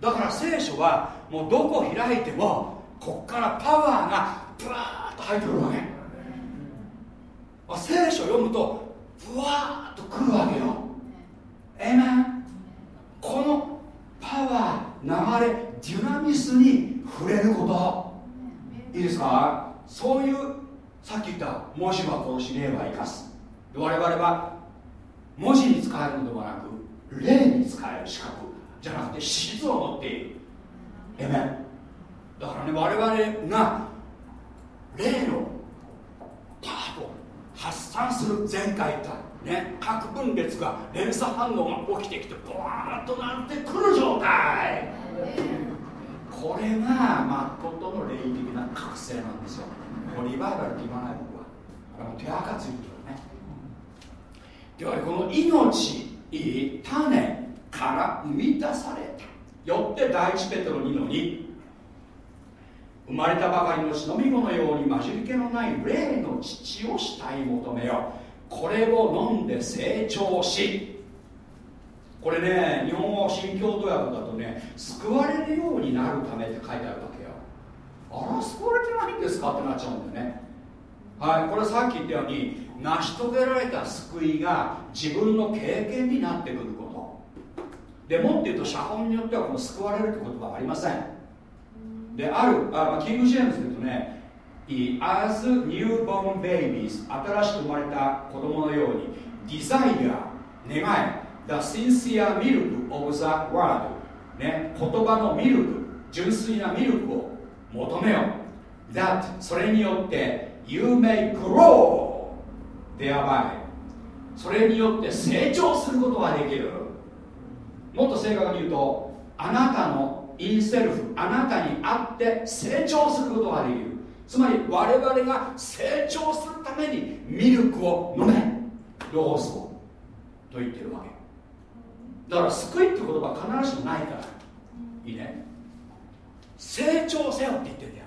だから聖書はもうどこ開いてもこっからパワーがブワーッと入ってくるわけ。聖書読むとブワーッとくるわけよ。えめこのパワー流れデュナミスに触れること。いいですか？そういうさっき言った文字は殺し霊は生かす。我々は文字に使えるのではなく霊に使える資格じゃなくて史実を持っている。えめだからね我々が霊のパート発散する前回言ったね核分裂が連鎖反応が起きてきてボワーッとなってくる状態。これがまことの霊的な覚醒なんですよ。もうリバイバルって言わない僕はあれも手垢ついてるね。ではこの命いい種から生み出された。よって第一ペテロ2の2生まれたばかりの忍び子のように混じり気のない霊の父を死体求めよ。これを飲んで成長しこれね日本語新共同訳だとね救われるようになるためって書いてあるわけよ。あら救われてないんですかってなっちゃうんだよね。はいこれさっき言ったように成し遂げられた救いが自分の経験になってくること。でもって言うと写本によってはこの救われるってことはありません。であるあ、まあ、キング・ジェームズで言うとね As newborn babies 新しく生まれた子供のように desire 願い The sincere milk of the word ね、言葉のミルク純粋なミルクを求めよ That それによって You may grow thereby それによって成長することができるもっと正確に言うとあなたのインセルフあなたにあって成長することができるつまり我々が成長するためにミルクを飲めロースをと言ってるわけだから救いって言葉は必ずしもないから。いいね。成長せよって言ってんだよ。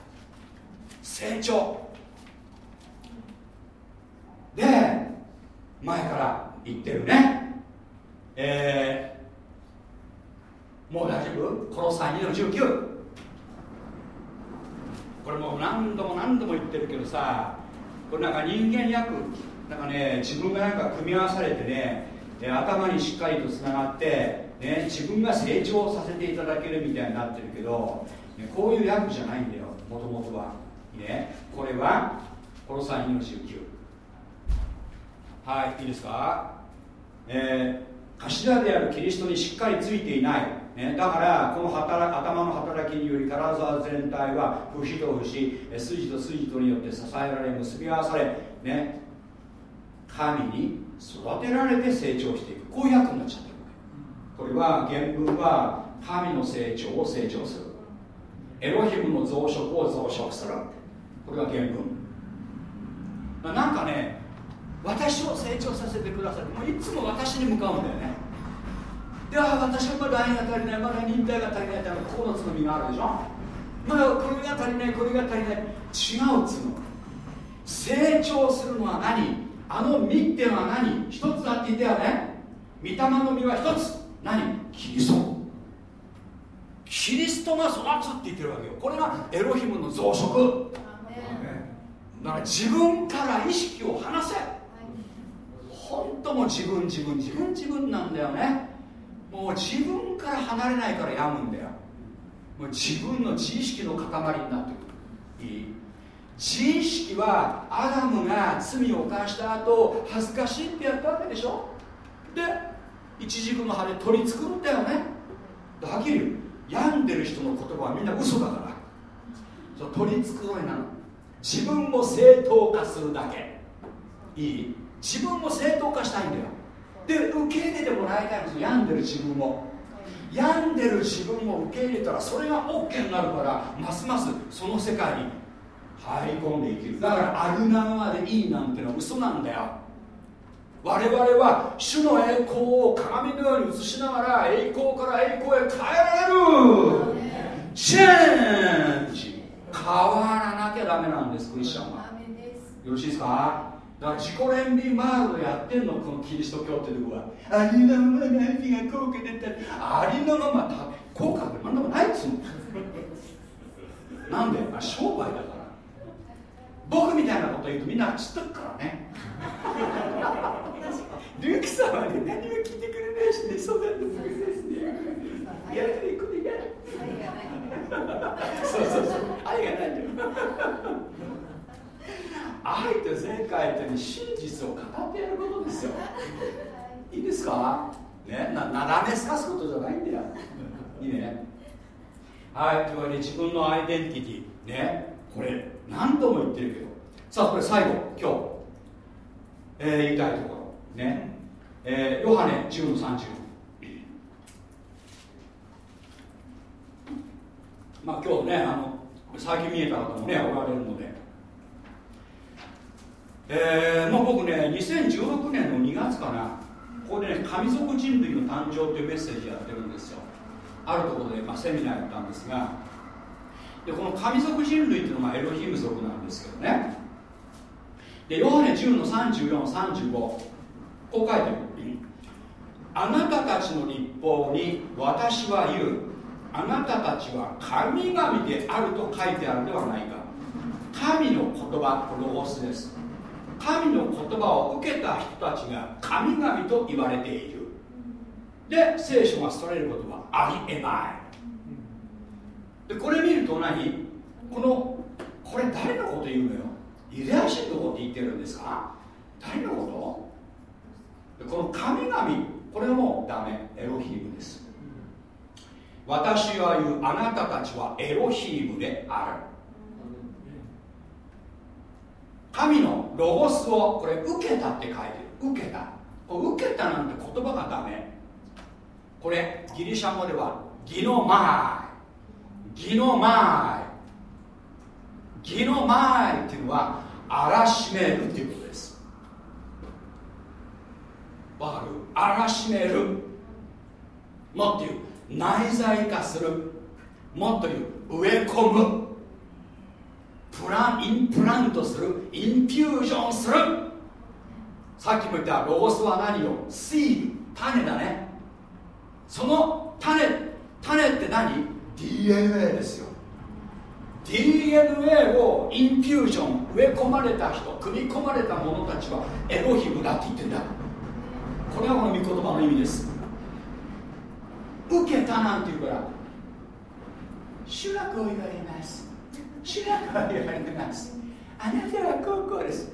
成長。で前から言ってるね。えー、もう大丈夫？この3 2の19これもう何度も何度も言ってるけどさ。これなんか人間役。なんかね自分がなんか組み合わされてね。頭にしっかりとつながって、ね、自分が成長させていただけるみたいになってるけど、ね、こういう役じゃないんだよもともとは、ね、これはこの3 2の19はいいいですか、えー、頭であるキリストにしっかりついていない。ね、だからこの働頭の働きにより体全体は節と節筋と筋とによって支えられ結び合わされ、ね、神に育てられて成長していく。こういう役になっちゃってるこれは原文は神の成長を成長する。エロヒムの増殖を増殖する。これが原文。なんかね私を成長させてくださいもういつも私に向かうんだよね。では私はまだ愛が足りない。まだ忍耐が足りないって9つの実があるでしょ？まだこれが足りないこれが足りない。違うつうの。成長するのは何？あの実っていうのは何？一つあって言ったよね。御霊の実は一つ。何？キリスト。キリストが育つって言ってるわけよ。これがエロヒムの増殖。だから自分から意識を離せ。本当も自分自分自分自分なんだよね。もう自分から離れないから病むんだよ。もう自分の自意識の塊になってくる。いい自意識はアダムが罪を犯した後恥ずかしいってやったわけでしょ？で一軸の葉で取り繕ったよね？はっきり病んでる人の言葉はみんな嘘だから。そう取り繕いなの。自分を正当化するだけ。いい？自分を正当化したいんだよ。で受け入れてもらいたいんです病んでる自分を。病んでる自分を受け入れたらそれが OK になるからますますその世界に入り込んでい。けるだからあるなまでいいなんてのは嘘なんだよ。我々は主の栄光を鏡のように映しながら栄光から栄光へ変えられる。チェンジ。変わらなきゃダメなんですクリスチャンは。よろしいですか？だから自己憐憫ワールドやってんのこのキリスト教ってとこは。ありのまま何が効果出たありのまま効果って何でもないっつうの。なんで、まあ、商売だから僕みたいなこと言うとみんな知っとくからね。ルークさんはね何も聞いてくれないしねそうないですねやるねこれやる。そうそうそう。愛がない。んだよ愛と正解とに真実を語ってやることですよい。い。ですかねななだめすかすことじゃない。んだよい。い。ねはい。とい。うわけで自分のアイデンティティねこれ何度も言ってるけど。さあこれ最後今日、えー、言いたいところね。えー、ヨハネ10の30まあ今日ねあの最近見えた方もねおられるので。えー、まあ僕ね2016年の2月かな。ここでね神族人類の誕生というメッセージやってるんですよ。あるところで、まあ、セミナーやったんですが。でこの神族人類っていうのはエロヒム族なんですけどね。でヨハネ10の3435こう書いてある。あなたたちの立法に私は言う。あなたたちは神々であると書いてあるではないか。神の言葉ロゴスです。神の言葉を受けた人たちが神々と言われている。で聖書がそれることはありえない。でこれ見ると何？このこれ誰のこと言うのよ？ユダヤ人のこと言ってるんですか？誰のこと？この神々これもうダメ。エロヒームです。私は言うあなたたちはエロヒームである。神のロゴスをこれ受けたって書いてる。受けた。受けたなんて言葉がダメ。これギリシャ語ではギノマイギノマイ。ギノマイっていうのは荒らしめるっていうことです。わかる？荒らしめる。もっと言う内在化する。もっと言う植え込む。プランインプラントする。インピュージョンする。さっきも言ったロゴスは何よ？シール種だね。その種種って何？DNA ですよ。DNA をインピュージョン植え込まれた人組み込まれた者たちはエロヒムだって言ってんだ。これはこの御言葉の意味です。受けたなんて言うから主役を言われます。主役を言われます。あなたは高校です。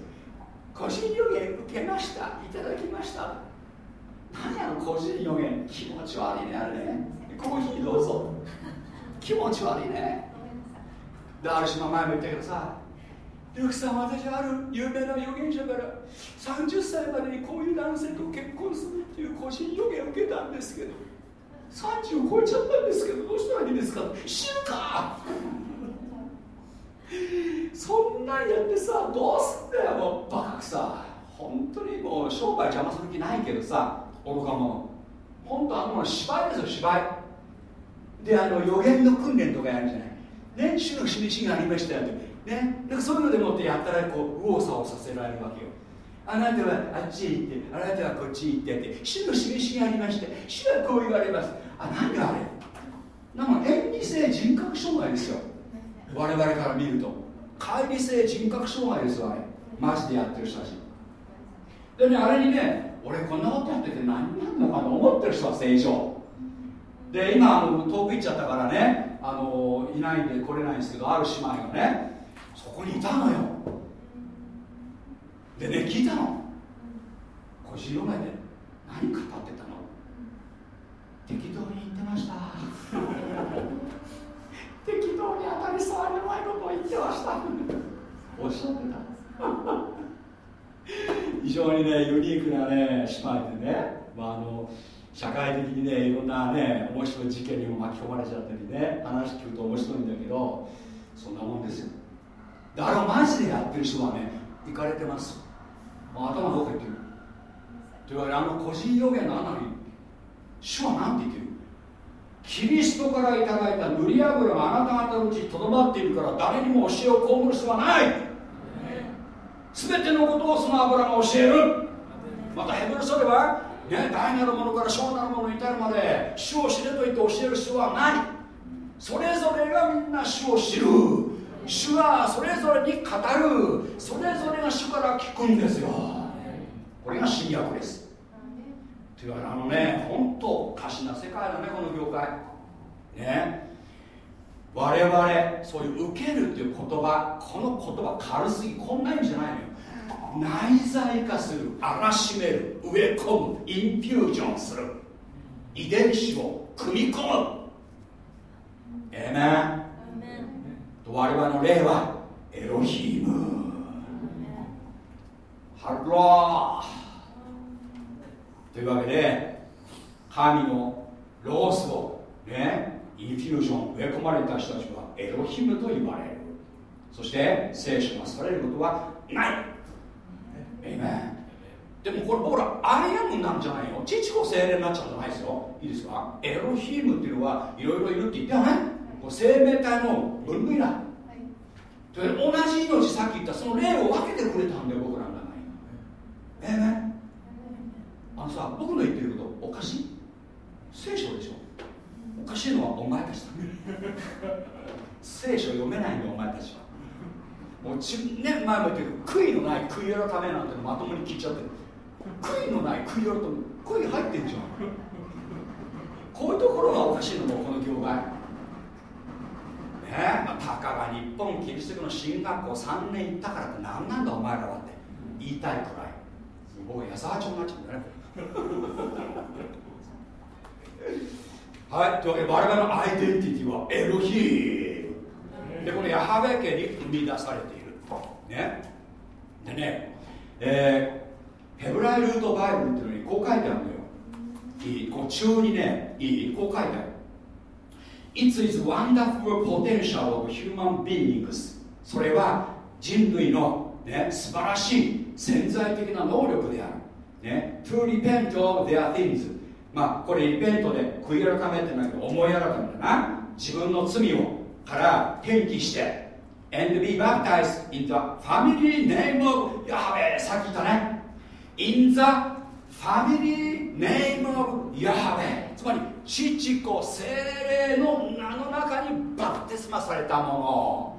個人予言受けました。いただきました。何やの個人予言。気持ち悪いねあれね。コーヒーどうぞ。気持ち悪いね。である島前も言ったけどさルクさん私ある有名な預言者から30歳までにこういう男性と結婚するっていう個人予言を受けたんですけど30超えちゃったんですけどどうしたらいいですか？死ぬか！そんなんやってさどうすんだよもうバカくさ。本当にもう商売邪魔する気ないけどさ愚か者。本当あの芝居ですよ芝居。であの予言の訓練とかやるんじゃない。ね主の示しがありましたよって。ね。なんかそういうのでもってやったらこう右往左往させられるわけよ。あなたはあっちへ行ってあなたはこっちへ行ってって主の示しがありまして主はこう言われます。あ何があれ？なんか演技性人格障害ですよ。我々から見ると。乖離性人格障害ですよあれ。マジでやってる人たち。でねあれにね俺こんなことやってて何なんのかと思ってる人は正常。で今あの遠く行っちゃったからねあのいないんで来れないんですけどある姉妹がねそこにいたのよ。でね聞いたの。個人用で何語ってたの。適当に言ってました。適当に当たり障りのないことを言ってました。おっしゃってた。非常にねユニークなね姉妹でね、まあ、あの社会的にねいろんなね面白い事件にも巻き込まれちゃったりね話聞くと面白いんだけどそんなもんですよ。だからマジでやってる人はね行かれてます頭どうか言ってる。というわけであの個人予言のあなに主は何て言ってる？キリストからいただいた塗り油があなた方のうちにとどまっているから誰にも教えを被る必要はない。全てのことをその油が教える。またヘブル書では、ね、大なるものから小なるものに至るまで主を知れと言って教える必要はない。それぞれがみんな主を知る。主はそれぞれに語る。それぞれが主から聞くんですよ。これが新約です。というわけであのね本当おかしな世界だねこの業界。ね。我々そういう受けるっていう言葉この言葉軽すぎこんな意味じゃないのよ。内在化する荒らしめる植え込むインフュージョンする。遺伝子を組み込む。ええね我々の霊はエロヒーム。 Hello。というわけで神のロゴスをね infusion 植え込まれた人たちはエロヒムと言われる。そして聖書が廃ることはないえめでもこれ僕らアイアムなんじゃないよ父子精霊になっちゃうんじゃないですよ。いいですか？エロヒムっていうのはいろいろいるって言ったよねこれ生命体の分類だ、はい、で同じ命さっき言ったその霊を分けてくれたんだよ僕らの中に。ええねあのさ僕の言ってることおかしい？聖書でしょ？おかしいのはお前たちだ聖書読めないんだお前たちはもうちね前も言ってる悔いのない悔い改めなんてのまともに聞いちゃってる。悔いのない悔い改め悔い入ってんじゃん。こういうところがおかしいのもこの業界。ねえ、まあ、たかが日本キリスト教の進学校3年行ったからって何なんだお前らはって。言いたいくらい。僕安沢町になっちゃうんだね。はいというわけで我々のアイデンティティはエロヒー。でこのヤハベ家に生み出されている。ね。でねえー、ヘブライルートバイブルっていうのにこう書いてあるのよ。いいこう中にねいいこう書いてある。It is wonderful potential of human beings. それは人類の、ね、素晴らしい潜在的な能力である、ね、to repent of their things. まあこれリペントで悔い改めってないけど思い改めだな。自分の罪をから転記して and be baptized in the family name of ヤハベさっき言ったね in the family name of ヤハベつまり父子精霊の名の中にバプテスマされたも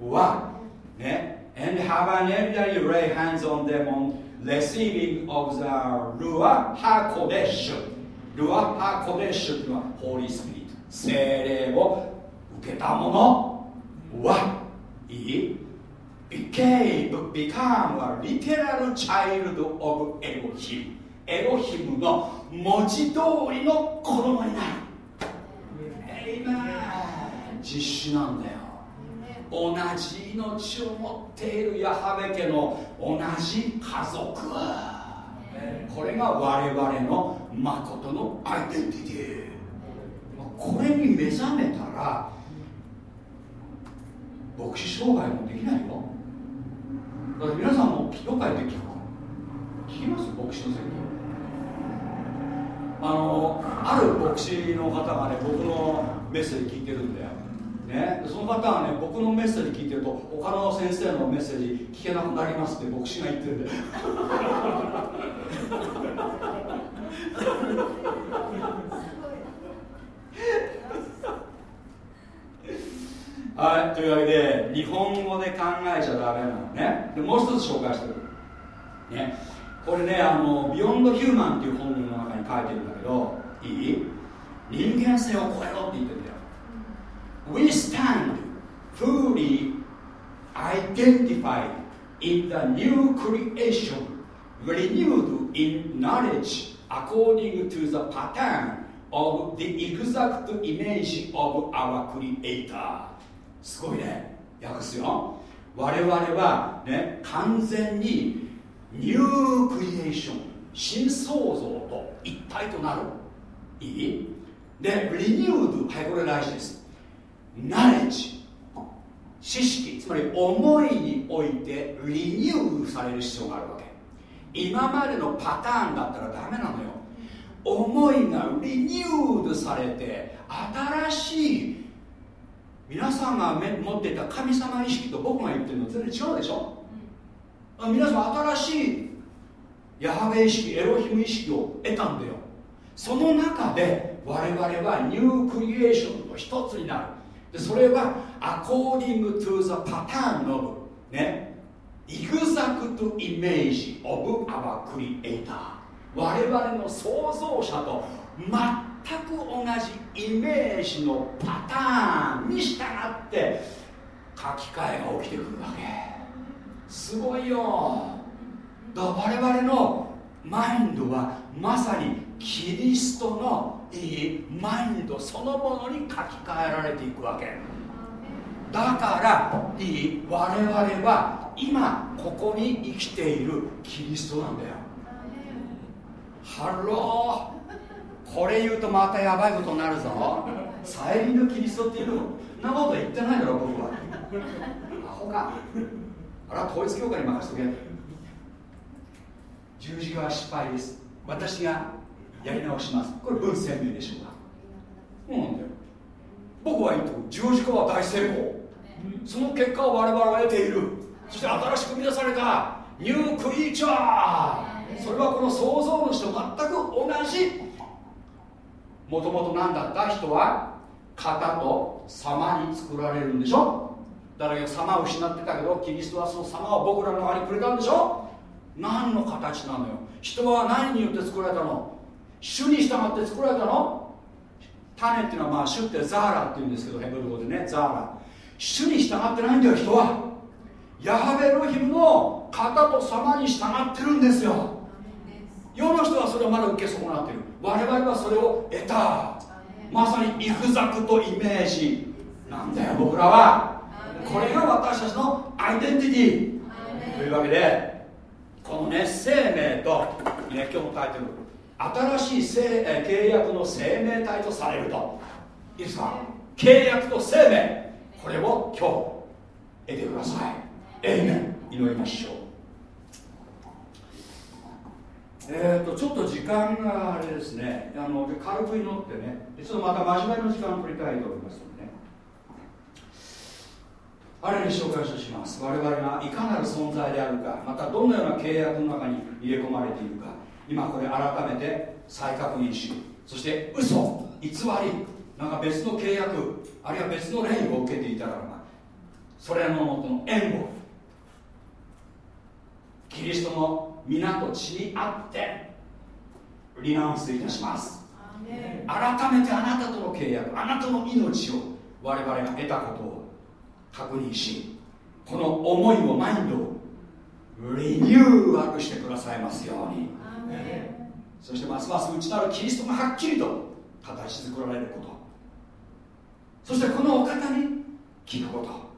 のはね and have an everybody lay hands on them on receiving of the Ruach HaKodesh ルアハコデッシュというのはホーリースピリット精霊をけた者はいい became, become a literal child of Elohim エロヒムの文字通りの子供になる。エイメン実施なんだよ。同じ命を持っているヤハベ家の同じ家族。これが我々の誠のアイデンティティ。これに目覚めたら牧師商売もできないよ。だから皆さんもどっかへって聞く聞きます牧師の席あのある牧師の方がね僕のメッセージ聞いてるんだよ。ね、その方はね僕のメッセージ聞いてると他の先生のメッセージ聞けなくなりますって牧師が言ってるんだよ。はいというわけで日本語で考えちゃダメなのねでもう一つ紹介してくるねこれねあの「ビヨンド・ヒューマン」っていう本の中に書いてるんだけどいい人間性を超えろって言ってるんだよ We stand fully identified in the new creation renewed in knowledge according to the pattern of the exact image of our creator すごいね。訳すよ。我々はね完全にニュークリエーション新創造と一体となる。いい？でリニュードはいこれ大事です。ナレッジ知識つまり思いにおいてリニューされる必要があるわけ。今までのパターンだったらダメなのよ。思いがリニュードされて新しい皆さんが持っていた神様意識と僕が言ってるの全然違うでしょ、うん、皆さん新しいヤハベ意識エロヒム意識を得たんだよ。その中で我々はニュークリエーションと一つになる。でそれは according to the pattern of ね。exact image of our creator 我々の創造者と全全く同じイメージのパターンに従って書き換えが起きてくるわけ。すごいよ。だ我々のマインドはまさにキリストのいいマインドそのものに書き換えられていくわけ。だからいい我々は今ここに生きているキリストなんだよ。 Hello。これ言うとまたやばいことになるぞ。再臨のキリストっていうのそんなこと言ってないだろ僕は。アホか。あら統一教会に任せとけ十字架は失敗です。私がやり直します。これ文鮮明でしょうか。そうなん。だよ僕は言うと十字架は大成功。その結果を我々は得ている。そして新しく生み出された。ニュークリーチャー。それはこの創造主と全く同じもともと何だった？人は型と様に作られるんでしょ？だから様を失ってたけどキリストはその様を僕らの中にくれたんでしょ？何の形なのよ？人は何によって作られたの？主に従って作られたの？種っていうのはまあ主ってザーラっていうんですけどヘブル語でね。ザーラ。主に従ってないんだよ人は。ヤハベロヒムの型と様に従ってるんですよ。世の人はそれをまだ受け損なってる。我々はそれを得た。まさにイフザクとイメージ。なんだよ僕らは。これが私たちのアイデンティティ。というわけでこのね生命と、ね、今日のタイトル。新しい契約の生命体とされると。いいですか？契約と生命。これを今日得てください。エイメン祈りましょうえーと、ちょっと時間があれですね。あの軽く祈ってね。ちょっとまた真面目な時間を取りたいと思いますので。ねあれに紹介します。我々がいかなる存在であるかまたどのような契約の中に入れ込まれているか。今これ改めて再確認しそして嘘偽りなんか別の契約あるいは別の霊を受けていたらばそれのもとの縁をキリストの皆と血にあってリナウンスいたします。改めてあなたとの契約あなたの命を我々が得たことを確認しこの思いをマインドをリニューアルしてくださいますように。そしてますます内なるキリストがはっきりと形作られること。そしてこのお方に聞くこと。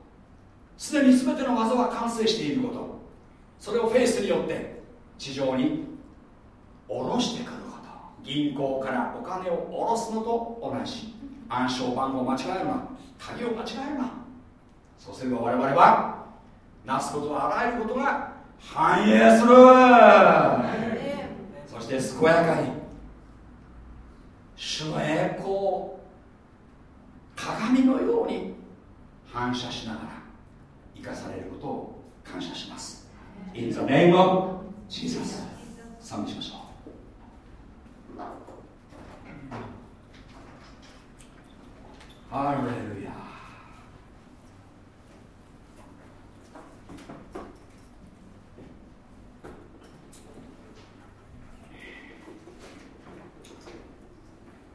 すでに全ての技は完成していること。それをフェイスによって地上に下ろしてくること。銀行からお金を下ろすのと同じ。暗証番号を間違えるな。鍵を間違えるな。そうすれば我々はなすことはあらゆることが反映する。して健やかに主の栄光を鏡のように反射しながら生かされることを感謝します。In the name of Jesus. 賛美しましょう。ハレルヤ。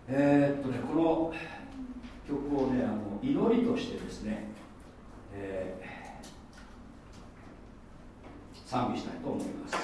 えー、っとねこの曲をねあの祈りとしてですね、えー、賛美したいと思います。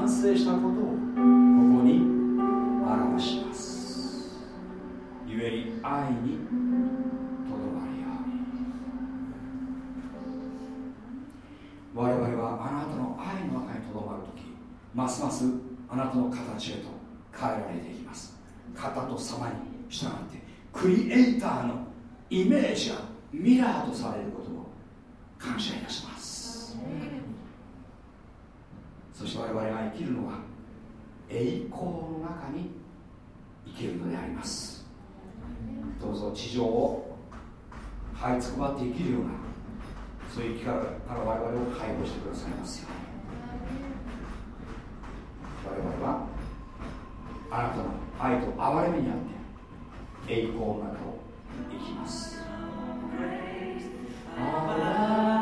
完成したことをここに表しますゆえに愛にとどまるように。我々はあなたの愛の中にとどまるときますますあなたの形へと変えられていきます。型と様に従ってクリエイターのイメージがミラーとされることを感謝いたします。そして我々が生きるのは栄光の中に生きるのであります。どうぞ地上を這いつくばって生きるようなそういう生き方から我々を解放してくださいますよ我々はあなたの愛と憐れみにあって栄光の中を生きます。憐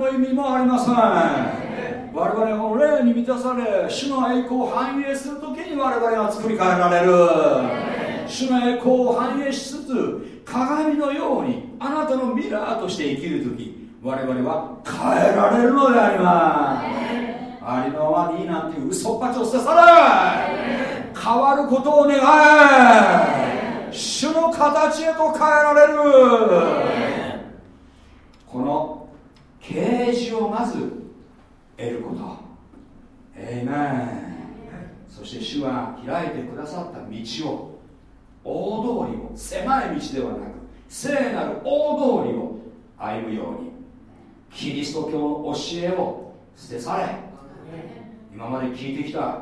の意味もありません。我々の霊に満たされ主の栄光を反映する時に我々が作り変えられる。主の栄光を反映しつつ鏡のようにあなたのミラーとして生きる時我々は変えられるのであります。ありのままでいいなんていう嘘っぱちを捨て去れ変わることを願え。主の形へと変えられる。この啓示をまず得ること。エイメンそして主は開いてくださった道を大通りを狭い道ではなく聖なる大通りを歩むように。キリスト教の教えを捨て去れ。今まで聞いてきた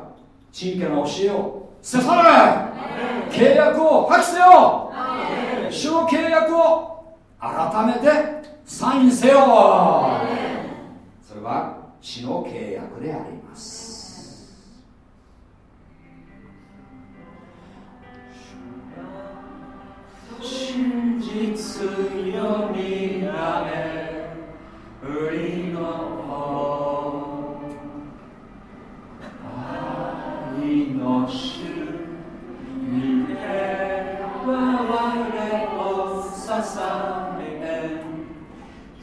陳家の教えを捨て去れ。契約を破棄せよ。主の契約を改めて。サインせよ。それは血の契約であります。真実よみがえりののにて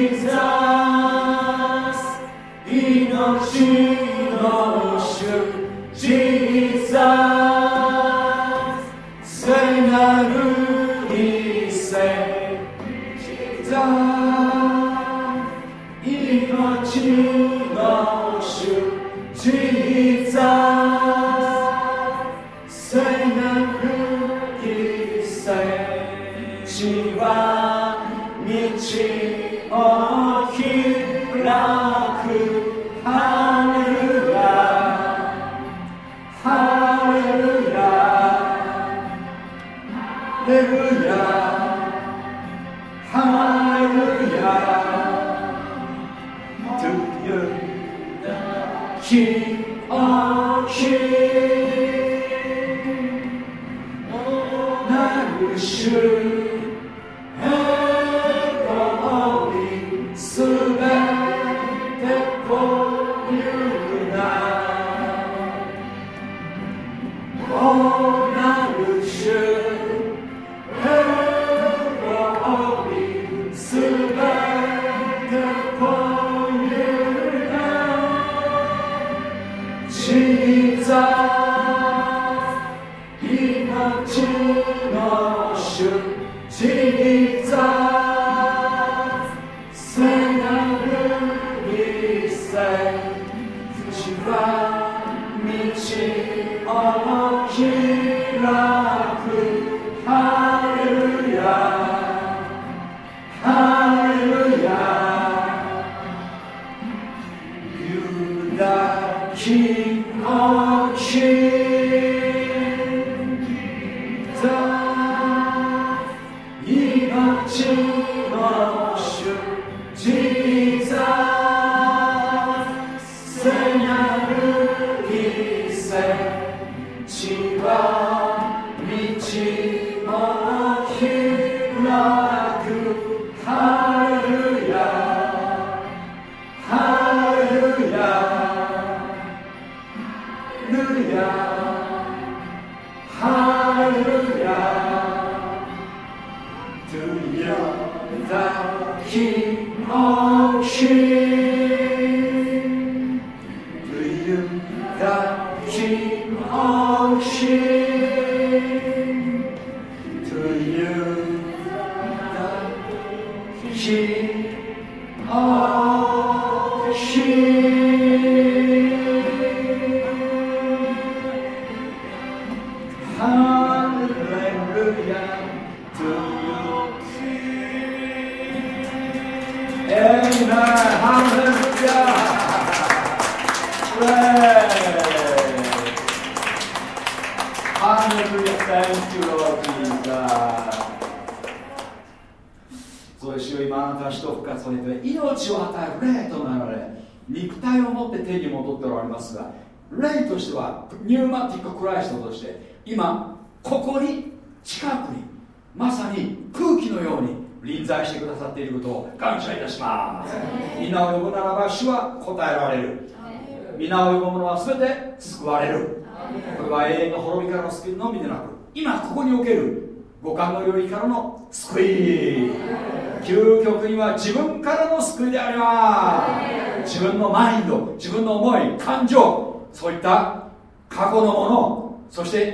Jesus, 命の主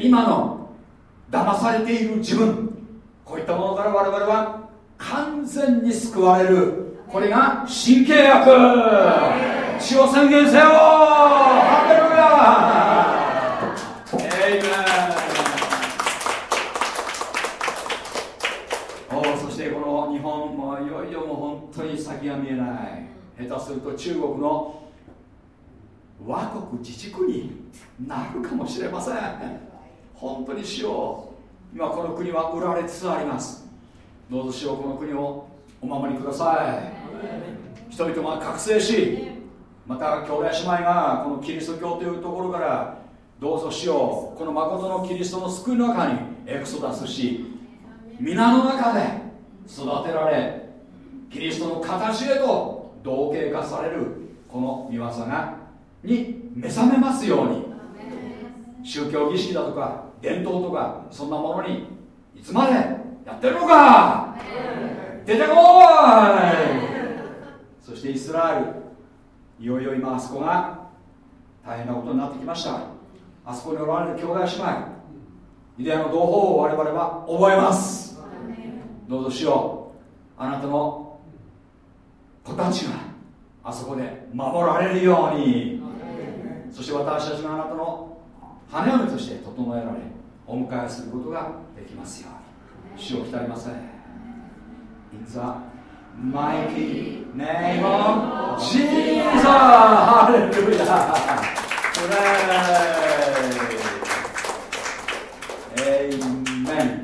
今の騙されている自分こういったものから我々は完全に救われる。これが新契約。血を宣言せよ。ハレルヤエイメンおそしてこの日本もいよいよもう本当に先が見えない。下手すると中国の和国自治区になるかもしれません。本当にしよう。今この国は売られつつあります。どうぞしようこの国をお守りください。人々が覚醒しまた兄弟姉妹がこのキリスト教というところからどうぞしようこの誠のキリストの救いの中にエクソダスし皆の中で育てられキリストの形へと同型化されるこの見業がに目覚めますように。宗教儀式だとか伝統とかそんなものにいつまでやってるのか。出てこいそしてイスラエルいよいよ今あそこが大変なことになってきました。あそこにおられる兄弟姉妹ユダヤの同胞を我々は覚えます。どうぞしようあなたの子たちがあそこで守られるように。そして私たちがあなたの羽嫁として整えられお迎えすることができますように。主を鍛えません。In the mighty name of Jesus! ハレルヤエイメン